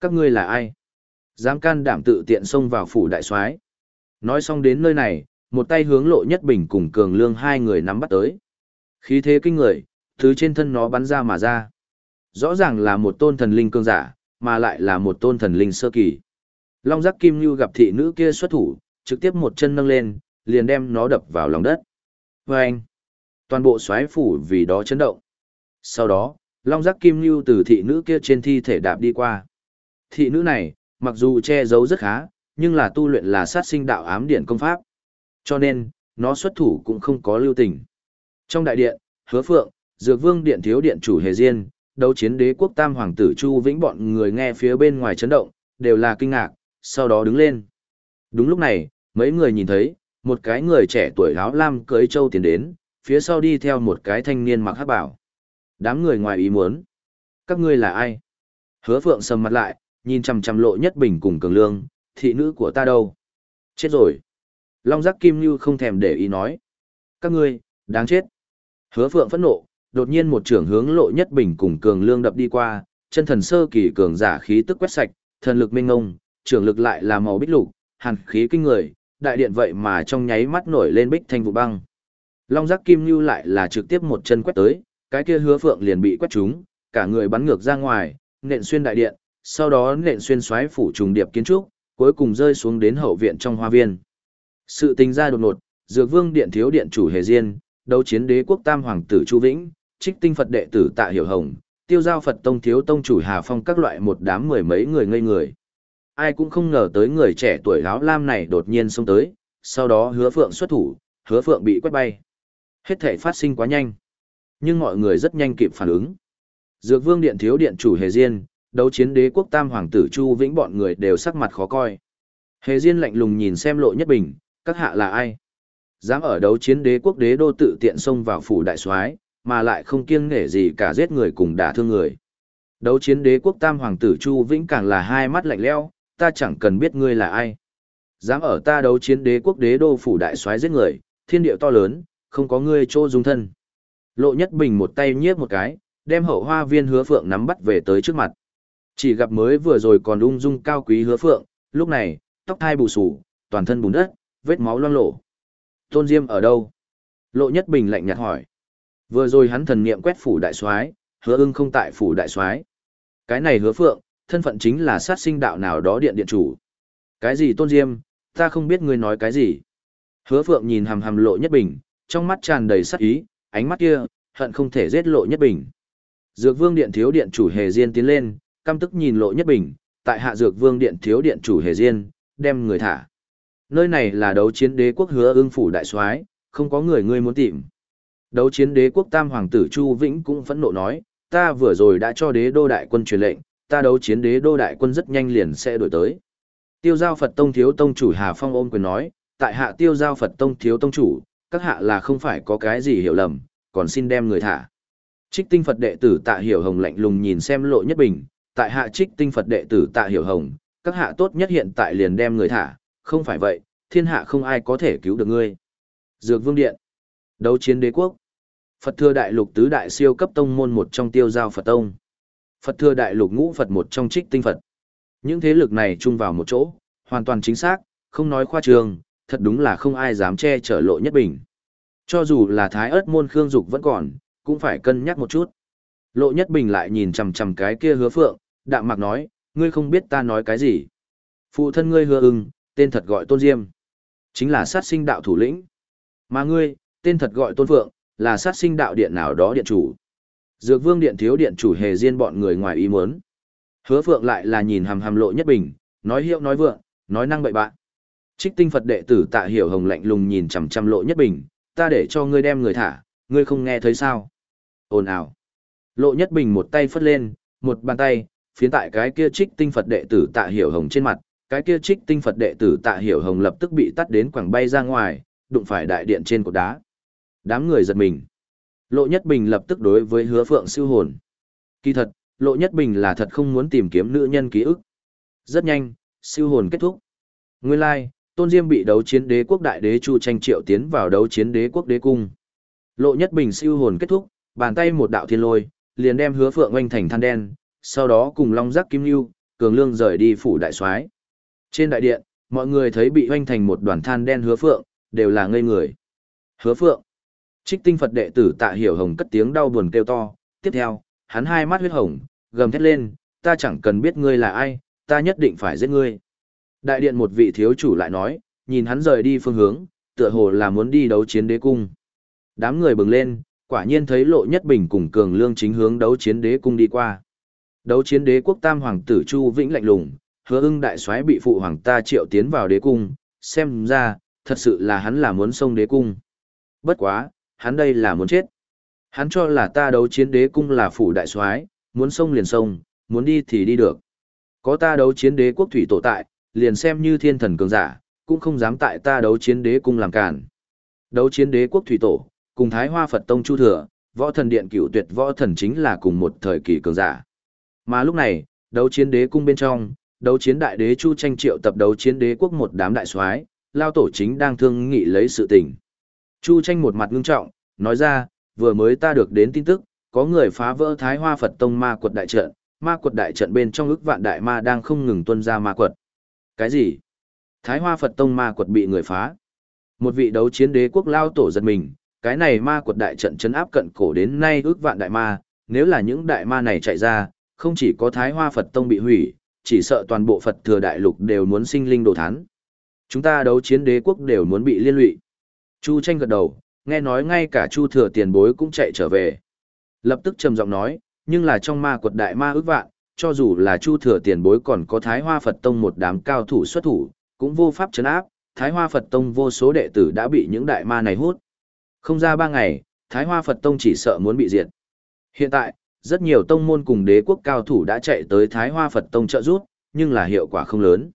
Các ngươi là ai? Dám can đảm tự tiện xông vào phủ đại soái. Nói xong đến nơi này, một tay hướng lộ nhất bình cùng cường lương hai người nắm bắt tới. Khí thế kinh người, thứ trên thân nó bắn ra mà ra. Rõ ràng là một tôn thần linh cương giả, mà lại là một tôn thần linh sơ kỳ. Long giác kim như gặp thị nữ kia xuất thủ, trực tiếp một chân nâng lên, liền đem nó đập vào lòng đất. Và anh, toàn bộ xoáy phủ vì đó chấn động. Sau đó, long giác kim như từ thị nữ kia trên thi thể đạp đi qua. Thị nữ này, mặc dù che giấu rất khá, nhưng là tu luyện là sát sinh đạo ám điện công pháp. Cho nên, nó xuất thủ cũng không có lưu tình. Trong đại điện, hứa phượng, dược vương điện thiếu điện chủ hề diên, đấu chiến đế quốc tam hoàng tử Chu Vĩnh bọn người nghe phía bên ngoài chấn động, đều là kinh ngạc, sau đó đứng lên. Đúng lúc này, mấy người nhìn thấy, một cái người trẻ tuổi áo lam cưới châu tiến đến, phía sau đi theo một cái thanh niên mặc hát bảo. Đám người ngoài ý muốn. Các ngươi là ai? Hứa phượng sầm mặt lại, nhìn chằm chằm lộ nhất bình cùng cường lương, thị nữ của ta đâu? Chết rồi. Long giác kim như không thèm để ý nói. Các ngươi, đáng chết. Hứa phượng phẫn nộ, đột nhiên một trưởng hướng lộ nhất bình cùng cường lương đập đi qua, chân thần sơ kỳ cường giả khí tức quét sạch, thần lực minh ngông, trưởng lực lại là màu bích lục, hàn khí kinh người, đại điện vậy mà trong nháy mắt nổi lên bích thanh vụ băng. Long giác kim như lại là trực tiếp một chân quét tới, cái kia hứa phượng liền bị quét trúng, cả người bắn ngược ra ngoài, nện xuyên đại điện, sau đó nện xuyên xoáy phủ trùng điệp kiến trúc, cuối cùng rơi xuống đến hậu viện trong hoa viên. Sự tình ra đột ngột, Dược Vương điện thiếu điện chủ Hề Diên, đấu chiến đế quốc tam hoàng tử Chu Vĩnh, Trích Tinh Phật đệ tử Tạ Hiểu Hồng, Tiêu Giao Phật tông thiếu tông chủ Hà Phong các loại một đám mười mấy người ngây người. Ai cũng không ngờ tới người trẻ tuổi áo lam này đột nhiên xông tới, sau đó Hứa Phượng xuất thủ, Hứa Phượng bị quét bay. Hết thể phát sinh quá nhanh, nhưng mọi người rất nhanh kịp phản ứng. Dược Vương điện thiếu điện chủ Hề Diên, đấu chiến đế quốc tam hoàng tử Chu Vĩnh bọn người đều sắc mặt khó coi. Hề Diên lạnh lùng nhìn xem Lộ Nhất Bình, các hạ là ai? Dám ở đấu chiến đế quốc đế đô tự tiện xông vào phủ đại soái, mà lại không kiêng nể gì cả giết người cùng đả thương người. Đấu chiến đế quốc tam hoàng tử Chu Vĩnh càng là hai mắt lạnh lẽo, ta chẳng cần biết ngươi là ai. Dám ở ta đấu chiến đế quốc đế đô phủ đại soái giết người, thiên địa to lớn, không có ngươi chỗ dung thân. Lộ Nhất Bình một tay nhiếp một cái, đem hậu hoa viên hứa phượng nắm bắt về tới trước mặt. Chỉ gặp mới vừa rồi còn ung dung cao quý hứa phượng, lúc này, tóc thai bù sù, toàn thân bùn đất, vết máu loang lổ. Tôn Diêm ở đâu? Lộ Nhất Bình lạnh nhạt hỏi. Vừa rồi hắn thần niệm quét phủ đại soái, hứa ưng không tại phủ đại soái. Cái này hứa phượng, thân phận chính là sát sinh đạo nào đó điện điện chủ. Cái gì Tôn Diêm, ta không biết ngươi nói cái gì. Hứa phượng nhìn hằm hằm Lộ Nhất Bình, trong mắt tràn đầy sát ý, ánh mắt kia, hận không thể giết Lộ Nhất Bình. Dược Vương điện thiếu điện chủ Hề Diên tiến lên, căm tức nhìn Lộ Nhất Bình, tại hạ Dược Vương điện thiếu điện chủ Hề Diên, đem người thả. Nơi này là đấu chiến đế quốc hứa ưng phủ đại soái, không có người ngươi muốn tìm. Đấu chiến đế quốc tam hoàng tử Chu Vĩnh cũng phẫn nộ nói, ta vừa rồi đã cho đế đô đại quân truyền lệnh, ta đấu chiến đế đô đại quân rất nhanh liền sẽ đổi tới. Tiêu giao Phật tông thiếu tông chủ Hà Phong ôm quyền nói, tại hạ tiêu giao Phật tông thiếu tông chủ, các hạ là không phải có cái gì hiểu lầm, còn xin đem người thả. Trích tinh Phật đệ tử tạ hiểu hồng lạnh lùng nhìn xem lộ nhất bình, tại hạ trích tinh Phật đệ tử tạ hiểu hồng, các hạ tốt nhất hiện tại liền đem người thả, không phải vậy, thiên hạ không ai có thể cứu được ngươi. Dược Vương Điện. Đấu chiến đế quốc. Phật Thừa Đại Lục tứ đại siêu cấp tông môn một trong tiêu giao Phật tông. Phật Thừa Đại Lục ngũ Phật một trong trích tinh Phật. Những thế lực này chung vào một chỗ, hoàn toàn chính xác, không nói khoa trương, thật đúng là không ai dám che chở lộ nhất bình. Cho dù là thái ớt môn khương dục vẫn còn, cũng phải cân nhắc một chút. Lộ nhất bình lại nhìn chằm chằm cái kia hứa phượng, đạm mạc nói, ngươi không biết ta nói cái gì. Phụ thân ngươi hứa ưng, tên thật gọi tôn diêm. Chính là sát sinh đạo thủ lĩnh. Mà ngươi, tên thật gọi tôn phượng, là sát sinh đạo điện nào đó điện chủ. Dược vương điện thiếu điện chủ hề riêng bọn người ngoài ý muốn. Hứa phượng lại là nhìn hàm hàm lộ nhất bình, nói hiệu nói vượng, nói năng bậy bạ. Trích tinh Phật đệ tử tạ hiểu hồng lạnh lùng nhìn chằm chằm lộ nhất bình, ta để cho ngươi đem người thả, ngươi không nghe thấy sao. Ồn ào. Lộ nhất bình một tay phất lên, một bàn tay, phiến tại cái kia trích tinh Phật đệ tử tạ hiểu hồng trên mặt, cái kia trích tinh Phật đệ tử tạ hiểu hồng lập tức bị tắt đến quảng bay ra ngoài, đụng phải đại điện trên cột đá. Đám người giật mình. Lộ Nhất Bình lập tức đối với hứa phượng siêu hồn. Kỳ thật, Lộ Nhất Bình là thật không muốn tìm kiếm nữ nhân ký ức. Rất nhanh, siêu hồn kết thúc. Nguyên lai, like, Tôn Diêm bị đấu chiến đế quốc đại đế Chu Tranh Triệu tiến vào đấu chiến đế quốc đế cung. Lộ Nhất Bình siêu hồn kết thúc, bàn tay một đạo thiên lôi, liền đem hứa phượng oanh thành than đen, sau đó cùng Long Giác Kim Lưu, Cường Lương rời đi phủ đại soái. Trên đại điện, mọi người thấy bị hoanh thành một đoàn than đen hứa phượng, đều là ngây người. Hứa phượng. Trích tinh Phật đệ tử tạ hiểu hồng cất tiếng đau buồn kêu to, tiếp theo, hắn hai mắt huyết hồng, gầm thét lên, ta chẳng cần biết ngươi là ai, ta nhất định phải giết ngươi. Đại điện một vị thiếu chủ lại nói, nhìn hắn rời đi phương hướng, tựa hồ là muốn đi đấu chiến đế cung. Đám người bừng lên, quả nhiên thấy lộ nhất bình cùng cường lương chính hướng đấu chiến đế cung đi qua. Đấu chiến đế quốc tam hoàng tử Chu Vĩnh lạnh lùng, hứa ưng đại soái bị phụ hoàng ta triệu tiến vào đế cung, xem ra, thật sự là hắn là muốn xông đế cung. Bất quá, hắn đây là muốn chết. Hắn cho là ta đấu chiến đế cung là phủ đại soái, muốn xông liền xông, muốn đi thì đi được. Có ta đấu chiến đế quốc thủy tổ tại, liền xem như thiên thần cường giả, cũng không dám tại ta đấu chiến đế cung làm cản. Đấu chiến đế quốc thủy tổ, cùng Thái Hoa Phật Tông Chu Thừa, võ thần điện cựu tuyệt võ thần chính là cùng một thời kỳ cường giả. Mà lúc này, đấu chiến đế cung bên trong, đấu chiến đại đế Chu tranh triệu tập đấu chiến đế quốc một đám đại soái, lao tổ chính đang thương nghị lấy sự tình. Chu tranh một mặt ngưng trọng, nói ra, vừa mới ta được đến tin tức, có người phá vỡ Thái Hoa Phật Tông ma quật đại trận, ma quật đại trận bên trong ức vạn đại ma đang không ngừng tuân ra ma quật. Cái gì? Thái Hoa Phật Tông ma quật bị người phá. Một vị đấu chiến đế quốc lao tổ giật mình, cái này ma quật đại trận chấn áp cận cổ đến nay ước vạn đại ma, nếu là những đại ma này chạy ra, không chỉ có Thái Hoa Phật Tông bị hủy, chỉ sợ toàn bộ Phật thừa đại lục đều muốn sinh linh đồ thán. Chúng ta đấu chiến đế quốc đều muốn bị liên lụy. Chu tranh gật đầu, nghe nói ngay cả Chu thừa tiền bối cũng chạy trở về. Lập tức trầm giọng nói, nhưng là trong ma quật đại ma ước vạn, cho dù là Chu thừa tiền bối còn có Thái Hoa Phật Tông một đám cao thủ xuất thủ, cũng vô pháp chấn áp, Thái Hoa Phật Tông vô số đệ tử đã bị những đại ma này hút. Không ra ba ngày, Thái Hoa Phật Tông chỉ sợ muốn bị diệt. Hiện tại, rất nhiều tông môn cùng đế quốc cao thủ đã chạy tới Thái Hoa Phật Tông trợ giúp, nhưng là hiệu quả không lớn.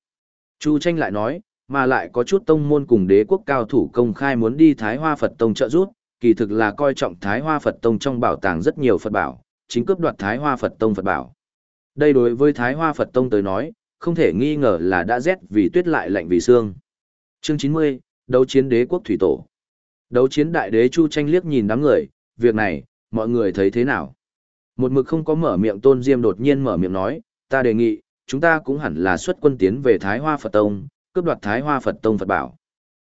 Chu Tranh lại nói, mà lại có chút tông môn cùng đế quốc cao thủ công khai muốn đi Thái Hoa Phật Tông trợ giúp, kỳ thực là coi trọng Thái Hoa Phật Tông trong bảo tàng rất nhiều Phật bảo, chính cướp đoạt Thái Hoa Phật Tông Phật bảo. Đây đối với Thái Hoa Phật Tông tới nói, không thể nghi ngờ là đã rét vì tuyết lại lạnh vì xương. Chương 90, đấu chiến đế quốc thủy tổ. Đấu chiến đại đế Chu Tranh liếc nhìn đám người, việc này, mọi người thấy thế nào? Một mực không có mở miệng Tôn Diêm đột nhiên mở miệng nói, ta đề nghị, chúng ta cũng hẳn là xuất quân tiến về Thái Hoa Phật Tông, cướp đoạt Thái Hoa Phật Tông Phật bảo.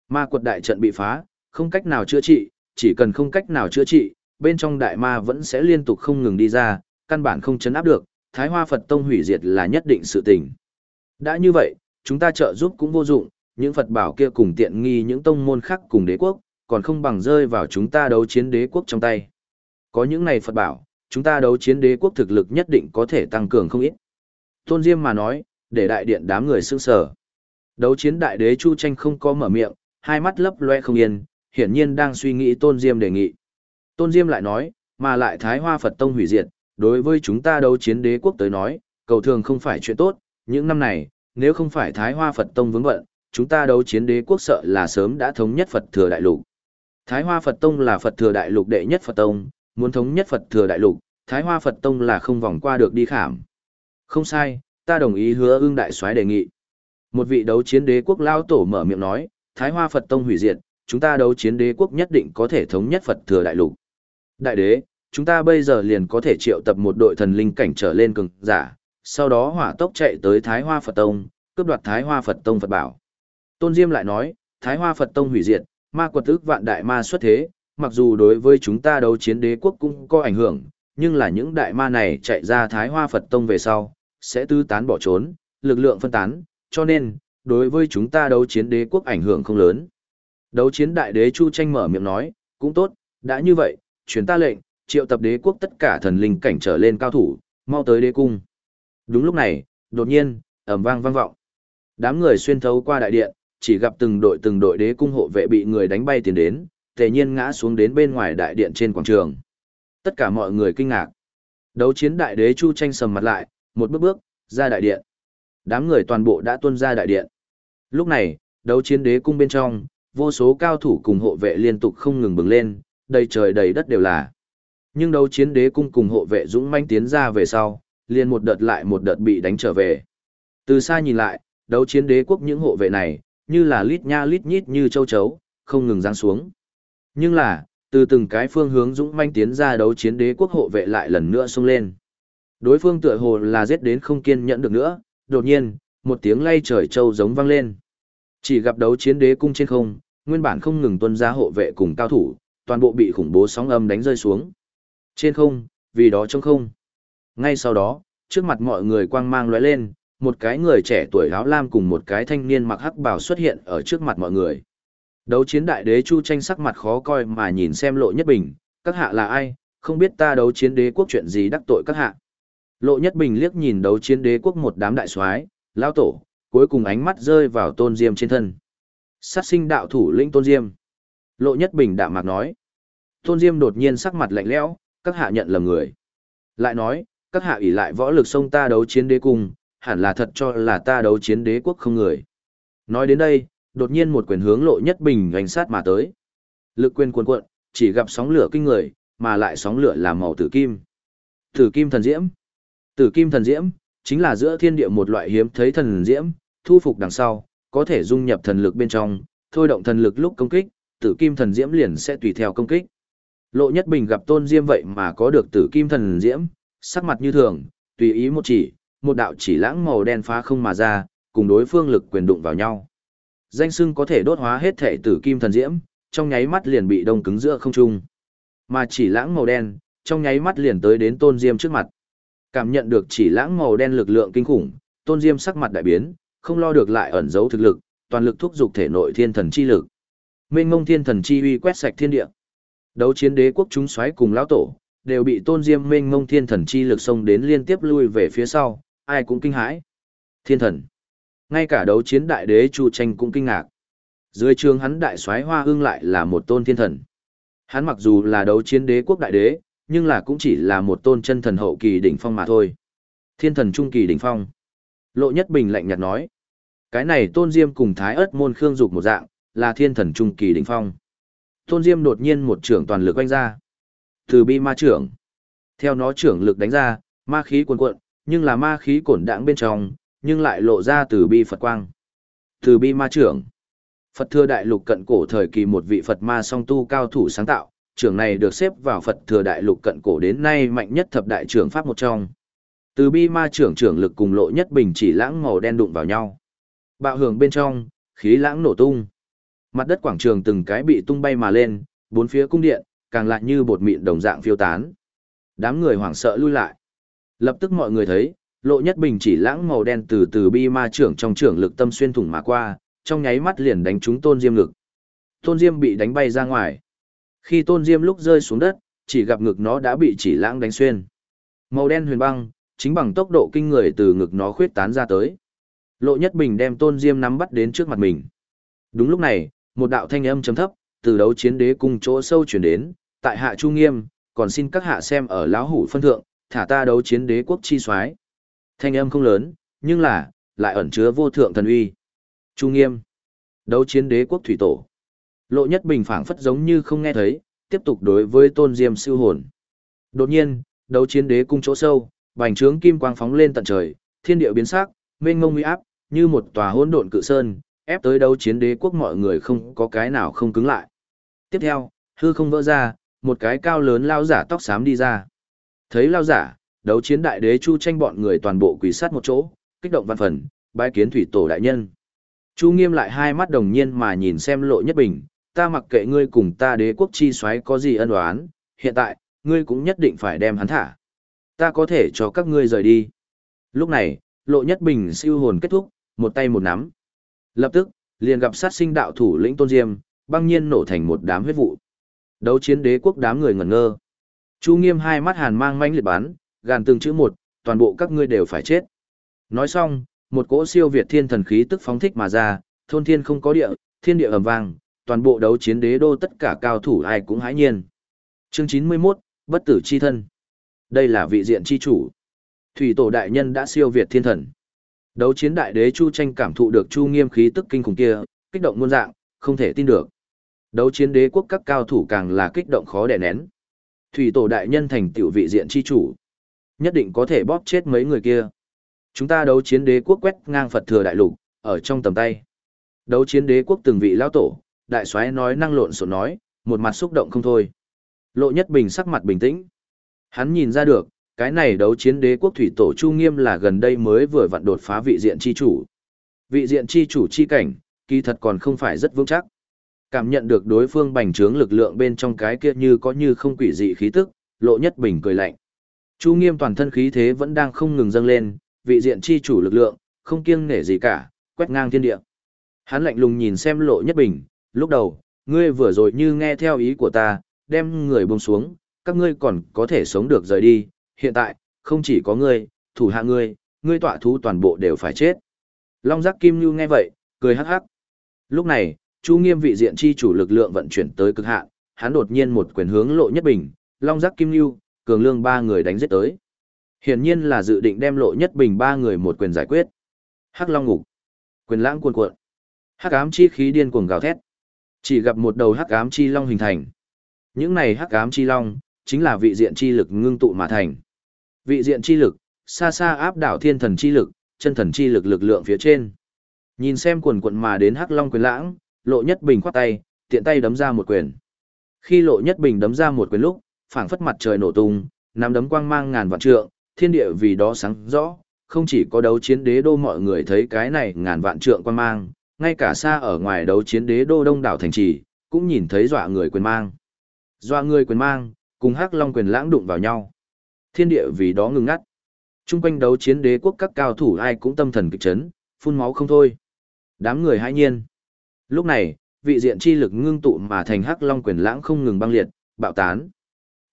Ma quật đại trận bị phá, không cách nào chữa trị, chỉ cần không cách nào chữa trị, bên trong đại ma vẫn sẽ liên tục không ngừng đi ra, căn bản không chấn áp được, Thái Hoa Phật Tông hủy diệt là nhất định sự tình. Đã như vậy, chúng ta trợ giúp cũng vô dụng, những Phật bảo kia cùng tiện nghi những tông môn khác cùng đế quốc, còn không bằng rơi vào chúng ta đấu chiến đế quốc trong tay. Có những này Phật bảo, chúng ta đấu chiến đế quốc thực lực nhất định có thể tăng cường không ít. Tôn Diêm mà nói, để đại điện đám người sững sờ Đấu chiến đại đế Chu Tranh không có mở miệng, hai mắt lấp loe không yên, hiển nhiên đang suy nghĩ Tôn Diêm đề nghị. Tôn Diêm lại nói, mà lại Thái Hoa Phật Tông hủy diệt, đối với chúng ta đấu chiến đế quốc tới nói, cầu thường không phải chuyện tốt, những năm này, nếu không phải Thái Hoa Phật Tông vướng bận, chúng ta đấu chiến đế quốc sợ là sớm đã thống nhất Phật thừa đại lục. Thái Hoa Phật Tông là Phật thừa đại lục đệ nhất Phật Tông, muốn thống nhất Phật thừa đại lục, Thái Hoa Phật Tông là không vòng qua được đi khảm. Không sai, ta đồng ý hứa ưng đại soái đề nghị. Một vị đấu chiến đế quốc lao tổ mở miệng nói, Thái Hoa Phật Tông hủy diệt, chúng ta đấu chiến đế quốc nhất định có thể thống nhất Phật thừa đại lục. Đại đế, chúng ta bây giờ liền có thể triệu tập một đội thần linh cảnh trở lên cường giả, sau đó hỏa tốc chạy tới Thái Hoa Phật Tông, cướp đoạt Thái Hoa Phật Tông Phật bảo. Tôn Diêm lại nói, Thái Hoa Phật Tông hủy diệt, ma quật ức vạn đại ma xuất thế, mặc dù đối với chúng ta đấu chiến đế quốc cũng có ảnh hưởng, nhưng là những đại ma này chạy ra Thái Hoa Phật Tông về sau, sẽ tư tán bỏ trốn, lực lượng phân tán, cho nên, đối với chúng ta đấu chiến đế quốc ảnh hưởng không lớn. Đấu chiến đại đế Chu Tranh mở miệng nói, cũng tốt, đã như vậy, truyền ta lệnh, triệu tập đế quốc tất cả thần linh cảnh trở lên cao thủ, mau tới đế cung. Đúng lúc này, đột nhiên, ầm vang vang vọng. Đám người xuyên thấu qua đại điện, chỉ gặp từng đội từng đội đế cung hộ vệ bị người đánh bay tiến đến, tề nhiên ngã xuống đến bên ngoài đại điện trên quảng trường. Tất cả mọi người kinh ngạc. Đấu chiến đại đế Chu Tranh sầm mặt lại, một bước bước, ra đại điện. Đám người toàn bộ đã tuân ra đại điện. Lúc này, đấu chiến đế cung bên trong, vô số cao thủ cùng hộ vệ liên tục không ngừng bừng lên, đầy trời đầy đất đều là. Nhưng đấu chiến đế cung cùng hộ vệ dũng manh tiến ra về sau, liền một đợt lại một đợt bị đánh trở về. Từ xa nhìn lại, đấu chiến đế quốc những hộ vệ này, như là lít nha lít nhít như châu chấu, không ngừng giáng xuống. Nhưng là, từ từng cái phương hướng dũng manh tiến ra đấu chiến đế quốc hộ vệ lại lần nữa xông lên. Đối phương tựa hồ là giết đến không kiên nhẫn được nữa, đột nhiên, một tiếng lay trời châu giống vang lên. Chỉ gặp đấu chiến đế cung trên không, nguyên bản không ngừng tuân ra hộ vệ cùng cao thủ, toàn bộ bị khủng bố sóng âm đánh rơi xuống. Trên không, vì đó trong không. Ngay sau đó, trước mặt mọi người quang mang lóe lên, một cái người trẻ tuổi áo lam cùng một cái thanh niên mặc hắc bào xuất hiện ở trước mặt mọi người. Đấu chiến đại đế Chu Tranh sắc mặt khó coi mà nhìn xem Lộ Nhất Bình, các hạ là ai, không biết ta đấu chiến đế quốc chuyện gì đắc tội các hạ. Lộ Nhất Bình liếc nhìn đấu chiến đế quốc một đám đại soái, lao tổ, cuối cùng ánh mắt rơi vào Tôn Diêm trên thân. Sát sinh đạo thủ lĩnh Tôn Diêm. Lộ Nhất Bình đạm mạc nói. Tôn Diêm đột nhiên sắc mặt lạnh lẽo, các hạ nhận lầm người. Lại nói, các hạ ỷ lại võ lực sông ta đấu chiến đế cùng hẳn là thật cho là ta đấu chiến đế quốc không người. Nói đến đây, đột nhiên một quyền hướng lộ nhất bình gánh sát mà tới. Lực quyền cuồn cuộn, chỉ gặp sóng lửa kinh người, mà lại sóng lửa là màu tử kim. Tử kim thần diễm. Tử kim thần diễm, chính là giữa thiên địa một loại hiếm thấy thần diễm, thu phục đằng sau, có thể dung nhập thần lực bên trong, thôi động thần lực lúc công kích, tử kim thần diễm liền sẽ tùy theo công kích. Lộ Nhất Bình gặp Tôn Diêm vậy mà có được tử kim thần diễm, sắc mặt như thường, tùy ý một chỉ, một đạo chỉ lãng màu đen phá không mà ra, cùng đối phương lực quyền đụng vào nhau. Danh sưng có thể đốt hóa hết thể tử kim thần diễm, trong nháy mắt liền bị đông cứng giữa không trung. Mà chỉ lãng màu đen, trong nháy mắt liền tới đến Tôn Diêm trước mặt. Cảm nhận được chỉ lãng màu đen lực lượng kinh khủng, Tôn Diêm sắc mặt đại biến, không lo được lại ẩn giấu thực lực, toàn lực thúc dục thể nội thiên thần chi lực. Mênh mông thiên thần chi uy quét sạch thiên địa. Đấu chiến đế quốc chúng xoáy cùng lão tổ, đều bị tôn diêm mênh mông thiên thần chi lực xông đến liên tiếp lui về phía sau, ai cũng kinh hãi. Thiên thần. Ngay cả đấu chiến đại đế Chu Tranh cũng kinh ngạc. Dưới trường hắn đại soái hoa ương lại là một tôn thiên thần. Hắn mặc dù là đấu chiến đế quốc đại đế, nhưng là cũng chỉ là một tôn chân thần hậu kỳ đỉnh phong mà thôi. Thiên thần trung kỳ đỉnh phong. Lộ Nhất Bình lạnh nhạt nói. Cái này tôn diêm cùng thái ớt môn khương dục một dạng, là thiên thần trung kỳ đỉnh phong. Tôn Diêm đột nhiên một trưởng toàn lực quanh ra. Từ bi ma trưởng. Theo nó trưởng lực đánh ra, ma khí cuồn cuộn, nhưng là ma khí cổn đãng bên trong, nhưng lại lộ ra từ bi Phật quang. Từ bi ma trưởng. Phật thừa đại lục cận cổ thời kỳ một vị Phật ma song tu cao thủ sáng tạo, trưởng này được xếp vào Phật thừa đại lục cận cổ đến nay mạnh nhất thập đại trưởng pháp một trong. Từ bi ma trưởng trưởng lực cùng lộ nhất bình chỉ lãng màu đen đụng vào nhau. Bạo hưởng bên trong, khí lãng nổ tung. Mặt đất quảng trường từng cái bị tung bay mà lên, bốn phía cung điện, càng lại như bột mịn đồng dạng phiêu tán. Đám người hoảng sợ lui lại. Lập tức mọi người thấy, lộ nhất bình chỉ lãng màu đen từ từ bi ma trưởng trong trưởng lực tâm xuyên thủng mà qua, trong nháy mắt liền đánh trúng tôn diêm ngực. Tôn diêm bị đánh bay ra ngoài. Khi tôn diêm lúc rơi xuống đất, chỉ gặp ngực nó đã bị chỉ lãng đánh xuyên. Màu đen huyền băng, chính bằng tốc độ kinh người từ ngực nó khuyết tán ra tới. Lộ nhất bình đem tôn diêm nắm bắt đến trước mặt mình. Đúng lúc này, một đạo thanh âm trầm thấp, từ đấu chiến đế cung chỗ sâu chuyển đến, tại hạ Chu Nghiêm, còn xin các hạ xem ở lão hủ phân thượng, thả ta đấu chiến đế quốc chi soái. Thanh âm không lớn, nhưng là, lại ẩn chứa vô thượng thần uy. Trung Nghiêm, đấu chiến đế quốc thủy tổ. Lộ nhất bình phảng phất giống như không nghe thấy, tiếp tục đối với tôn diêm siêu hồn. Đột nhiên, đấu chiến đế cung chỗ sâu, bành trướng kim quang phóng lên tận trời, thiên địa biến sắc, mênh mông uy áp, như một tòa hỗn độn cự sơn, ép tới đấu chiến đế quốc mọi người không có cái nào không cứng lại. Tiếp theo, hư không vỡ ra, một cái cao lớn lao giả tóc xám đi ra. Thấy lao giả, đấu chiến đại đế Chu tranh bọn người toàn bộ quỳ sát một chỗ, kích động văn phần, bái kiến thủy tổ đại nhân. Chu nghiêm lại hai mắt đồng nhiên mà nhìn xem lộ nhất bình, ta mặc kệ ngươi cùng ta đế quốc chi xoáy có gì ân oán, hiện tại, ngươi cũng nhất định phải đem hắn thả. Ta có thể cho các ngươi rời đi. Lúc này, lộ nhất bình siêu hồn kết thúc, một tay một nắm. Lập tức, liền gặp sát sinh đạo thủ lĩnh tôn diêm, băng nhiên nổ thành một đám huyết vụ. Đấu chiến đế quốc đám người ngẩn ngơ. Chu nghiêm hai mắt hàn mang manh liệt bắn, gàn từng chữ một, toàn bộ các ngươi đều phải chết. Nói xong, một cỗ siêu việt thiên thần khí tức phóng thích mà ra, thôn thiên không có địa, thiên địa ầm vang, toàn bộ đấu chiến đế đô tất cả cao thủ ai cũng hãi nhiên. Chương 91, bất tử chi thân. Đây là vị diện chi chủ. Thủy tổ đại nhân đã siêu việt thiên thần. Đấu chiến đại đế Chu Tranh cảm thụ được Chu Nghiêm khí tức kinh khủng kia, kích động muôn dạng, không thể tin được. Đấu chiến đế quốc các cao thủ càng là kích động khó đè nén. Thủy tổ đại nhân thành tiểu vị diện chi chủ, nhất định có thể bóp chết mấy người kia. Chúng ta đấu chiến đế quốc quét ngang Phật thừa đại lục, ở trong tầm tay. Đấu chiến đế quốc từng vị lão tổ, đại soái nói năng lộn xộn nói, một mặt xúc động không thôi. Lộ Nhất Bình sắc mặt bình tĩnh. Hắn nhìn ra được, cái này đấu chiến đế quốc thủy tổ Chu Nghiêm là gần đây mới vừa vặn đột phá vị diện chi chủ. Vị diện chi chủ chi cảnh, kỳ thật còn không phải rất vững chắc. Cảm nhận được đối phương bành trướng lực lượng bên trong cái kia như có như không quỷ dị khí tức, Lộ Nhất Bình cười lạnh. Chu Nghiêm toàn thân khí thế vẫn đang không ngừng dâng lên, vị diện chi chủ lực lượng, không kiêng nể gì cả, quét ngang thiên địa. Hắn lạnh lùng nhìn xem Lộ Nhất Bình, lúc đầu, ngươi vừa rồi như nghe theo ý của ta, đem người buông xuống, các ngươi còn có thể sống được rời đi, hiện tại, không chỉ có ngươi, thủ hạ ngươi, ngươi tọa thú toàn bộ đều phải chết. Long giác kim như nghe vậy, cười hắc hắc. Lúc này, Chu Nghiêm vị diện chi chủ lực lượng vận chuyển tới cực hạn, hắn đột nhiên một quyền hướng Lộ Nhất Bình, Long giác kim như, cường lương ba người đánh giết tới. Hiển nhiên là dự định đem Lộ Nhất Bình ba người một quyền giải quyết. Hắc Long ngục, quyền lãng cuồn cuộn. Hắc ám chi khí điên cuồng gào thét. Chỉ gặp một đầu hắc ám chi long hình thành. Những này hắc ám chi long, chính là vị diện chi lực ngưng tụ mà thành. Vị diện chi lực, xa xa áp đảo thiên thần chi lực, chân thần chi lực lực lượng phía trên. Nhìn xem quần quận mà đến hắc long quyền lãng, lộ nhất bình khoát tay, tiện tay đấm ra một quyền. Khi lộ nhất bình đấm ra một quyền lúc, phảng phất mặt trời nổ tung, nắm đấm quang mang ngàn vạn trượng, thiên địa vì đó sáng rõ, không chỉ có đấu chiến đế đô mọi người thấy cái này ngàn vạn trượng quang mang, ngay cả xa ở ngoài đấu chiến đế đô đông đảo thành trì, cũng nhìn thấy dọa người quyền mang. Dọa người quyền mang, cùng hắc long quyền lãng đụng vào nhau. Thiên địa vì đó ngừng ngắt. Trung quanh đấu chiến đế quốc các cao thủ ai cũng tâm thần kịch chấn, phun máu không thôi. Đám người hãi nhiên. Lúc này, vị diện chi lực ngưng tụ mà thành hắc long quyền lãng không ngừng băng liệt, bạo tán.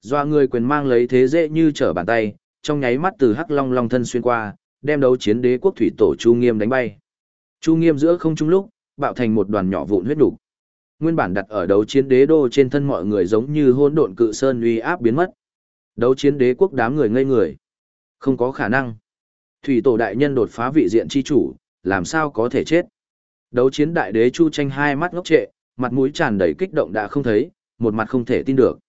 Doa người quyền mang lấy thế dễ như trở bàn tay, trong nháy mắt từ hắc long long thân xuyên qua, đem đấu chiến đế quốc thủy tổ Chu Nghiêm đánh bay. Chu Nghiêm giữa không trung lúc, bạo thành một đoàn nhỏ vụn huyết đủ. Nguyên bản đặt ở đấu chiến đế đô trên thân mọi người giống như hỗn độn cự sơn uy áp biến mất. Đấu chiến đế quốc đám người ngây người. Không có khả năng. Thủy tổ đại nhân đột phá vị diện chi chủ, làm sao có thể chết. Đấu chiến đại đế Chu tranh hai mắt ngốc trệ, mặt mũi tràn đầy kích động đã không thấy, một mặt không thể tin được.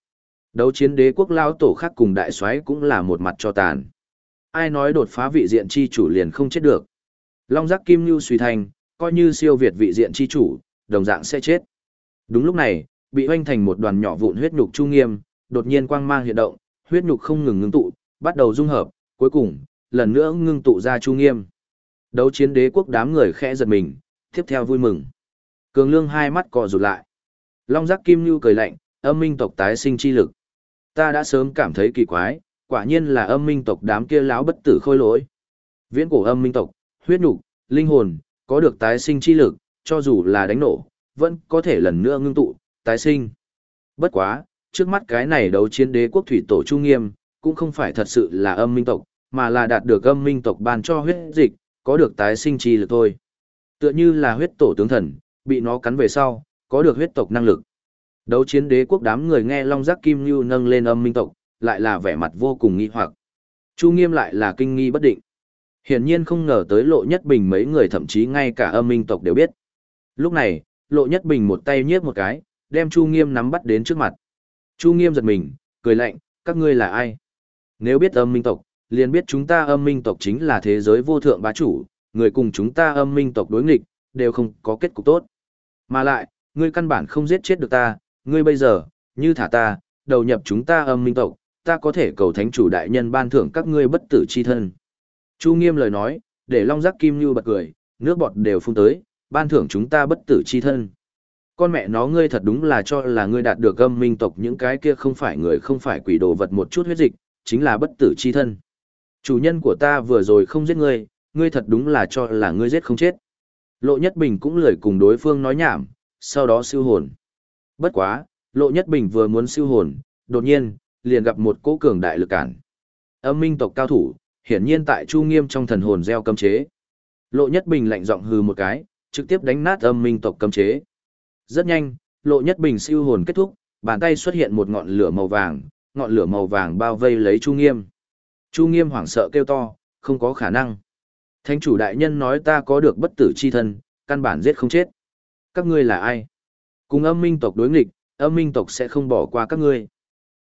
Đấu chiến đế quốc lao tổ khác cùng đại soái cũng là một mặt cho tàn. Ai nói đột phá vị diện chi chủ liền không chết được. Long giác kim như suy thành, coi như siêu việt vị diện chi chủ, đồng dạng sẽ chết. Đúng lúc này, bị hoanh thành một đoàn nhỏ vụn huyết nhục trung nghiêm, đột nhiên quang mang hiện động, huyết nhục không ngừng ngưng tụ, bắt đầu dung hợp, cuối cùng, lần nữa ngưng tụ ra trung nghiêm. Đấu chiến đế quốc đám người khẽ giật mình, tiếp theo vui mừng. Cường lương hai mắt cọ rụt lại. Long giác kim như cười lạnh, âm minh tộc tái sinh chi lực. Ta đã sớm cảm thấy kỳ quái, quả nhiên là âm minh tộc đám kia láo bất tử khôi lỗi. Viễn cổ âm minh tộc, huyết nhục, linh hồn, có được tái sinh chi lực, cho dù là đánh nổ, vẫn có thể lần nữa ngưng tụ, tái sinh. Bất quá, trước mắt cái này đấu chiến đế quốc thủy tổ trung nghiêm, cũng không phải thật sự là âm minh tộc, mà là đạt được âm minh tộc ban cho huyết dịch, có được tái sinh chi lực thôi. Tựa như là huyết tổ tướng thần, bị nó cắn về sau, có được huyết tộc năng lực. Đấu chiến đế quốc đám người nghe Long Giác Kim Nhu nâng lên âm minh tộc, lại là vẻ mặt vô cùng nghi hoặc. Chu Nghiêm lại là kinh nghi bất định. Hiển nhiên không ngờ tới Lộ Nhất Bình mấy người thậm chí ngay cả âm minh tộc đều biết. Lúc này, Lộ Nhất Bình một tay nhiếp một cái, đem Chu Nghiêm nắm bắt đến trước mặt. Chu Nghiêm giật mình, cười lạnh, các ngươi là ai? Nếu biết âm minh tộc, liền biết chúng ta âm minh tộc chính là thế giới vô thượng bá chủ, người cùng chúng ta âm minh tộc đối nghịch, đều không có kết cục tốt. Mà lại, ngươi căn bản không giết chết được ta, ngươi bây giờ, như thả ta, đầu nhập chúng ta âm minh tộc, ta có thể cầu thánh chủ đại nhân ban thưởng các ngươi bất tử chi thân. Chu Nghiêm lời nói, để Long Giác Kim như bật cười, nước bọt đều phun tới, ban thưởng chúng ta bất tử chi thân. Con mẹ nó ngươi thật đúng là cho là ngươi đạt được âm minh tộc những cái kia không phải người không phải quỷ đồ vật một chút huyết dịch, chính là bất tử chi thân. Chủ nhân của ta vừa rồi không giết ngươi, ngươi thật đúng là cho là ngươi giết không chết. Lộ Nhất Bình cũng lười cùng đối phương nói nhảm, sau đó siêu hồn. Bất quá, Lộ Nhất Bình vừa muốn siêu hồn, đột nhiên, liền gặp một cỗ cường đại lực cản. Âm minh tộc cao thủ, hiển nhiên tại Chu Nghiêm trong thần hồn gieo cấm chế. Lộ Nhất Bình lạnh giọng hừ một cái, trực tiếp đánh nát âm minh tộc cấm chế. Rất nhanh, Lộ Nhất Bình siêu hồn kết thúc, bàn tay xuất hiện một ngọn lửa màu vàng, ngọn lửa màu vàng bao vây lấy Chu Nghiêm. Chu Nghiêm hoảng sợ kêu to, không có khả năng. Thánh chủ đại nhân nói ta có được bất tử chi thân, căn bản giết không chết. Các ngươi là ai? Cùng âm minh tộc đối nghịch, âm minh tộc sẽ không bỏ qua các ngươi.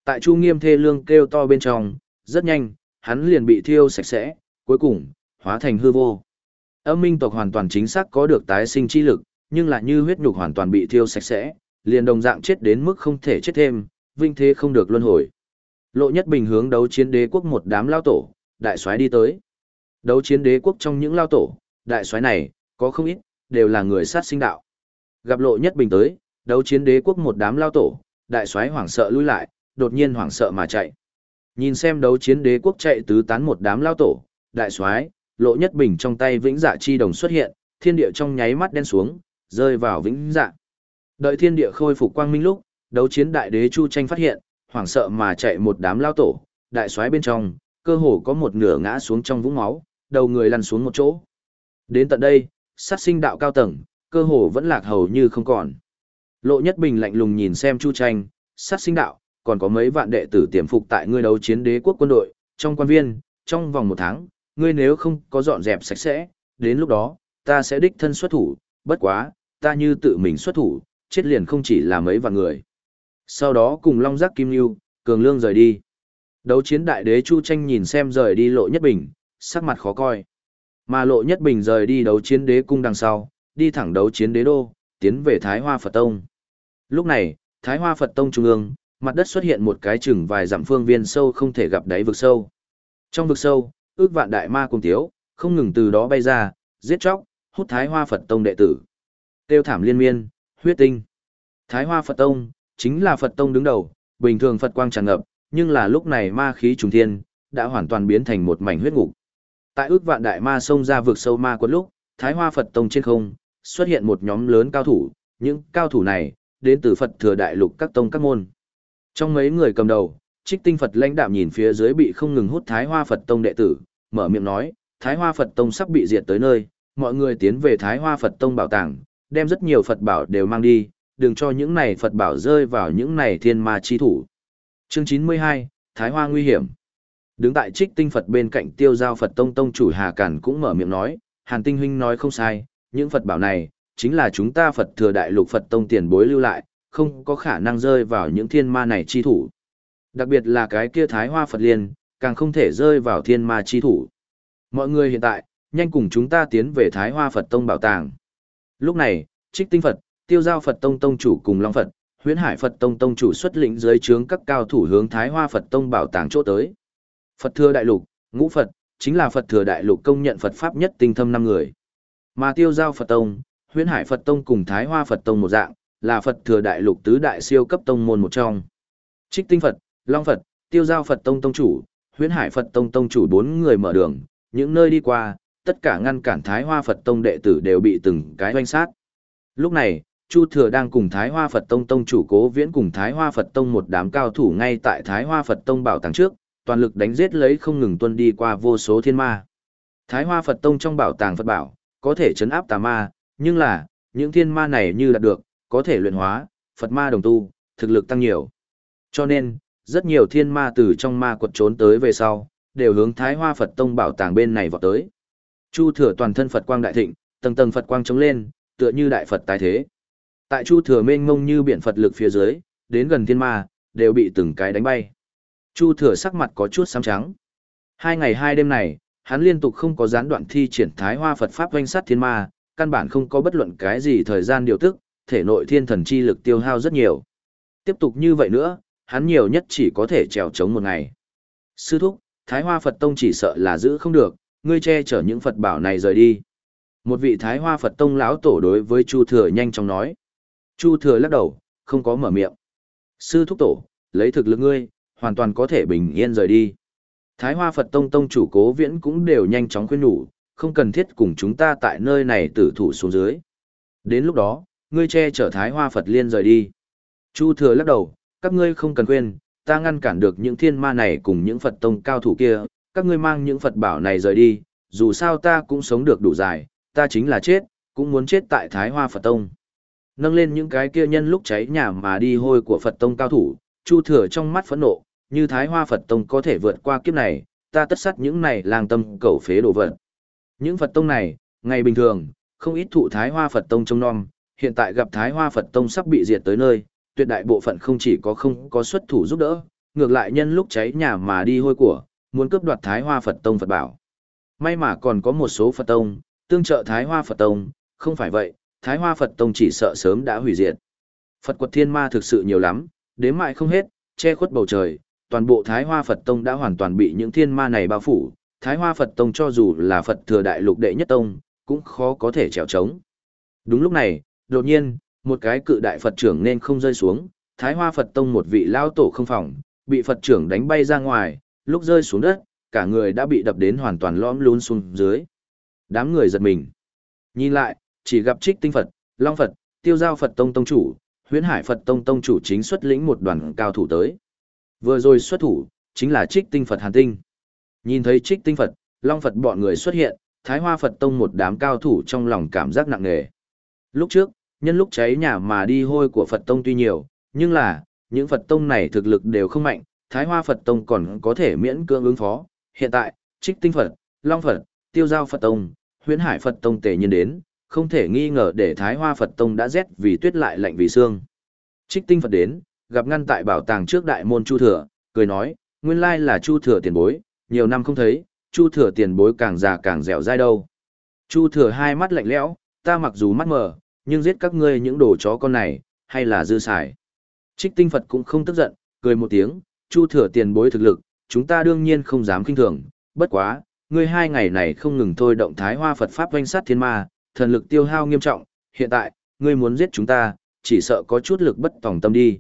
Tại Chu Nghiêm thê lương kêu to bên trong, rất nhanh, hắn liền bị thiêu sạch sẽ, cuối cùng, hóa thành hư vô. Âm minh tộc hoàn toàn chính xác có được tái sinh chi lực, nhưng lại như huyết nhục hoàn toàn bị thiêu sạch sẽ, liền đồng dạng chết đến mức không thể chết thêm, vinh thế không được luân hồi. Lộ Nhất Bình hướng đấu chiến đế quốc một đám lao tổ, đại soái đi tới. Đấu chiến đế quốc trong những lao tổ, đại soái này, có không ít, đều là người sát sinh đạo. Gặp Lộ Nhất Bình tới, đấu chiến đế quốc một đám lao tổ, đại soái hoảng sợ lui lại, đột nhiên hoảng sợ mà chạy. Nhìn xem đấu chiến đế quốc chạy tứ tán một đám lao tổ, đại soái, Lộ Nhất Bình trong tay vĩnh dạ chi đồng xuất hiện, thiên địa trong nháy mắt đen xuống, rơi vào vĩnh dạ. Đợi thiên địa khôi phục quang minh lúc, đấu chiến đại đế Chu Tranh phát hiện, hoảng sợ mà chạy một đám lao tổ, đại soái bên trong, cơ hồ có một nửa ngã xuống trong vũng máu, đầu người lăn xuống một chỗ. Đến tận đây, sát sinh đạo cao tầng, cơ hồ vẫn lạc hầu như không còn. Lộ Nhất Bình lạnh lùng nhìn xem Chu Tranh, sát sinh đạo, còn có mấy vạn đệ tử tiềm phục tại ngươi đấu chiến đế quốc quân đội, trong quan viên, trong vòng một tháng, ngươi nếu không có dọn dẹp sạch sẽ, đến lúc đó, ta sẽ đích thân xuất thủ, bất quá, ta như tự mình xuất thủ, chết liền không chỉ là mấy vạn người. Sau đó cùng Long Giác Kim Nhu, Cường Lương rời đi. Đấu chiến đại đế Chu Tranh nhìn xem rời đi Lộ Nhất Bình, sắc mặt khó coi. Mà Lộ Nhất Bình rời đi đấu chiến đế cung đằng sau, đi thẳng đấu chiến đế đô, tiến về Thái Hoa Phật Tông. Lúc này, Thái Hoa Phật Tông trung ương, mặt đất xuất hiện một cái chừng vài dặm phương viên sâu không thể gặp đáy vực sâu. Trong vực sâu, ước vạn đại ma cùng tiếu, không ngừng từ đó bay ra, giết chóc, hút Thái Hoa Phật Tông đệ tử. Tiêu thảm liên miên, huyết tinh. Thái Hoa Phật Tông, chính là Phật Tông đứng đầu, bình thường Phật quang tràn ngập, nhưng là lúc này ma khí trùng thiên, đã hoàn toàn biến thành một mảnh huyết ngục. Tại ước vạn đại ma xông ra vực sâu ma quật lúc, Thái Hoa Phật Tông trên không, xuất hiện một nhóm lớn cao thủ, những cao thủ này, đến từ Phật thừa đại lục các tông các môn. Trong mấy người cầm đầu, trích tinh Phật lãnh đạm nhìn phía dưới bị không ngừng hút Thái Hoa Phật Tông đệ tử, mở miệng nói, Thái Hoa Phật Tông sắp bị diệt tới nơi, mọi người tiến về Thái Hoa Phật Tông bảo tàng, đem rất nhiều Phật bảo đều mang đi, đừng cho những này Phật bảo rơi vào những này thiên ma chi thủ. Chương 92, Thái Hoa nguy hiểm. Đứng tại trích tinh Phật bên cạnh tiêu giao Phật Tông Tông chủ Hà Cản cũng mở miệng nói, Hàn Tinh Huynh nói không sai, những Phật bảo này, chính là chúng ta Phật thừa đại lục Phật Tông tiền bối lưu lại, không có khả năng rơi vào những thiên ma này chi thủ. Đặc biệt là cái kia Thái Hoa Phật Liên, càng không thể rơi vào thiên ma chi thủ. Mọi người hiện tại, nhanh cùng chúng ta tiến về Thái Hoa Phật Tông bảo tàng. Lúc này, Trích Tinh Phật, Tiêu Giao Phật Tông Tông chủ cùng Long Phật, Huyễn Hải Phật Tông Tông chủ xuất lĩnh dưới trướng các cao thủ hướng Thái Hoa Phật Tông bảo tàng chỗ tới. Phật Thừa Đại Lục, Ngũ Phật, chính là Phật Thừa Đại Lục công nhận Phật Pháp nhất tinh thâm năm người. Mà Tiêu Giao Phật Tông, Huyễn Hải Phật Tông cùng Thái Hoa Phật Tông một dạng, là Phật Thừa Đại Lục tứ đại siêu cấp tông môn một trong. Trích Tinh Phật, Long Phật, Tiêu Giao Phật Tông Tông chủ, Huyễn Hải Phật Tông Tông chủ bốn người mở đường, những nơi đi qua, tất cả ngăn cản Thái Hoa Phật Tông đệ tử đều bị từng cái oanh sát. Lúc này, Chu Thừa đang cùng Thái Hoa Phật Tông Tông chủ cố viễn cùng Thái Hoa Phật Tông một đám cao thủ ngay tại Thái Hoa Phật Tông bảo tàng trước, toàn lực đánh giết lấy không ngừng tuân đi qua vô số thiên ma. Thái Hoa Phật Tông trong bảo tàng Phật bảo, có thể chấn áp tà ma, nhưng là, những thiên ma này như đạt được, có thể luyện hóa, Phật ma đồng tu, thực lực tăng nhiều. Cho nên, rất nhiều thiên ma từ trong ma quật trốn tới về sau, đều hướng Thái Hoa Phật Tông bảo tàng bên này vọt tới. Chu Thừa toàn thân Phật quang đại thịnh, tầng tầng Phật quang chống lên, tựa như đại Phật tái thế. Tại Chu Thừa mênh mông như biển Phật lực phía dưới, đến gần thiên ma, đều bị từng cái đánh bay. Chu Thừa sắc mặt có chút xám trắng. Hai ngày hai đêm này, hắn liên tục không có gián đoạn thi triển Thái Hoa Phật Pháp doanh sát thiên ma, căn bản không có bất luận cái gì thời gian điều tức, thể nội thiên thần chi lực tiêu hao rất nhiều. Tiếp tục như vậy nữa, hắn nhiều nhất chỉ có thể trèo chống một ngày. Sư thúc, Thái Hoa Phật Tông chỉ sợ là giữ không được, ngươi che chở những Phật bảo này rời đi. Một vị Thái Hoa Phật Tông lão tổ đối với Chu Thừa nhanh chóng nói. Chu Thừa lắc đầu, không có mở miệng. Sư thúc tổ, lấy thực lực ngươi, hoàn toàn có thể bình yên rời đi. Thái Hoa Phật Tông Tông chủ cố viễn cũng đều nhanh chóng khuyên nhủ, không cần thiết cùng chúng ta tại nơi này tử thủ xuống dưới. Đến lúc đó, ngươi che chở Thái Hoa Phật Liên rời đi. Chu Thừa lắc đầu, các ngươi không cần quên, ta ngăn cản được những thiên ma này cùng những Phật Tông cao thủ kia, các ngươi mang những Phật bảo này rời đi, dù sao ta cũng sống được đủ dài, ta chính là chết, cũng muốn chết tại Thái Hoa Phật Tông. Nâng lên những cái kia nhân lúc cháy nhà mà đi hôi của Phật Tông cao thủ, Chu Thừa trong mắt phẫn nộ, như Thái Hoa Phật Tông có thể vượt qua kiếp này, ta tất sát những này lang tâm cầu phế đồ vật. Những Phật Tông này, ngày bình thường, không ít thụ Thái Hoa Phật Tông trong non, hiện tại gặp Thái Hoa Phật Tông sắp bị diệt tới nơi, tuyệt đại bộ phận không chỉ có không có xuất thủ giúp đỡ, ngược lại nhân lúc cháy nhà mà đi hôi của, muốn cướp đoạt Thái Hoa Phật Tông Phật bảo. May mà còn có một số Phật Tông, tương trợ Thái Hoa Phật Tông, không phải vậy, Thái Hoa Phật Tông chỉ sợ sớm đã hủy diệt. Phật quật thiên ma thực sự nhiều lắm, đến mãi không hết, che khuất bầu trời, toàn bộ Thái Hoa Phật Tông đã hoàn toàn bị những thiên ma này bao phủ, Thái Hoa Phật Tông cho dù là Phật thừa đại lục đệ nhất tông, cũng khó có thể trèo trống. Đúng lúc này, đột nhiên, một cái cự đại Phật trưởng nên không rơi xuống, Thái Hoa Phật Tông một vị lao tổ không phòng, bị Phật trưởng đánh bay ra ngoài, lúc rơi xuống đất, cả người đã bị đập đến hoàn toàn lõm lún xuống dưới. Đám người giật mình. Nhìn lại, chỉ gặp Trích Tinh Phật, Long Phật, Tiêu Giao Phật Tông Tông Chủ, Huyễn Hải Phật Tông Tông Chủ chính xuất lĩnh một đoàn cao thủ tới. Vừa rồi xuất thủ, chính là Trích Tinh Phật Hàn Tinh. Nhìn thấy Trích Tinh Phật, Long Phật bọn người xuất hiện, Thái Hoa Phật Tông một đám cao thủ trong lòng cảm giác nặng nề. Lúc trước, nhân lúc cháy nhà mà đi hôi của Phật Tông tuy nhiều, nhưng là, những Phật Tông này thực lực đều không mạnh, Thái Hoa Phật Tông còn có thể miễn cưỡng ứng phó. Hiện tại, Trích Tinh Phật, Long Phật, Tiêu Giao Phật Tông, Huyễn Hải Phật Tông tề nhiên đến, không thể nghi ngờ để Thái Hoa Phật Tông đã rét vì tuyết lại lạnh vì xương. Trích Tinh Phật đến, gặp ngăn tại bảo tàng trước đại môn Chu Thừa, cười nói, nguyên lai là Chu Thừa tiền bối, nhiều năm không thấy, Chu Thừa tiền bối càng già càng dẻo dai đâu. Chu Thừa hai mắt lạnh lẽo, ta mặc dù mắt mờ, nhưng giết các ngươi những đồ chó con này, hay là dư xài. Trích tinh Phật cũng không tức giận, cười một tiếng, Chu Thừa tiền bối thực lực, chúng ta đương nhiên không dám kinh thường, bất quá, ngươi hai ngày này không ngừng thôi động thái hoa Phật Pháp doanh sát thiên ma, thần lực tiêu hao nghiêm trọng, hiện tại, ngươi muốn giết chúng ta, chỉ sợ có chút lực bất tòng tâm đi.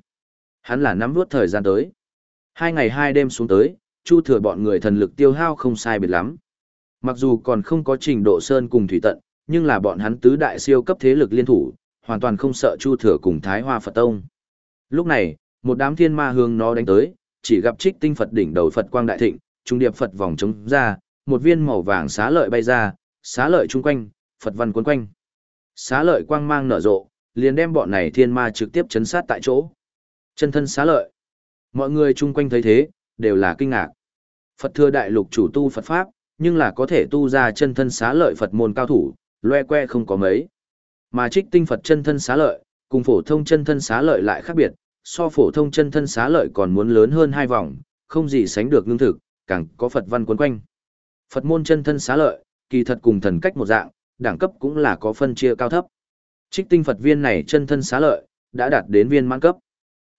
Hắn là nắm nuốt thời gian tới. Hai ngày hai đêm xuống tới, Chu Thừa bọn người thần lực tiêu hao không sai biệt lắm. Mặc dù còn không có trình độ sơn cùng thủy tận, nhưng là bọn hắn tứ đại siêu cấp thế lực liên thủ, hoàn toàn không sợ Chu Thừa cùng Thái Hoa Phật Tông. Lúc này, một đám thiên ma hướng nó đánh tới, chỉ gặp trích tinh Phật đỉnh đầu Phật quang đại thịnh, trung điệp Phật vòng trống ra, một viên màu vàng xá lợi bay ra, xá lợi chung quanh, Phật văn cuốn quanh. Xá lợi quang mang nở rộ, liền đem bọn này thiên ma trực tiếp chấn sát tại chỗ. Chân thân xá lợi. Mọi người chung quanh thấy thế, đều là kinh ngạc. Phật thừa đại lục chủ tu Phật Pháp, nhưng là có thể tu ra chân thân xá lợi Phật môn cao thủ, loe que không có mấy. Mà trích tinh Phật chân thân xá lợi, cùng phổ thông chân thân xá lợi lại khác biệt, so phổ thông chân thân xá lợi còn muốn lớn hơn hai vòng, không gì sánh được ngưng thực, càng có Phật văn quấn quanh. Phật môn chân thân xá lợi, kỳ thật cùng thần cách một dạng, đẳng cấp cũng là có phân chia cao thấp. Trích tinh Phật viên này chân thân xá lợi, đã đạt đến viên mãn cấp.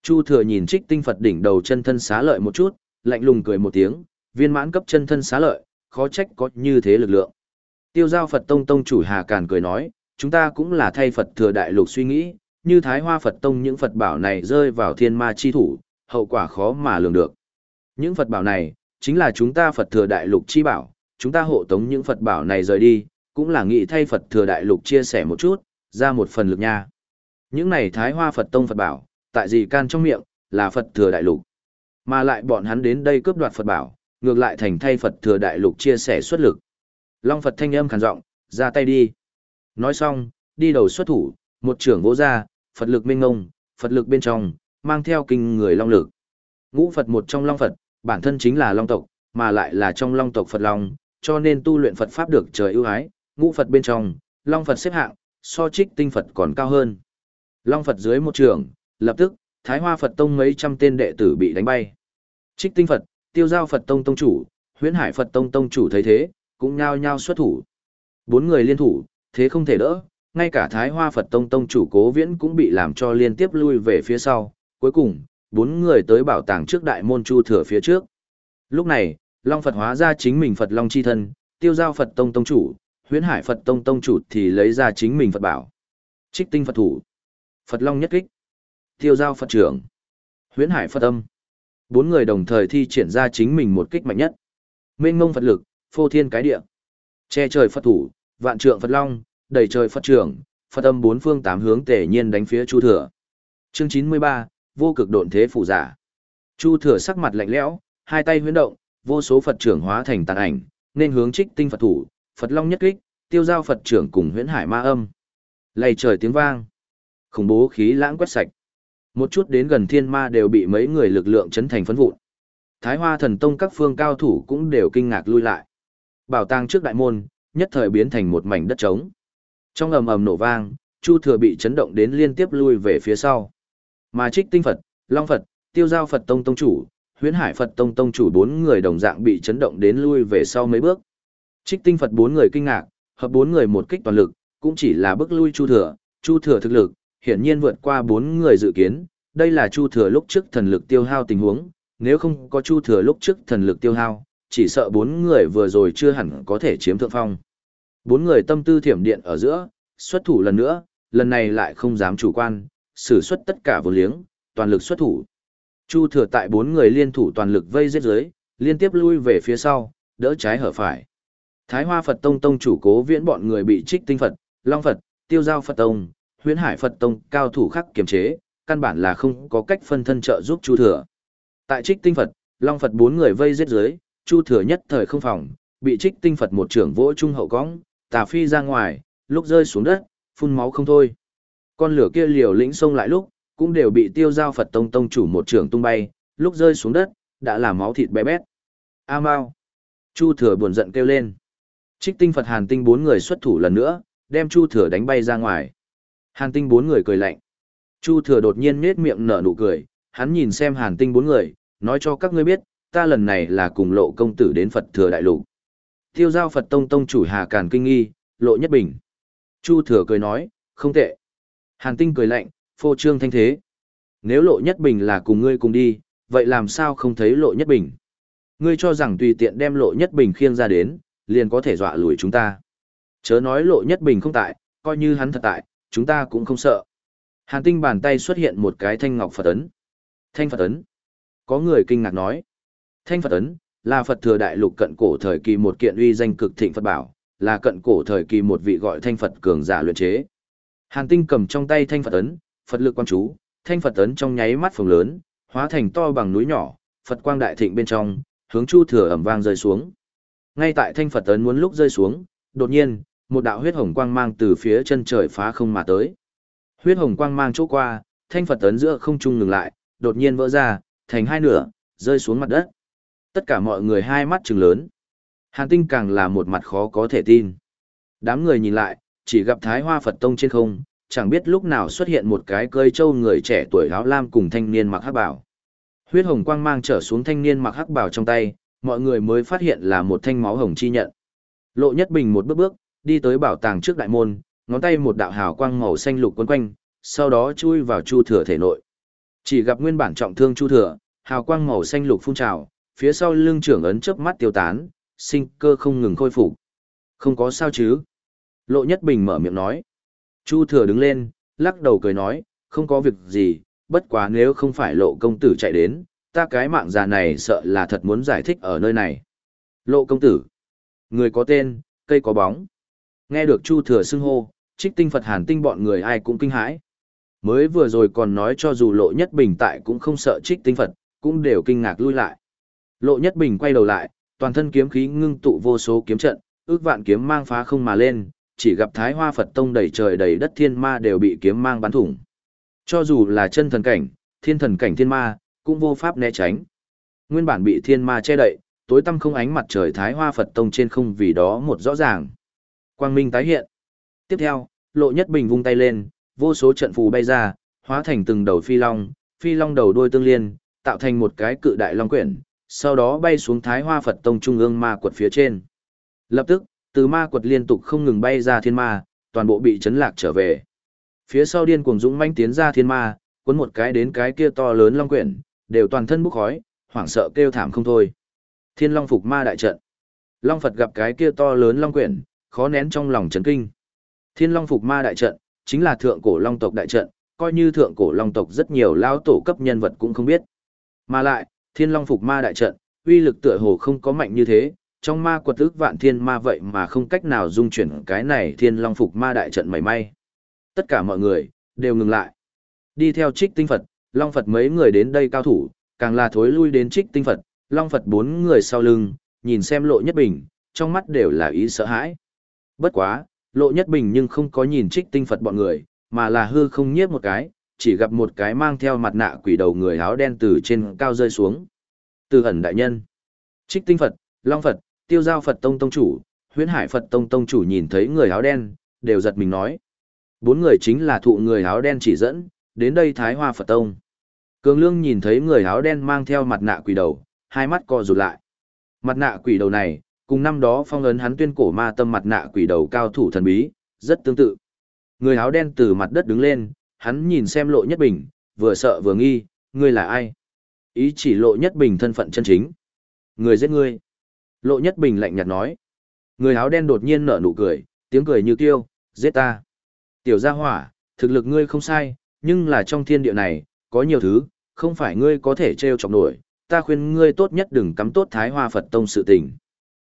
Chu thừa nhìn trích tinh Phật đỉnh đầu chân thân xá lợi một chút, lạnh lùng cười một tiếng, viên mãn cấp chân thân xá lợi, khó trách có như thế lực lượng. Tiêu giao Phật Tông Tông chủ Hà Càn cười nói, chúng ta cũng là thay Phật thừa đại lục suy nghĩ, như Thái Hoa Phật Tông những Phật bảo này rơi vào thiên ma chi thủ, hậu quả khó mà lường được. Những Phật bảo này, chính là chúng ta Phật thừa đại lục chi bảo, chúng ta hộ tống những Phật bảo này rời đi, cũng là nghĩ thay Phật thừa đại lục chia sẻ một chút, ra một phần lực nha. Những này Thái Hoa Phật Tông Phật bảo, tại gì can trong miệng, là Phật thừa đại lục. Mà lại bọn hắn đến đây cướp đoạt Phật bảo, ngược lại thành thay Phật thừa đại lục chia sẻ xuất lực. Long Phật thanh âm khàn giọng, ra tay đi. Nói xong, đi đầu xuất thủ, một trưởng vỗ ra, Phật lực minh ngông, Phật lực bên trong, mang theo kinh người long lực. Ngũ Phật một trong Long Phật, bản thân chính là Long tộc, mà lại là trong Long tộc Phật Long, cho nên tu luyện Phật Pháp được trời ưu ái, ngũ Phật bên trong, Long Phật xếp hạng, so trích tinh Phật còn cao hơn. Long Phật dưới một trường, lập tức, Thái Hoa Phật Tông mấy trăm tên đệ tử bị đánh bay. Trích tinh Phật, tiêu giao Phật Tông Tông chủ, huyễn hải Phật Tông Tông chủ thấy thế, cũng nhao nhao xuất thủ. Bốn người liên thủ, thế không thể đỡ, ngay cả Thái Hoa Phật Tông Tông chủ cố viễn cũng bị làm cho liên tiếp lui về phía sau, cuối cùng, bốn người tới bảo tàng trước đại môn Chu Thừa phía trước. Lúc này, Long Phật hóa ra chính mình Phật Long chi thân, tiêu giao Phật Tông Tông chủ, huyễn hải Phật Tông Tông chủ thì lấy ra chính mình Phật bảo. Trích tinh Phật thủ, Phật Long nhất kích, tiêu giao Phật trưởng, huyễn hải Phật âm. Bốn người đồng thời thi triển ra chính mình một kích mạnh nhất. Mênh mông Phật lực, phô thiên cái địa. Che trời Phật thủ, vạn trượng Phật Long, đầy trời Phật trưởng, Phật âm bốn phương tám hướng tề nhiên đánh phía Chu Thừa. Chương 93, vô cực độn thế phủ giả. Chu Thừa sắc mặt lạnh lẽo, hai tay huyễn động, vô số Phật trưởng hóa thành tàn ảnh, nên hướng trích tinh Phật thủ, Phật Long nhất kích, tiêu giao Phật trưởng cùng huyễn hải ma âm. Lầy trời tiếng vang, khủng bố khí lãng quét sạch. Một chút đến gần thiên ma đều bị mấy người lực lượng chấn thành phấn vụn. Thái Hoa Thần Tông các phương cao thủ cũng đều kinh ngạc lui lại. Bảo tàng trước đại môn, nhất thời biến thành một mảnh đất trống. Trong ầm ầm nổ vang, Chu Thừa bị chấn động đến liên tiếp lui về phía sau. Mà Trích Tinh Phật, Long Phật, Tiêu Giao Phật Tông Tông chủ, Huyễn Hải Phật Tông Tông chủ bốn người đồng dạng bị chấn động đến lui về sau mấy bước. Trích Tinh Phật bốn người kinh ngạc, hợp bốn người một kích toàn lực, cũng chỉ là bước lui Chu Thừa, Chu Thừa thực lực, hiển nhiên vượt qua bốn người dự kiến, đây là Chu Thừa lúc trước thần lực tiêu hao tình huống, nếu không có Chu Thừa lúc trước thần lực tiêu hao, chỉ sợ bốn người vừa rồi chưa hẳn có thể chiếm thượng phong. Bốn người tâm tư thiểm điện ở giữa, xuất thủ lần nữa, lần này lại không dám chủ quan, sử xuất tất cả vô liếng, toàn lực xuất thủ. Chu thừa tại bốn người liên thủ toàn lực vây giết dưới, liên tiếp lui về phía sau, đỡ trái hở phải. Thái Hoa Phật Tông tông chủ cố viễn bọn người bị trích tinh Phật, Long Phật, Tiêu Giao Phật Tông, Huyễn Hải Phật Tông cao thủ khắc kiềm chế, căn bản là không có cách phân thân trợ giúp Chu thừa. Tại trích tinh Phật, Long Phật bốn người vây giết dưới, Chu thừa nhất thời không phòng, bị trích tinh Phật một trưởng vỗ trung hậu cõng, tà phi ra ngoài, lúc rơi xuống đất, phun máu không thôi. Con lửa kia liều lĩnh xông lại lúc, cũng đều bị tiêu giao Phật tông tông chủ một trưởng tung bay, lúc rơi xuống đất, đã là máu thịt bé bét. A Mao. Chu thừa buồn giận kêu lên. Trích tinh Phật Hàn tinh bốn người xuất thủ lần nữa, đem Chu thừa đánh bay ra ngoài. Hàn tinh bốn người cười lạnh. Chu thừa đột nhiên nết miệng nở nụ cười, hắn nhìn xem Hàn tinh bốn người, nói cho các ngươi biết, ta lần này là cùng lộ công tử đến Phật thừa đại lục. Tiêu giao Phật tông tông chủ Hà Càn Kinh Nghi, lộ nhất bình. Chu thừa cười nói, không tệ. Hàn tinh cười lạnh, phô trương thanh thế. Nếu lộ nhất bình là cùng ngươi cùng đi, vậy làm sao không thấy lộ nhất bình? Ngươi cho rằng tùy tiện đem lộ nhất bình khiêng ra đến, liền có thể dọa lùi chúng ta. Chớ nói lộ nhất bình không tại, coi như hắn thật tại, chúng ta cũng không sợ. Hàn tinh bàn tay xuất hiện một cái thanh ngọc Phật ấn. Thanh Phật ấn. Có người kinh ngạc nói. Thanh Phật ấn, là Phật thừa đại lục cận cổ thời kỳ một kiện uy danh cực thịnh Phật bảo, là cận cổ thời kỳ một vị gọi thanh Phật cường giả luyện chế. Hàn Tinh cầm trong tay thanh Phật ấn, Phật lực quan chú, thanh Phật ấn trong nháy mắt phồng lớn, hóa thành to bằng núi nhỏ, Phật quang đại thịnh bên trong, hướng Chu Thừa ầm vang rơi xuống. Ngay tại thanh Phật ấn muốn lúc rơi xuống, đột nhiên, một đạo huyết hồng quang mang từ phía chân trời phá không mà tới. Huyết hồng quang mang chỗ qua, thanh Phật tấn giữa không trung ngừng lại, đột nhiên vỡ ra, thành hai nửa, rơi xuống mặt đất. Tất cả mọi người hai mắt trừng lớn. Hàn tinh càng là một mặt khó có thể tin. Đám người nhìn lại, chỉ gặp Thái Hoa Phật Tông trên không, chẳng biết lúc nào xuất hiện một cái cơi trâu người trẻ tuổi áo lam cùng thanh niên mặc hắc bảo. Huyết hồng quang mang trở xuống thanh niên mặc hắc bảo trong tay, mọi người mới phát hiện là một thanh máu hồng chi nhận. Lộ Nhất Bình một bước bước, đi tới bảo tàng trước đại môn, ngón tay một đạo hào quang màu xanh lục quấn quanh, sau đó chui vào Chu Thừa thể nội. Chỉ gặp nguyên bản trọng thương Chu Thừa, hào quang màu xanh lục phun trào, phía sau lưng trưởng ấn chớp mắt tiêu tán, sinh cơ không ngừng khôi phục. Không có sao chứ? Lộ Nhất Bình mở miệng nói. Chu Thừa đứng lên, lắc đầu cười nói, không có việc gì, bất quá nếu không phải lộ công tử chạy đến, ta cái mạng già này sợ là thật muốn giải thích ở nơi này. Lộ công tử. Người có tên, cây có bóng. Nghe được Chu Thừa xưng hô, trích tinh Phật hàn tinh bọn người ai cũng kinh hãi. Mới vừa rồi còn nói cho dù lộ nhất bình tại cũng không sợ trích tinh Phật, cũng đều kinh ngạc lui lại. Lộ nhất bình quay đầu lại, toàn thân kiếm khí ngưng tụ vô số kiếm trận, ước vạn kiếm mang phá không mà lên, chỉ gặp Thái Hoa Phật Tông đầy trời đầy đất thiên ma đều bị kiếm mang bắn thủng. Cho dù là chân thần cảnh, thiên thần cảnh thiên ma, cũng vô pháp né tránh. Nguyên bản bị thiên ma che đậy, tối tăm không ánh mặt trời Thái Hoa Phật Tông trên không vì đó một rõ ràng. Quang minh tái hiện. Tiếp theo, Lộ Nhất Bình vung tay lên, vô số trận phù bay ra, hóa thành từng đầu phi long, phi long đầu đuôi tương liên, tạo thành một cái cự đại long quyển, sau đó bay xuống Thái Hoa Phật Tông trung ương ma quật phía trên. Lập tức, từ ma quật liên tục không ngừng bay ra thiên ma, toàn bộ bị chấn lạc trở về. Phía sau điên cuồng dũng manh tiến ra thiên ma, cuốn một cái đến cái kia to lớn long quyển, đều toàn thân bốc khói, hoảng sợ kêu thảm không thôi. Thiên Long phục ma đại trận. Long Phật gặp cái kia to lớn long quyển, khó nén trong lòng chấn kinh. Thiên Long phục ma đại trận, chính là thượng cổ long tộc đại trận, coi như thượng cổ long tộc rất nhiều lao tổ cấp nhân vật cũng không biết. Mà lại, Thiên Long phục ma đại trận, uy lực tựa hồ không có mạnh như thế, trong ma quật ước vạn thiên ma vậy mà không cách nào dung chuyển cái này Thiên Long phục ma đại trận mảy may. Tất cả mọi người đều ngừng lại. Đi theo Trích Tinh Phật, Long Phật mấy người đến đây cao thủ, càng là thối lui đến Trích Tinh Phật, Long Phật bốn người sau lưng, nhìn xem Lộ Nhất Bình, trong mắt đều là ý sợ hãi. Bất quá, Lộ Nhất Bình nhưng không có nhìn Trích Tinh Phật bọn người, mà là hư không nhiếp một cái, chỉ gặp một cái mang theo mặt nạ quỷ đầu người áo đen từ trên cao rơi xuống. Từ ẩn đại nhân, Trích Tinh Phật, Long Phật, Tiêu Giao Phật Tông Tông Chủ, Huyễn Hải Phật Tông Tông Chủ nhìn thấy người áo đen, đều giật mình nói. Bốn người chính là thụ người áo đen chỉ dẫn, đến đây Thái Hoa Phật Tông. Cường Lương nhìn thấy người áo đen mang theo mặt nạ quỷ đầu, hai mắt co rụt lại. Mặt nạ quỷ đầu này, cùng năm đó phong ấn hắn tuyên cổ ma tâm mặt nạ quỷ đầu cao thủ thần bí, rất tương tự. Người áo đen từ mặt đất đứng lên, hắn nhìn xem lộ nhất bình, vừa sợ vừa nghi, ngươi là ai? Ý chỉ lộ nhất bình thân phận chân chính. Người giết ngươi. Lộ nhất bình lạnh nhạt nói. Người áo đen đột nhiên nở nụ cười, tiếng cười như tiêu, giết ta. Tiểu gia hỏa, thực lực ngươi không sai, nhưng là trong thiên địa này, có nhiều thứ, không phải ngươi có thể treo chọc nổi, ta khuyên ngươi tốt nhất đừng cắm tốt thái hoa Phật tông sự tình.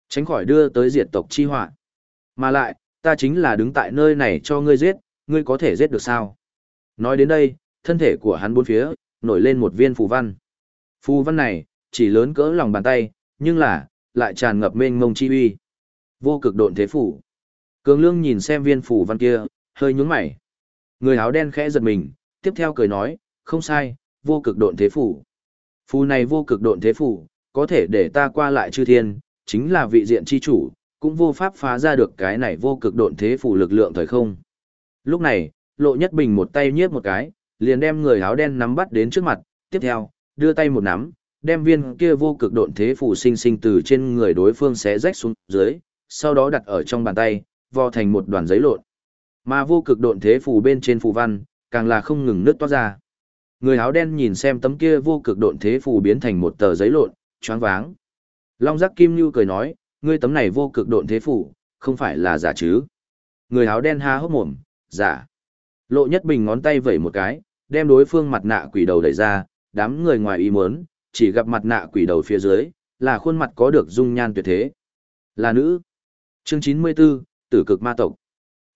Tránh khỏi đưa tới diệt tộc chi họa. Mà lại, ta chính là đứng tại nơi này cho ngươi giết, ngươi có thể giết được sao? Nói đến đây, thân thể của hắn bốn phía, nổi lên một viên phù văn. Phù văn này, chỉ lớn cỡ lòng bàn tay, nhưng là, lại tràn ngập mênh mông chi uy. Vô cực độn thế phủ. Cường lương nhìn xem viên phù văn kia, hơi nhướng mày. Người áo đen khẽ giật mình, tiếp theo cười nói, không sai, vô cực độn thế phủ. Phù này vô cực độn thế phủ, có thể để ta qua lại chư thiên, chính là vị diện chi chủ, cũng vô pháp phá ra được cái này vô cực độn thế phủ lực lượng thời không. Lúc này, Lộ Nhất Bình một tay nhiếp một cái, liền đem người áo đen nắm bắt đến trước mặt, tiếp theo, đưa tay một nắm, đem viên kia vô cực độn thế phủ sinh sinh từ trên người đối phương xé rách xuống dưới, sau đó đặt ở trong bàn tay, vò thành một đoàn giấy lộn. Mà vô cực độn thế phủ bên trên phù văn, càng là không ngừng nứt toát ra. Người áo đen nhìn xem tấm kia vô cực độn thế phù biến thành một tờ giấy lộn, choáng váng. Long giác kim như cười nói, ngươi tấm này vô cực độn thế phủ, không phải là giả chứ. Người áo đen ha hốc mồm, giả. Lộ nhất bình ngón tay vẩy một cái, đem đối phương mặt nạ quỷ đầu đẩy ra, đám người ngoài ý muốn, chỉ gặp mặt nạ quỷ đầu phía dưới, là khuôn mặt có được dung nhan tuyệt thế. Là nữ. Chương 94, Tử cực ma tộc.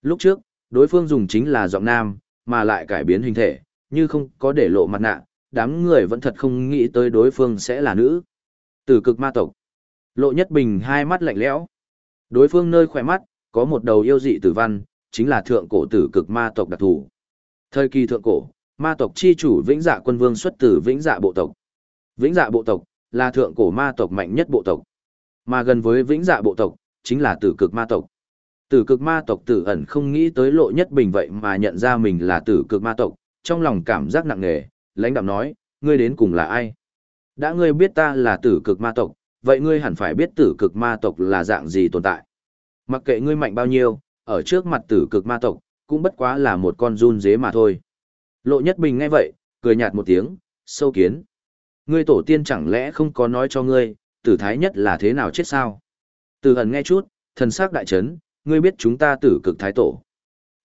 Lúc trước, đối phương dùng chính là giọng nam, mà lại cải biến hình thể, như không có để lộ mặt nạ, đám người vẫn thật không nghĩ tới đối phương sẽ là nữ. Tử cực ma tộc. Lộ nhất bình hai mắt lạnh lẽo. Đối phương nơi khỏe mắt, có một đầu yêu dị tử văn, chính là thượng cổ tử cực ma tộc đặc thù. Thời kỳ thượng cổ, ma tộc chi chủ vĩnh dạ quân vương xuất từ vĩnh dạ bộ tộc. Vĩnh dạ bộ tộc, là thượng cổ ma tộc mạnh nhất bộ tộc. Mà gần với vĩnh dạ bộ tộc, chính là tử cực ma tộc. Tử cực ma tộc tử ẩn không nghĩ tới lộ nhất bình vậy mà nhận ra mình là tử cực ma tộc, trong lòng cảm giác nặng nề, lãnh đạm nói, ngươi đến cùng là ai? Đã ngươi biết ta là tử cực ma tộc, vậy ngươi hẳn phải biết tử cực ma tộc là dạng gì tồn tại. Mặc kệ ngươi mạnh bao nhiêu, ở trước mặt tử cực ma tộc, cũng bất quá là một con run dế mà thôi. Lộ Nhất Bình nghe vậy, cười nhạt một tiếng, sâu kiến. Ngươi tổ tiên chẳng lẽ không có nói cho ngươi, tử thái nhất là thế nào chết sao? Tử hần nghe chút, thần sắc đại chấn, ngươi biết chúng ta tử cực thái tổ.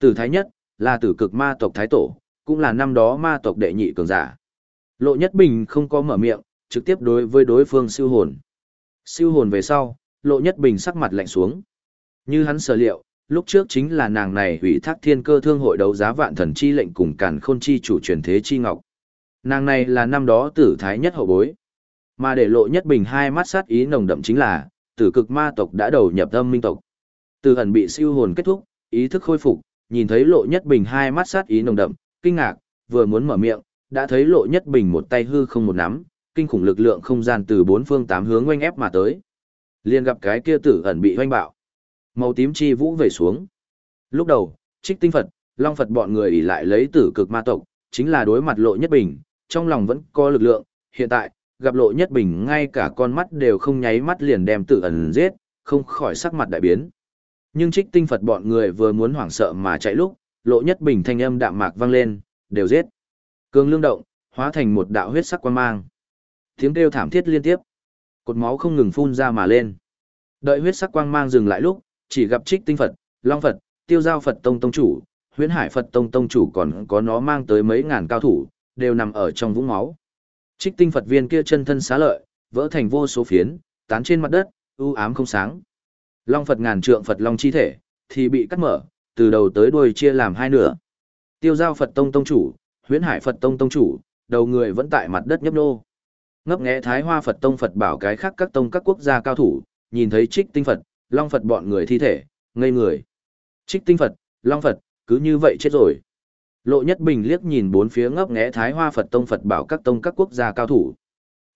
Tử thái nhất, là tử cực ma tộc thái tổ, cũng là năm đó ma tộc đệ nhị cường giả. Lộ Nhất Bình không có mở miệng, trực tiếp đối với đối phương siêu hồn. Siêu hồn về sau, Lộ Nhất Bình sắc mặt lạnh xuống. Như hắn sở liệu, lúc trước chính là nàng này hủy thác thiên cơ thương hội đấu giá vạn thần chi lệnh cùng càn khôn chi chủ truyền thế chi ngọc. Nàng này là năm đó tử thái nhất hậu bối. Mà để lộ nhất bình hai mắt sát ý nồng đậm chính là, tử cực ma tộc đã đầu nhập âm minh tộc. Từ ẩn bị siêu hồn kết thúc, ý thức khôi phục, nhìn thấy lộ nhất bình hai mắt sát ý nồng đậm, kinh ngạc, vừa muốn mở miệng, đã thấy lộ nhất bình một tay hư không một nắm, kinh khủng lực lượng không gian từ bốn phương tám hướng oanh ép mà tới. liền gặp cái kia tử ẩn bị oanh bạo. Màu tím chi vũ về xuống. Lúc đầu, trích tinh Phật, Long Phật bọn người ỉ lại lấy tử cực ma tộc, chính là đối mặt lộ nhất bình, trong lòng vẫn có lực lượng, hiện tại, gặp lộ nhất bình ngay cả con mắt đều không nháy mắt liền đem tử ẩn giết, không khỏi sắc mặt đại biến. Nhưng trích tinh Phật bọn người vừa muốn hoảng sợ mà chạy lúc, lộ nhất bình thanh âm đạm mạc vang lên, đều giết. Cường lương động, hóa thành một đạo huyết sắc quan mang. Tiếng kêu thảm thiết liên tiếp. Cột máu không ngừng phun ra mà lên. Đợi huyết sắc quang mang dừng lại lúc, chỉ gặp trích tinh Phật, Long Phật, tiêu giao Phật Tông Tông Chủ, huyễn hải Phật Tông Tông Chủ còn có nó mang tới mấy ngàn cao thủ, đều nằm ở trong vũng máu. Trích tinh Phật viên kia chân thân xá lợi, vỡ thành vô số phiến, tán trên mặt đất, u ám không sáng. Long Phật ngàn trượng Phật Long chi thể, thì bị cắt mở, từ đầu tới đuôi chia làm hai nửa. Tiêu giao Phật Tông Tông Chủ, huyễn hải Phật Tông Tông Chủ, đầu người vẫn tại mặt đất nhấp nô. Ngấp nghé Thái Hoa Phật Tông Phật bảo cái khác các tông các quốc gia cao thủ, nhìn thấy trích tinh Phật, Long Phật bọn người thi thể, ngây người. Trích tinh Phật, Long Phật, cứ như vậy chết rồi. Lộ Nhất Bình liếc nhìn bốn phía ngấp nghé Thái Hoa Phật Tông Phật bảo các tông các quốc gia cao thủ.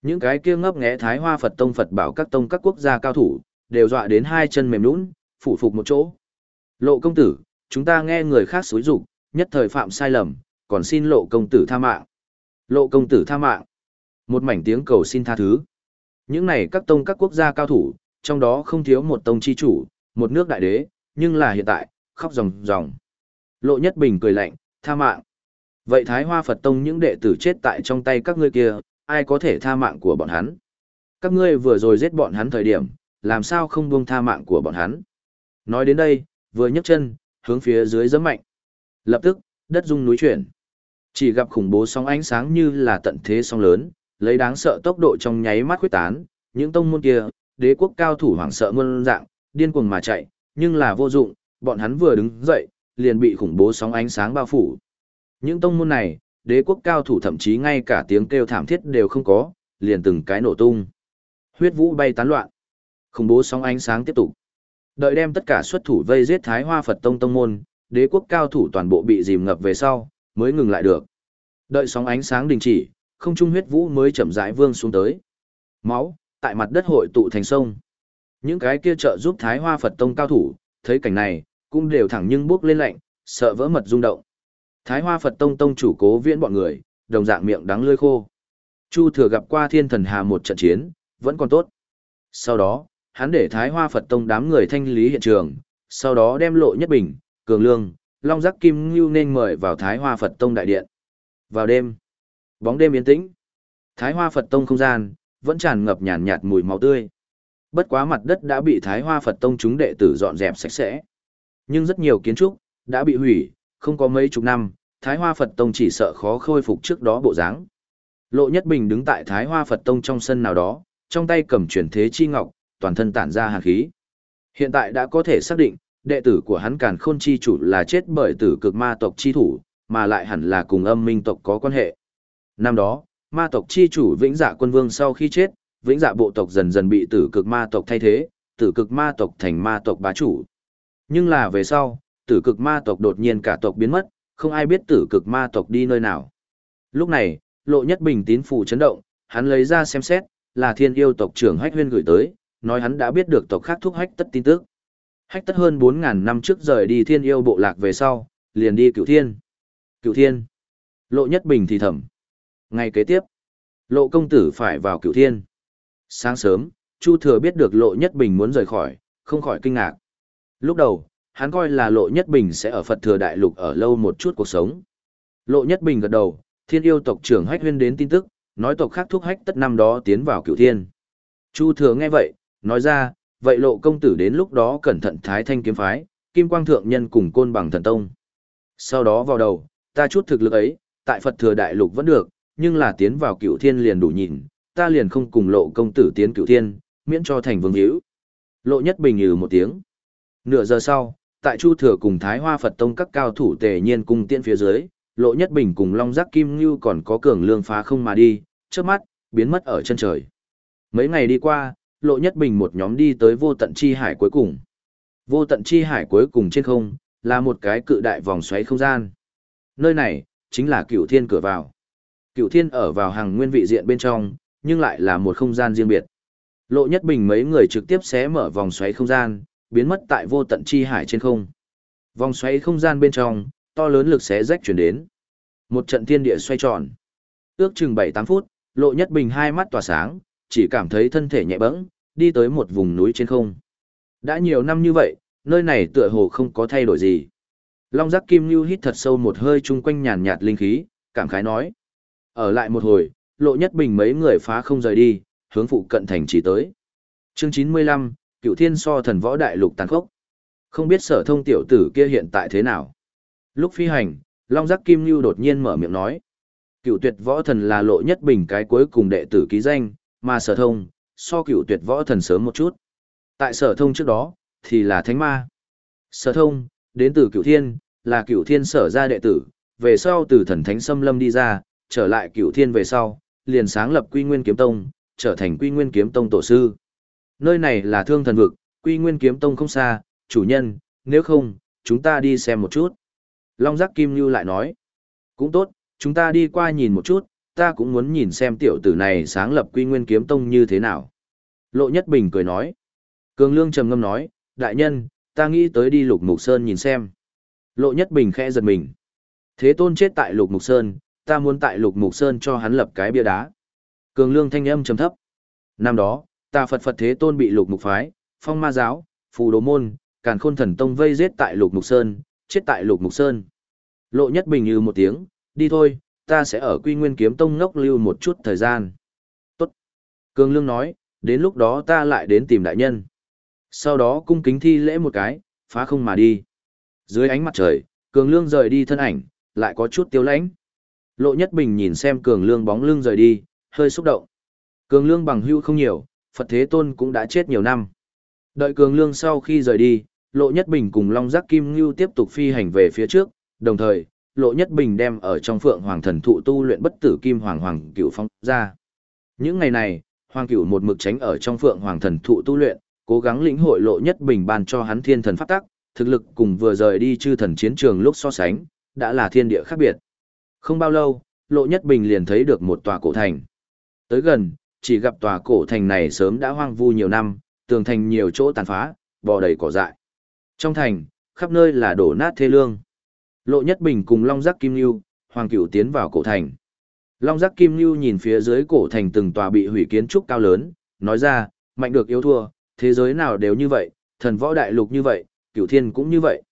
Những cái kia ngấp nghé Thái Hoa Phật Tông Phật bảo các tông các quốc gia cao thủ, đều dọa đến hai chân mềm nhũn, phủ phục một chỗ. Lộ công tử, chúng ta nghe người khác xúi dục, nhất thời phạm sai lầm, còn xin lộ công tử tha mạng. Lộ công tử tha mạng. Một mảnh tiếng cầu xin tha thứ. Những này các tông các quốc gia cao thủ, trong đó không thiếu một tông chi chủ, một nước đại đế, nhưng là hiện tại, khóc ròng ròng. Lộ Nhất Bình cười lạnh, tha mạng. Vậy Thái Hoa Phật Tông những đệ tử chết tại trong tay các ngươi kia, ai có thể tha mạng của bọn hắn? Các ngươi vừa rồi giết bọn hắn thời điểm, làm sao không buông tha mạng của bọn hắn? Nói đến đây, vừa nhấc chân, hướng phía dưới giẫm mạnh. Lập tức, đất rung núi chuyển. Chỉ gặp khủng bố sóng ánh sáng như là tận thế sóng lớn, lấy đáng sợ tốc độ trong nháy mắt khuyết tán, những tông môn kia, đế quốc cao thủ hoảng sợ muôn dạng, điên cuồng mà chạy, nhưng là vô dụng, bọn hắn vừa đứng dậy, liền bị khủng bố sóng ánh sáng bao phủ. Những tông môn này, đế quốc cao thủ thậm chí ngay cả tiếng kêu thảm thiết đều không có, liền từng cái nổ tung. Huyết vũ bay tán loạn. Khủng bố sóng ánh sáng tiếp tục. Đợi đem tất cả xuất thủ vây giết Thái Hoa Phật Tông tông môn, đế quốc cao thủ toàn bộ bị dìm ngập về sau, mới ngừng lại được. Đợi sóng ánh sáng đình chỉ, không trung huyết vũ mới chậm rãi vương xuống tới. Máu, tại mặt đất hội tụ thành sông. Những cái kia trợ giúp Thái Hoa Phật Tông cao thủ, thấy cảnh này, cũng đều thẳng nhưng bước lên lạnh, sợ vỡ mật rung động. Thái Hoa Phật Tông tông chủ cố viễn bọn người, đồng dạng miệng đắng lưỡi khô. Chu thừa gặp qua thiên thần hà một trận chiến, vẫn còn tốt. Sau đó, hắn để Thái Hoa Phật Tông đám người thanh lý hiện trường, sau đó đem lộ nhất bình, cường lương, long giác kim ngưu nên mời vào Thái Hoa Phật Tông đại điện. Vào đêm, bóng đêm yên tĩnh, Thái Hoa Phật Tông không gian, vẫn tràn ngập nhàn nhạt mùi máu tươi. Bất quá mặt đất đã bị Thái Hoa Phật Tông chúng đệ tử dọn dẹp sạch sẽ. Nhưng rất nhiều kiến trúc đã bị hủy, không có mấy chục năm, Thái Hoa Phật Tông chỉ sợ khó khôi phục trước đó bộ dáng. Lộ Nhất Bình đứng tại Thái Hoa Phật Tông trong sân nào đó, trong tay cầm chuyển thế chi ngọc, toàn thân tản ra hàn khí. Hiện tại đã có thể xác định, đệ tử của hắn Càn Khôn chi chủ là chết bởi tử cực ma tộc chi thủ, mà lại hẳn là cùng âm minh tộc có quan hệ. Năm đó, ma tộc chi chủ Vĩnh Dạ Quân Vương sau khi chết, Vĩnh Dạ bộ tộc dần dần bị tử cực ma tộc thay thế, tử cực ma tộc thành ma tộc bá chủ. Nhưng là về sau, tử cực ma tộc đột nhiên cả tộc biến mất, không ai biết tử cực ma tộc đi nơi nào. Lúc này, lộ nhất bình tín phủ chấn động, hắn lấy ra xem xét, là thiên yêu tộc trưởng Hách Huyên gửi tới, nói hắn đã biết được tộc khác thúc Hách tất tin tức. Hách tất hơn bốn ngàn năm trước rời đi thiên yêu bộ lạc về sau, liền đi cựu thiên. Cựu thiên. Lộ nhất bình thì thầm. Ngày kế tiếp, lộ công tử phải vào cựu thiên. Sáng sớm, Chu Thừa biết được lộ nhất bình muốn rời khỏi, không khỏi kinh ngạc. Lúc đầu, hắn coi là lộ nhất bình sẽ ở Phật thừa đại lục ở lâu một chút cuộc sống. Lộ nhất bình gật đầu, thiên yêu tộc trưởng hách huyên đến tin tức, nói tộc khác thúc hách tất năm đó tiến vào cựu thiên. Chu thừa nghe vậy, nói ra, vậy lộ công tử đến lúc đó cẩn thận thái thanh kiếm phái, kim quang thượng nhân cùng côn bằng thần tông. Sau đó vào đầu, ta chút thực lực ấy, tại Phật thừa đại lục vẫn được, nhưng là tiến vào cựu thiên liền đủ nhìn, ta liền không cùng lộ công tử tiến cựu thiên, miễn cho thành vương hữu. Lộ nhất bình ừ một tiếng. Nửa giờ sau, tại Chu Thừa cùng Thái Hoa Phật Tông các cao thủ tề nhiên cung tiễn phía dưới, Lộ Nhất Bình cùng Long Giác Kim Như còn có cường lương phá không mà đi, trước mắt, biến mất ở chân trời. Mấy ngày đi qua, Lộ Nhất Bình một nhóm đi tới vô tận chi hải cuối cùng. Vô tận chi hải cuối cùng trên không, là một cái cự đại vòng xoáy không gian. Nơi này, chính là cựu thiên cửa vào. Cựu thiên ở vào hàng nguyên vị diện bên trong, nhưng lại là một không gian riêng biệt. Lộ Nhất Bình mấy người trực tiếp xé mở vòng xoáy không gian, biến mất tại vô tận chi hải trên không. Vòng xoáy không gian bên trong, to lớn lực xé rách chuyển đến. Một trận thiên địa xoay tròn. Ước chừng 7-8 phút, lộ nhất bình hai mắt tỏa sáng, chỉ cảm thấy thân thể nhẹ bẫng, đi tới một vùng núi trên không. Đã nhiều năm như vậy, nơi này tựa hồ không có thay đổi gì. Long giác kim lưu hít thật sâu một hơi chung quanh nhàn nhạt linh khí, cảm khái nói. Ở lại một hồi, lộ nhất bình mấy người phá không rời đi, hướng phụ cận thành chỉ tới. Chương 95, Cựu Thiên so thần võ đại lục tàn khốc. Không biết sở thông tiểu tử kia hiện tại thế nào. Lúc phi hành, Long Giác Kim Nhu đột nhiên mở miệng nói. Cựu tuyệt võ thần là lộ nhất bình cái cuối cùng đệ tử ký danh, mà sở thông, so cựu tuyệt võ thần sớm một chút. Tại sở thông trước đó, thì là thánh ma. Sở thông, đến từ cựu thiên, là cựu thiên sở ra đệ tử, về sau từ thần thánh xâm lâm đi ra, trở lại cựu thiên về sau, liền sáng lập quy nguyên kiếm tông, trở thành quy nguyên kiếm tông tổ sư. Nơi này là thương thần vực, quy nguyên kiếm tông không xa, chủ nhân, nếu không, chúng ta đi xem một chút. Long giác kim như lại nói, cũng tốt, chúng ta đi qua nhìn một chút, ta cũng muốn nhìn xem tiểu tử này sáng lập quy nguyên kiếm tông như thế nào. Lộ Nhất Bình cười nói. Cường Lương trầm ngâm nói, đại nhân, ta nghĩ tới đi Lục Mục Sơn nhìn xem. Lộ Nhất Bình khẽ giật mình. Thế tôn chết tại Lục Mục Sơn, ta muốn tại Lục Mục Sơn cho hắn lập cái bia đá. Cường Lương thanh âm trầm thấp. Năm đó, ta Phật Phật Thế tôn bị Lục Mục phái, Phong Ma giáo, Phù Đồ môn, Càn Khôn Thần tông vây giết tại Lục Mục Sơn, chết tại Lục Mục Sơn. Lộ Nhất Bình như một tiếng, đi thôi, ta sẽ ở Quy Nguyên Kiếm Tông ngốc lưu một chút thời gian. Tốt. Cường Lương nói, đến lúc đó ta lại đến tìm đại nhân. Sau đó cung kính thi lễ một cái, phá không mà đi. Dưới ánh mặt trời, Cường Lương rời đi thân ảnh, lại có chút tiêu lãnh. Lộ Nhất Bình nhìn xem Cường Lương bóng lưng rời đi, hơi xúc động. Cường Lương bằng hưu không nhiều, Phật Thế Tôn cũng đã chết nhiều năm. Đợi Cường Lương sau khi rời đi, Lộ Nhất Bình cùng Long Giác Kim Ngưu tiếp tục phi hành về phía trước, đồng thời, Lộ Nhất Bình đem ở trong Phượng Hoàng Thần Thụ tu luyện bất tử Kim Hoàng Hoàng Cửu Phong ra. Những ngày này, Hoàng Cửu một mực tránh ở trong Phượng Hoàng Thần Thụ tu luyện, cố gắng lĩnh hội Lộ Nhất Bình ban cho hắn thiên thần pháp tắc, thực lực cùng vừa rời đi chư thần chiến trường lúc so sánh, đã là thiên địa khác biệt. Không bao lâu, Lộ Nhất Bình liền thấy được một tòa cổ thành. Tới gần, chỉ gặp tòa cổ thành này sớm đã hoang vu nhiều năm, tường thành nhiều chỗ tàn phá, bò đầy cỏ dại. Trong thành, khắp nơi là đổ nát thê lương. Lộ Nhất Bình cùng Long Giác Kim Nhu, Hoàng Cửu tiến vào cổ thành. Long Giác Kim Nhu nhìn phía dưới cổ thành từng tòa bị hủy kiến trúc cao lớn, nói ra, mạnh được yếu thua, thế giới nào đều như vậy, thần võ đại lục như vậy, cửu thiên cũng như vậy.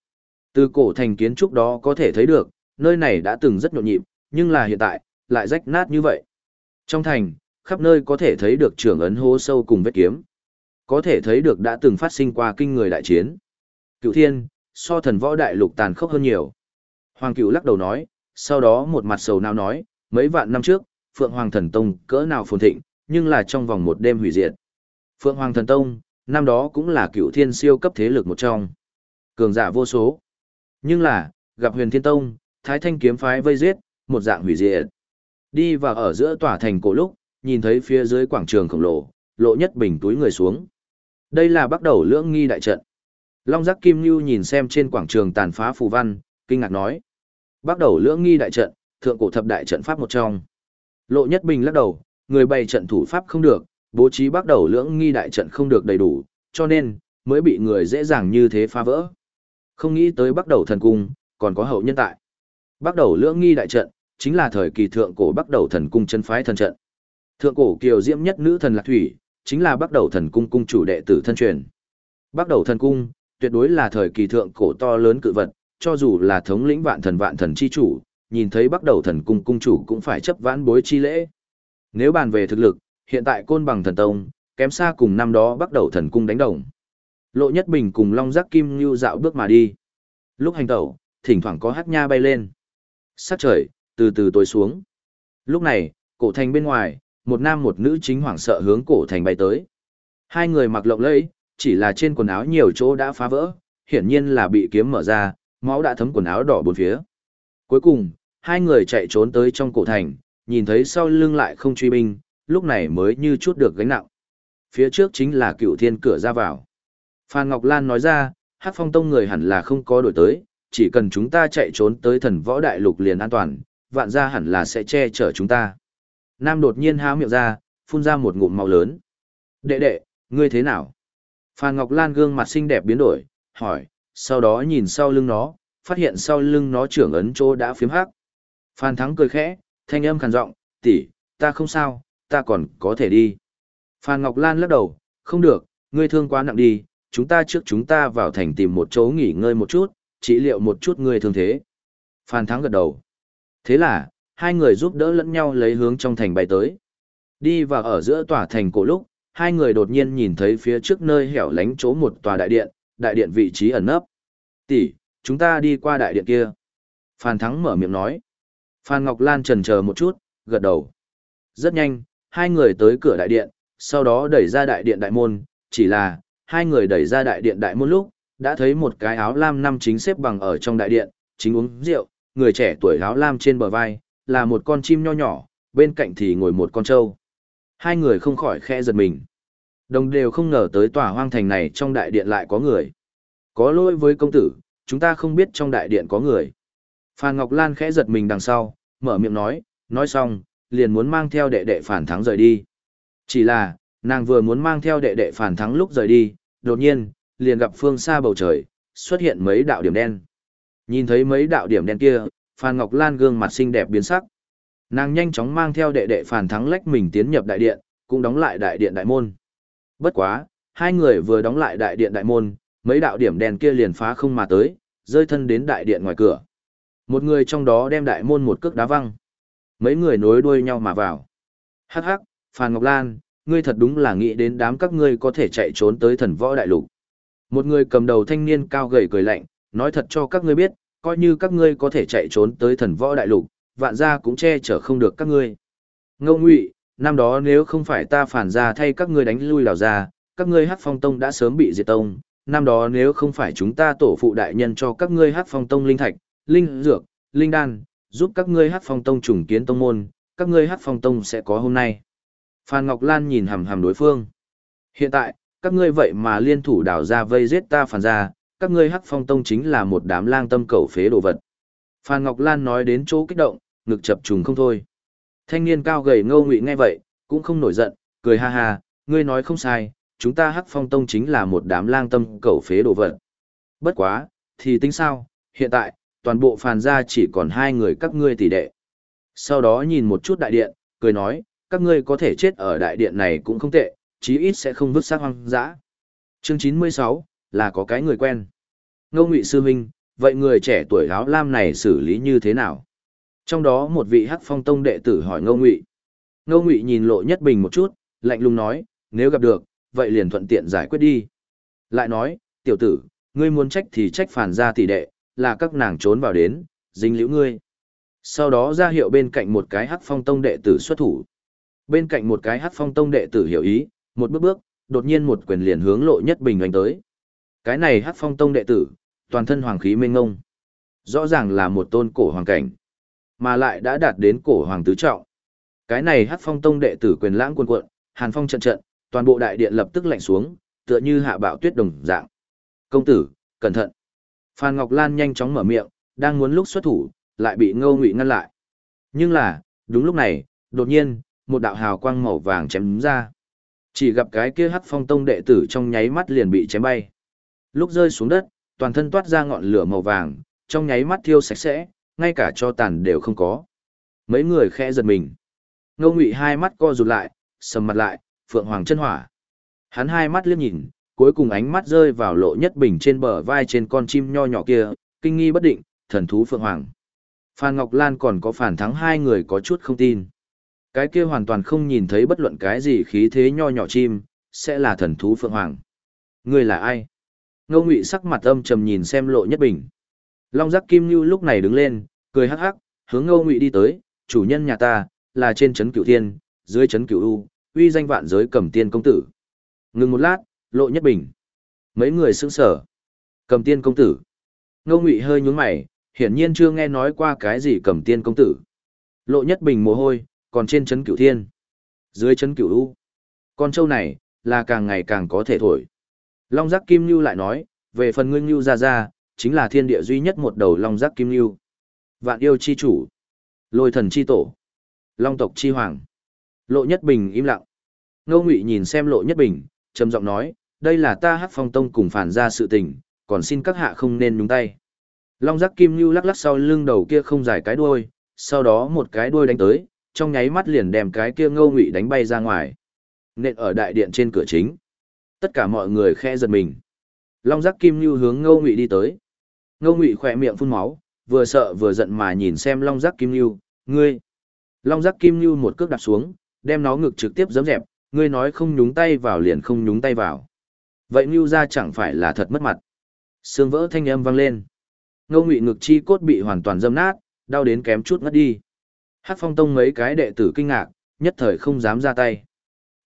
Từ cổ thành kiến trúc đó có thể thấy được, nơi này đã từng rất nhộn nhịp, nhưng là hiện tại, lại rách nát như vậy. Trong thành, khắp nơi có thể thấy được trưởng ấn hố sâu cùng vết kiếm. Có thể thấy được đã từng phát sinh qua kinh người đại chiến. cựu thiên, so thần võ đại lục tàn khốc hơn nhiều. Hoàng cựu lắc đầu nói, sau đó một mặt sầu nào nói, mấy vạn năm trước, Phượng Hoàng Thần Tông cỡ nào phồn thịnh, nhưng là trong vòng một đêm hủy diệt. Phượng Hoàng Thần Tông, năm đó cũng là cựu thiên siêu cấp thế lực một trong. Cường giả vô số. Nhưng là, gặp huyền thiên tông, thái thanh kiếm phái vây giết, một dạng hủy diệt. Đi vào ở giữa tòa thành cổ lúc, nhìn thấy phía dưới quảng trường khổng lồ, lộ nhất bình túi người xuống. Đây là bắt đầu lưỡng nghi đại trận. Long giác kim lưu nhìn xem trên quảng trường tàn phá phù văn, kinh ngạc nói. Bắt đầu lưỡng nghi đại trận, thượng cổ thập đại trận pháp một trong. Lộ nhất bình lắc đầu, người bày trận thủ pháp không được, bố trí bắt đầu lưỡng nghi đại trận không được đầy đủ, cho nên, mới bị người dễ dàng như thế phá vỡ. Không nghĩ tới bắt đầu thần cung, còn có hậu nhân tại. Bắt đầu lưỡng nghi đại trận, chính là thời kỳ thượng cổ bắt đầu thần cung chân phái thần trận. Thượng cổ kiều diễm nhất nữ thần lạc thủy, chính là bắt đầu thần cung cung chủ đệ tử thân truyền. Bắt đầu thần cung, tuyệt đối là thời kỳ thượng cổ to lớn cự vật, cho dù là thống lĩnh vạn thần vạn thần chi chủ, nhìn thấy bắt đầu thần cung cung chủ cũng phải chấp vãn bối chi lễ. Nếu bàn về thực lực, hiện tại côn bằng thần tông, kém xa cùng năm đó bắt đầu thần cung đánh đồng. Lộ Nhất Bình cùng Long Giác Kim Nhu dạo bước mà đi. Lúc hành tẩu, thỉnh thoảng có hát nha bay lên. Sát trời, từ từ tối xuống. Lúc này, cổ thành bên ngoài, một nam một nữ chính hoảng sợ hướng cổ thành bay tới. Hai người mặc lộng lẫy, chỉ là trên quần áo nhiều chỗ đã phá vỡ, hiển nhiên là bị kiếm mở ra, máu đã thấm quần áo đỏ bốn phía. Cuối cùng, hai người chạy trốn tới trong cổ thành, nhìn thấy sau lưng lại không truy binh, lúc này mới như chút được gánh nặng. Phía trước chính là cựu thiên cửa ra vào. Phan Ngọc Lan nói ra, hát phong tông người hẳn là không có đổi tới, chỉ cần chúng ta chạy trốn tới thần võ đại lục liền an toàn, vạn gia hẳn là sẽ che chở chúng ta. Nam đột nhiên há miệng ra, phun ra một ngụm màu lớn. Đệ đệ, ngươi thế nào? Phan Ngọc Lan gương mặt xinh đẹp biến đổi, hỏi, sau đó nhìn sau lưng nó, phát hiện sau lưng nó trưởng ấn chỗ đã phiếm hắc. Phan Thắng cười khẽ, thanh âm khàn giọng, tỷ, ta không sao, ta còn có thể đi. Phan Ngọc Lan lắc đầu, không được, ngươi thương quá nặng đi, chúng ta trước chúng ta vào thành tìm một chỗ nghỉ ngơi một chút, trị liệu một chút người thương thế. Phan Thắng gật đầu. Thế là, hai người giúp đỡ lẫn nhau lấy hướng trong thành bay tới. Đi vào ở giữa tòa thành cổ lúc, hai người đột nhiên nhìn thấy phía trước nơi hẻo lánh chỗ một tòa đại điện, đại điện vị trí ẩn nấp. Tỷ, chúng ta đi qua đại điện kia. Phan Thắng mở miệng nói. Phan Ngọc Lan trần chờ một chút, gật đầu. Rất nhanh, hai người tới cửa đại điện, sau đó đẩy ra đại điện đại môn, chỉ là, hai người đẩy ra đại điện đại môn lúc, đã thấy một cái áo lam năm chính xếp bằng ở trong đại điện, chính uống rượu, người trẻ tuổi áo lam trên bờ vai, là một con chim nho nhỏ, bên cạnh thì ngồi một con trâu. Hai người không khỏi khẽ giật mình. Đồng đều không ngờ tới tòa hoang thành này trong đại điện lại có người. Có lỗi với công tử, chúng ta không biết trong đại điện có người. Phan Ngọc Lan khẽ giật mình đằng sau, mở miệng nói, nói xong, liền muốn mang theo đệ đệ phản thắng rời đi. Chỉ là, nàng vừa muốn mang theo đệ đệ phản thắng lúc rời đi, đột nhiên, liền gặp phương xa bầu trời, xuất hiện mấy đạo điểm đen. Nhìn thấy mấy đạo điểm đen kia, Phan Ngọc Lan gương mặt xinh đẹp biến sắc. Nàng nhanh chóng mang theo đệ đệ phản thắng lách mình tiến nhập đại điện, cũng đóng lại đại điện đại môn. Bất quá, hai người vừa đóng lại đại điện đại môn, mấy đạo điểm đen kia liền phá không mà tới, rơi thân đến đại điện ngoài cửa. Một người trong đó đem đại môn một cước đá văng. Mấy người nối đuôi nhau mà vào. Hắc hắc, Phan Ngọc Lan, ngươi thật đúng là nghĩ đến đám các ngươi có thể chạy trốn tới thần võ đại lục. Một người cầm đầu thanh niên cao gầy cười lạnh, nói thật cho các ngươi biết, coi như các ngươi có thể chạy trốn tới thần võ đại lục, vạn gia cũng che chở không được các ngươi. Ngô Ngụy, năm đó nếu không phải ta phản ra thay các ngươi đánh lui lão ra, các ngươi Hắc Phong Tông đã sớm bị diệt tông, năm đó nếu không phải chúng ta tổ phụ đại nhân cho các ngươi Hắc Phong Tông linh thạch, linh dược, linh đan, giúp các ngươi Hắc Phong Tông trùng kiến tông môn, các ngươi Hắc Phong Tông sẽ có hôm nay. Phan Ngọc Lan nhìn hằm hằm đối phương. Hiện tại, các ngươi vậy mà liên thủ đào ra vây giết ta phản ra, các ngươi Hắc Phong Tông chính là một đám lang tâm cầu phế đồ vật. Phan Ngọc Lan nói đến chỗ kích động, ngực chập trùng không thôi. Thanh niên cao gầy ngâu ngụy nghe vậy, cũng không nổi giận, cười ha ha, ngươi nói không sai, chúng ta Hắc Phong Tông chính là một đám lang tâm cầu phế đồ vật. Bất quá, thì tính sao, hiện tại, toàn bộ phàn gia chỉ còn hai người các ngươi tỷ đệ. Sau đó nhìn một chút đại điện, cười nói, các ngươi có thể chết ở đại điện này cũng không tệ, chí ít sẽ không vứt xác hoang dã. Chương 96, là có cái người quen. Ngô Ngụy sư minh vậy người trẻ tuổi áo lam này xử lý như thế nào? Trong đó một vị Hắc Phong tông đệ tử hỏi Ngô Ngụy. Ngô Ngụy nhìn Lộ Nhất Bình một chút, lạnh lùng nói, nếu gặp được, vậy liền thuận tiện giải quyết đi. Lại nói, tiểu tử, ngươi muốn trách thì trách phản gia tỷ đệ, là các nàng trốn vào đến, dính liễu ngươi. Sau đó ra hiệu bên cạnh một cái Hắc Phong tông đệ tử xuất thủ. Bên cạnh một cái Hắc Phong tông đệ tử hiểu ý, một bước bước, đột nhiên một quyền liền hướng Lộ Nhất Bình đánh tới. Cái này Hắc Phong tông đệ tử, toàn thân hoàng khí mênh ngông. Rõ ràng là một tôn cổ hoàng cảnh, mà lại đã đạt đến cổ hoàng tứ trọng. Cái này Hắc Phong tông đệ tử quyền lãng cuồn cuộn, Hàn Phong trận trận, toàn bộ đại điện lập tức lạnh xuống, tựa như hạ bạo tuyết đồng dạng. "Công tử, cẩn thận." Phan Ngọc Lan nhanh chóng mở miệng, đang muốn lúc xuất thủ, lại bị Ngô Ngụy ngăn lại. Nhưng là, đúng lúc này, đột nhiên, một đạo hào quang màu vàng chém ra. Chỉ gặp cái kia Hắc Phong tông đệ tử trong nháy mắt liền bị chém bay. Lúc rơi xuống đất, toàn thân toát ra ngọn lửa màu vàng, trong nháy mắt thiêu sạch sẽ, ngay cả cho tàn đều không có. Mấy người khẽ giật mình. Ngô Ngụy hai mắt co rụt lại, sầm mặt lại, phượng hoàng chân hỏa. Hắn hai mắt liếc nhìn, cuối cùng ánh mắt rơi vào lộ nhất bình trên bờ vai trên con chim nho nhỏ kia, kinh nghi bất định, thần thú phượng hoàng. Phan Ngọc Lan còn có phản thắng hai người có chút không tin. Cái kia hoàn toàn không nhìn thấy bất luận cái gì khí thế nho nhỏ chim, sẽ là thần thú phượng hoàng. ngươi là ai? Ngô Ngụy sắc mặt âm trầm nhìn xem Lộ Nhất Bình. Long Giác Kim Nưu lúc này đứng lên, cười hắc hắc, hướng Ngô Ngụy đi tới, "Chủ nhân nhà ta là trên trấn Cửu Thiên, dưới trấn Cửu U, uy danh vạn giới Cầm Tiên công tử." Ngừng một lát, Lộ Nhất Bình. Mấy người sững sờ. Cầm Tiên công tử. Ngô Ngụy hơi nhướng mày, hiển nhiên chưa nghe nói qua cái gì Cầm Tiên công tử. Lộ Nhất Bình mồ hôi, còn trên chấn Cửu Thiên, dưới chấn Cửu U. Con trâu này là càng ngày càng có thể thổi. Long giác kim lưu lại nói, về phần ngươi lưu ra ra, chính là thiên địa duy nhất một đầu long giác kim lưu. Vạn yêu chi chủ, lôi thần chi tổ, long tộc chi hoàng. Lộ Nhất Bình im lặng. Ngô Ngụy nhìn xem Lộ Nhất Bình, trầm giọng nói, đây là ta Hắc Phong Tông cùng phản ra sự tình, còn xin các hạ không nên nhúng tay. Long giác kim lưu lắc lắc sau lưng đầu kia không dài cái đuôi, sau đó một cái đuôi đánh tới, trong nháy mắt liền đem cái kia Ngô Ngụy đánh bay ra ngoài. Nện ở đại điện trên cửa chính. Tất cả mọi người khe giật mình. Long giác kim như hướng ngô ngụy đi tới. Ngô ngụy khỏe miệng phun máu, vừa sợ vừa giận mà nhìn xem long giác kim như, Ngươi! Long giác kim như một cước đạp xuống, đem nó ngực trực tiếp giấm dẹp, ngươi nói không nhúng tay vào liền không nhúng tay vào. Vậy Ngưu ra chẳng phải là thật mất mặt. xương vỡ thanh âm vang lên. Ngô Ngụy ngực chi cốt bị hoàn toàn dâm nát, đau đến kém chút ngất đi. Hát Phong Tông mấy cái đệ tử kinh ngạc, nhất thời không dám ra tay.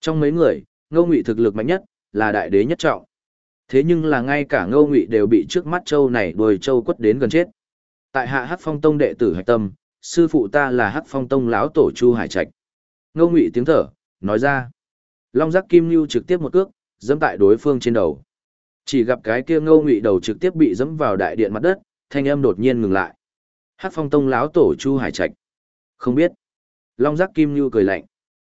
Trong mấy người, Ngô Ngụy thực lực mạnh nhất, là đại đế nhất trọng. Thế nhưng là ngay cả Ngô Ngụy đều bị trước mắt châu này đuôi châu quất đến gần chết. Tại hạ Hát Phong Tông đệ tử Hạch Tâm, sư phụ ta là Hát Phong Tông lão tổ Chu Hải Trạch. Ngô Ngụy tiếng thở, nói ra. Long Giác Kim lưu trực tiếp một cước, dẫm tại đối phương trên đầu. Chỉ gặp cái kia Ngô Ngụy đầu trực tiếp bị dẫm vào đại điện mặt đất, thanh âm đột nhiên ngừng lại. Hát Phong Tông lão tổ Chu Hải Trạch. Không biết. Long Giác Kim Nhu cười lạnh.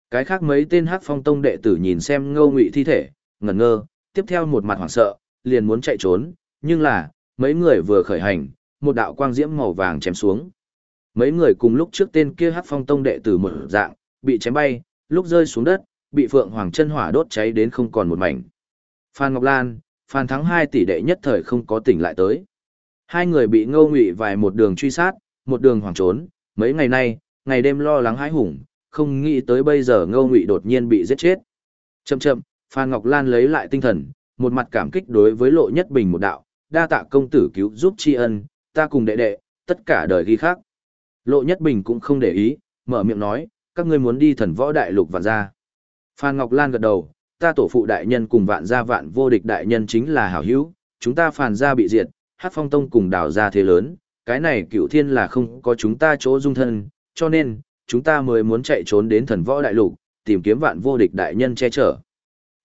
Cái khác mấy tên Hắc Phong Tông đệ tử nhìn xem Ngô Ngụy thi thể, ngẩn ngơ, tiếp theo một mặt hoảng sợ, liền muốn chạy trốn, nhưng là, mấy người vừa khởi hành, một đạo quang diễm màu vàng chém xuống. Mấy người cùng lúc trước tên kia Hắc Phong Tông đệ tử một dạng, bị chém bay, lúc rơi xuống đất, bị Phượng Hoàng chân hỏa đốt cháy đến không còn một mảnh. Phan Ngọc Lan, Phan Thắng hai tỷ đệ nhất thời không có tỉnh lại tới. Hai người bị Ngô Ngụy vài một đường truy sát, một đường hoảng trốn, mấy ngày nay, ngày đêm lo lắng hãi hùng, không nghĩ tới bây giờ Ngô Ngụy đột nhiên bị giết chết. Chậm chậm, Phan Ngọc Lan lấy lại tinh thần, một mặt cảm kích đối với Lộ Nhất Bình một đạo, đa tạ công tử cứu giúp tri ân, ta cùng đệ đệ, tất cả đời ghi khác. Lộ Nhất Bình cũng không để ý, mở miệng nói, các ngươi muốn đi thần võ đại lục vạn gia. Phan Ngọc Lan gật đầu, ta tổ phụ đại nhân cùng vạn gia vạn vô địch đại nhân chính là hảo hữu, chúng ta phàn gia bị diệt, hát phong tông cùng đào gia thế lớn, cái này cựu thiên là không có chúng ta chỗ dung thân, cho nên, chúng ta mới muốn chạy trốn đến thần võ đại lục, tìm kiếm vạn vô địch đại nhân che chở.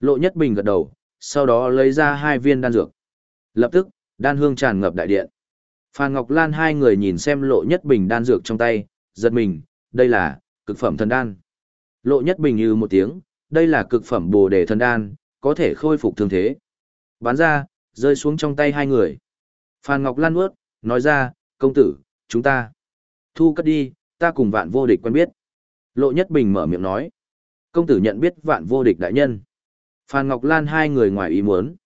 Lộ Nhất Bình gật đầu, sau đó lấy ra hai viên đan dược. Lập tức, đan hương tràn ngập đại điện. Phan Ngọc Lan hai người nhìn xem Lộ Nhất Bình đan dược trong tay, giật mình, đây là cực phẩm thần đan. Lộ Nhất Bình như một tiếng, đây là cực phẩm bồ đề thần đan, có thể khôi phục thương thế. Bán ra, rơi xuống trong tay hai người. Phan Ngọc Lan ướt, nói ra, công tử, chúng ta. Thu cất đi, ta cùng vạn vô địch quen biết. Lộ Nhất Bình mở miệng nói. Công tử nhận biết vạn vô địch đại nhân. Phan Ngọc Lan hai người ngoài ý muốn.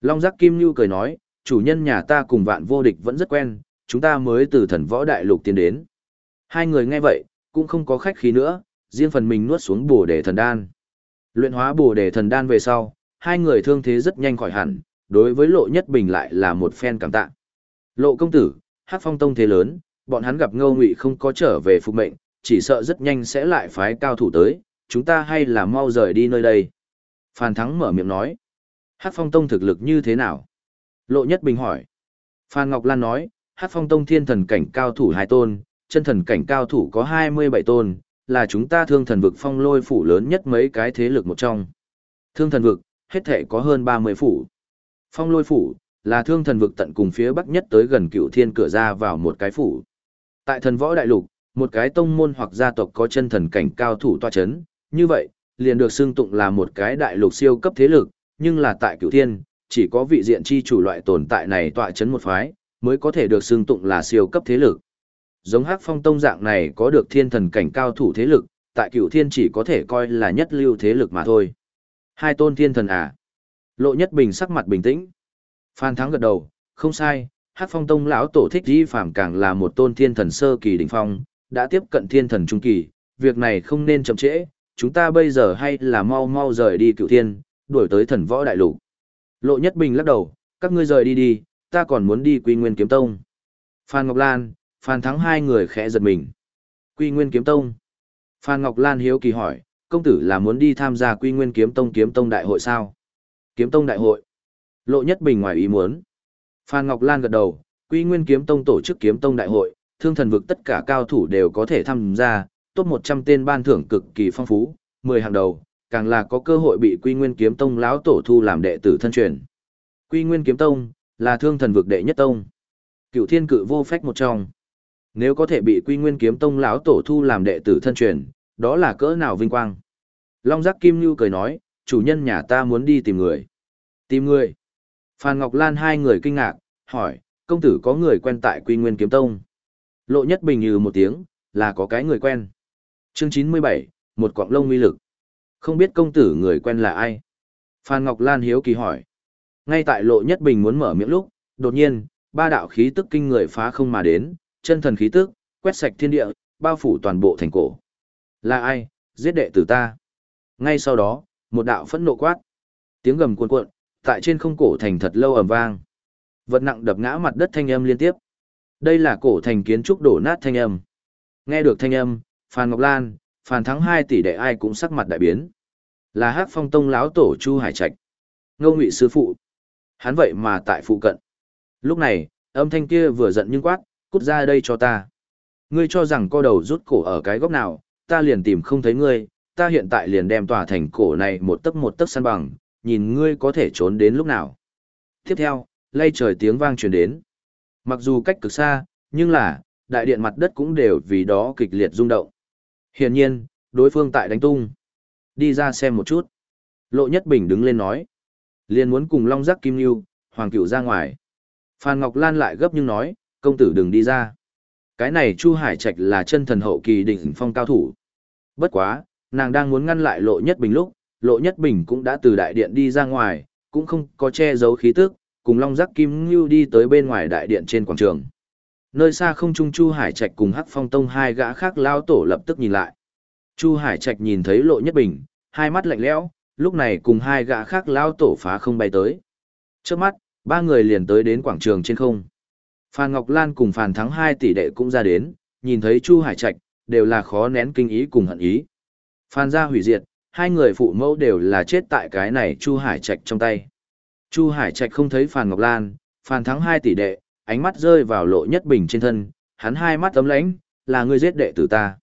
Long Giác Kim Nhu cười nói, chủ nhân nhà ta cùng vạn vô địch vẫn rất quen, chúng ta mới từ thần võ đại lục tiến đến. Hai người nghe vậy, cũng không có khách khí nữa, riêng phần mình nuốt xuống bồ đề thần đan. Luyện hóa bồ đề thần đan về sau, hai người thương thế rất nhanh khỏi hẳn, đối với lộ nhất bình lại là một phen cảm tạ. Lộ công tử, hát phong tông thế lớn, bọn hắn gặp ngô ngụy không có trở về phục mệnh, chỉ sợ rất nhanh sẽ lại phái cao thủ tới, chúng ta hay là mau rời đi nơi đây. Phan Thắng mở miệng nói, hát phong tông thực lực như thế nào? Lộ nhất bình hỏi. Phan Ngọc Lan nói, hát phong tông thiên thần cảnh cao thủ hai tôn, chân thần cảnh cao thủ có 27 tôn, là chúng ta thương thần vực phong lôi phủ lớn nhất mấy cái thế lực một trong. Thương thần vực, hết thể có hơn 30 phủ. Phong lôi phủ, là thương thần vực tận cùng phía bắc nhất tới gần cựu thiên cửa ra vào một cái phủ. Tại thần võ đại lục, một cái tông môn hoặc gia tộc có chân thần cảnh cao thủ toa chấn, như vậy, liền được xưng tụng là một cái đại lục siêu cấp thế lực, nhưng là tại cửu thiên, chỉ có vị diện chi chủ loại tồn tại này tọa chấn một phái, mới có thể được xưng tụng là siêu cấp thế lực giống hắc phong tông dạng này có được thiên thần cảnh cao thủ thế lực, tại cửu thiên chỉ có thể coi là nhất lưu thế lực mà thôi. Hai tôn thiên thần à? Lộ nhất bình sắc mặt bình tĩnh. Phan Thắng gật đầu, không sai, hắc phong tông lão tổ thích di phạm càng là một tôn thiên thần sơ kỳ đỉnh phong, đã tiếp cận thiên thần trung kỳ, việc này không nên chậm trễ, chúng ta bây giờ hay là mau mau rời đi cựu thiên, đuổi tới thần võ đại lục. Lộ nhất bình lắc đầu, các ngươi rời đi đi, ta còn muốn đi quy nguyên kiếm tông. Phan Ngọc Lan, Phan Thắng hai người khẽ giật mình. Quy Nguyên Kiếm Tông. Phan Ngọc Lan hiếu kỳ hỏi, công tử là muốn đi tham gia Quy Nguyên Kiếm Tông Kiếm Tông Đại hội sao? Kiếm Tông Đại hội. Lộ Nhất Bình ngoài ý muốn. Phan Ngọc Lan gật đầu, Quy Nguyên Kiếm Tông tổ chức Kiếm Tông Đại hội, thương thần vực tất cả cao thủ đều có thể tham gia, top 100 tên ban thưởng cực kỳ phong phú, 10 hàng đầu, càng là có cơ hội bị Quy Nguyên Kiếm Tông lão tổ thu làm đệ tử thân truyền. Quy Nguyên Kiếm Tông là thương thần vực đệ nhất tông. cửu Thiên Cự vô phách một trong. Nếu có thể bị Quy Nguyên Kiếm Tông lão tổ thu làm đệ tử thân truyền, đó là cỡ nào vinh quang. Long Giác Kim Nưu cười nói, chủ nhân nhà ta muốn đi tìm người. Tìm người. Phan Ngọc Lan hai người kinh ngạc, hỏi, công tử có người quen tại Quy Nguyên Kiếm Tông. Lộ Nhất Bình như một tiếng, là có cái người quen. Chương chín mươi bảy, một quạng lông uy lực. Không biết công tử người quen là ai? Phan Ngọc Lan hiếu kỳ hỏi. Ngay tại Lộ Nhất Bình muốn mở miệng lúc, đột nhiên, ba đạo khí tức kinh người phá không mà đến, chân thần khí tức, quét sạch thiên địa, bao phủ toàn bộ thành cổ. Là ai, giết đệ tử ta? Ngay sau đó, một đạo phẫn nộ quát. Tiếng gầm cuộn cuộn, tại trên không cổ thành thật lâu ầm vang. Vật nặng đập ngã mặt đất thanh âm liên tiếp. Đây là cổ thành kiến trúc đổ nát thanh âm. Nghe được thanh âm, Phan Ngọc Lan, Phan Thắng hai tỷ đệ ai cũng sắc mặt đại biến. Là Hắc Phong Tông lão tổ Chu Hải Trạch. Ngô Ngụy sư phụ. Hắn vậy mà tại phụ cận. Lúc này, âm thanh kia vừa giận nhưng quát, cút ra đây cho ta. Ngươi cho rằng co đầu rút cổ ở cái góc nào, ta liền tìm không thấy ngươi, ta hiện tại liền đem tòa thành cổ này một tấc một tấc san bằng, nhìn ngươi có thể trốn đến lúc nào. Tiếp theo, lay trời tiếng vang truyền đến. Mặc dù cách cực xa, nhưng là, đại điện mặt đất cũng đều vì đó kịch liệt rung động. Hiển nhiên, đối phương tại đánh tung. Đi ra xem một chút. Lộ Nhất Bình đứng lên nói. liền muốn cùng Long Giác Kim Nhu, Hoàng Cửu ra ngoài. Phan Ngọc Lan lại gấp nhưng nói, công tử đừng đi ra. Cái này Chu Hải Trạch là chân thần hậu kỳ đỉnh phong cao thủ. Bất quá, nàng đang muốn ngăn lại Lộ Nhất Bình lúc, Lộ Nhất Bình cũng đã từ đại điện đi ra ngoài, cũng không có che giấu khí tức, cùng Long Giác Kim Ngưu đi tới bên ngoài đại điện trên quảng trường. Nơi xa không trung Chu Hải Trạch cùng Hắc Phong Tông hai gã khác lao tổ lập tức nhìn lại. Chu Hải Trạch nhìn thấy Lộ Nhất Bình, hai mắt lạnh lẽo, lúc này cùng hai gã khác lao tổ phá không bay tới. Trước mắt, ba người liền tới đến quảng trường trên không. Phan Ngọc Lan cùng Phan Thắng hai tỷ đệ cũng ra đến, nhìn thấy Chu Hải Trạch, đều là khó nén kinh ý cùng hận ý. Phan gia hủy diệt, hai người phụ mẫu đều là chết tại cái này Chu Hải Trạch trong tay. Chu Hải Trạch không thấy Phan Ngọc Lan, Phan Thắng hai tỷ đệ, ánh mắt rơi vào lộ nhất bình trên thân, hắn hai mắt tấm lãnh, là ngươi giết đệ tử ta.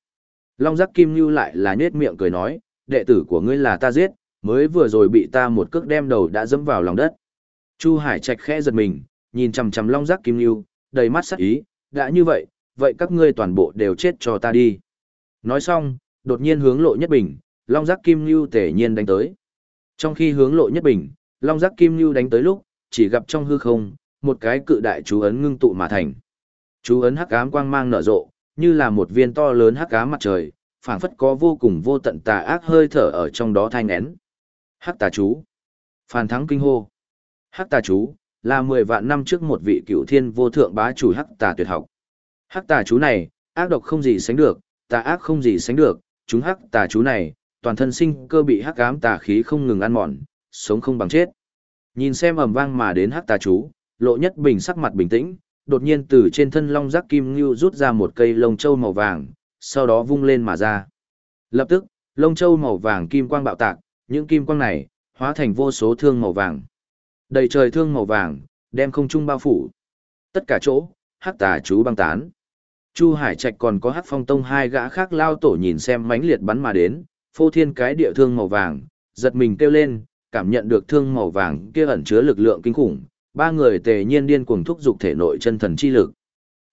Long giác kim như lại là nhết miệng cười nói, đệ tử của ngươi là ta giết, mới vừa rồi bị ta một cước đem đầu đã dẫm vào lòng đất. Chu Hải Trạch khẽ giật mình, nhìn chằm chằm Long giác kim như, đầy mắt sắc ý, đã như vậy, vậy các ngươi toàn bộ đều chết cho ta đi. Nói xong, đột nhiên hướng lộ nhất bình, Long giác kim lưu tể nhiên đánh tới. Trong khi hướng lộ nhất bình, Long giác kim lưu đánh tới lúc, chỉ gặp trong hư không, một cái cự đại chú ấn ngưng tụ mà thành. Chú ấn hắc ám quang mang nở rộ, như là một viên to lớn hắc ám mặt trời, phảng phất có vô cùng vô tận tà ác hơi thở ở trong đó thanh nén. Hắc tà chú. Phan thắng kinh hô. Hắc tà chú, là 10 vạn năm trước một vị cựu thiên vô thượng bá chủ hắc tà tuyệt học. Hắc tà chú này, ác độc không gì sánh được, tà ác không gì sánh được, chúng hắc tà chú này, toàn thân sinh cơ bị hắc ám tà khí không ngừng ăn mòn, sống không bằng chết. Nhìn xem ầm vang mà đến hắc tà chú, Lộ Nhất Bình sắc mặt bình tĩnh, đột nhiên từ trên thân long giác kim ngưu rút ra một cây lông châu màu vàng, sau đó vung lên mà ra. Lập tức, lông châu màu vàng kim quang bạo tạc, những kim quang này hóa thành vô số thương màu vàng. Đầy trời thương màu vàng, đem không trung bao phủ. Tất cả chỗ, hắc tà chú băng tán. Chu Hải Trạch còn có hắc phong tông hai gã khác lao tổ nhìn xem mãnh liệt bắn mà đến, phô thiên cái địa thương màu vàng, giật mình kêu lên, cảm nhận được thương màu vàng kia ẩn chứa lực lượng kinh khủng, ba người tề nhiên điên cuồng thúc dục thể nội chân thần chi lực.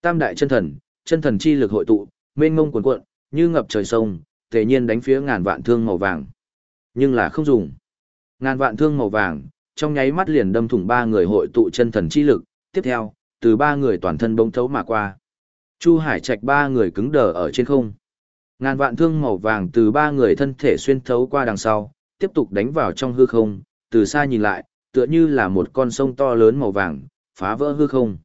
Tam đại chân thần, chân thần chi lực hội tụ, mênh mông cuồn cuộn, như ngập trời sông, tề nhiên đánh phía ngàn vạn thương màu vàng. Nhưng là không dùng. Ngàn vạn thương màu vàng, trong nháy mắt liền đâm thủng ba người hội tụ chân thần chi lực, tiếp theo, từ ba người toàn thân bông thấu mà qua. Chu Hải Trạch ba người cứng đờ ở trên không. Ngàn vạn thương màu vàng từ ba người thân thể xuyên thấu qua đằng sau, tiếp tục đánh vào trong hư không, từ xa nhìn lại, tựa như là một con sông to lớn màu vàng, phá vỡ hư không.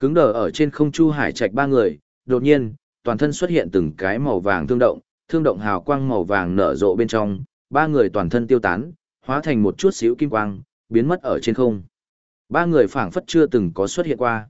Cứng đờ ở trên không Chu Hải Trạch ba người, đột nhiên, toàn thân xuất hiện từng cái màu vàng thương động, thương động hào quang màu vàng nở rộ bên trong, ba người toàn thân tiêu tán, hóa thành một chút xíu kim quang, biến mất ở trên không. Ba người phảng phất chưa từng có xuất hiện qua.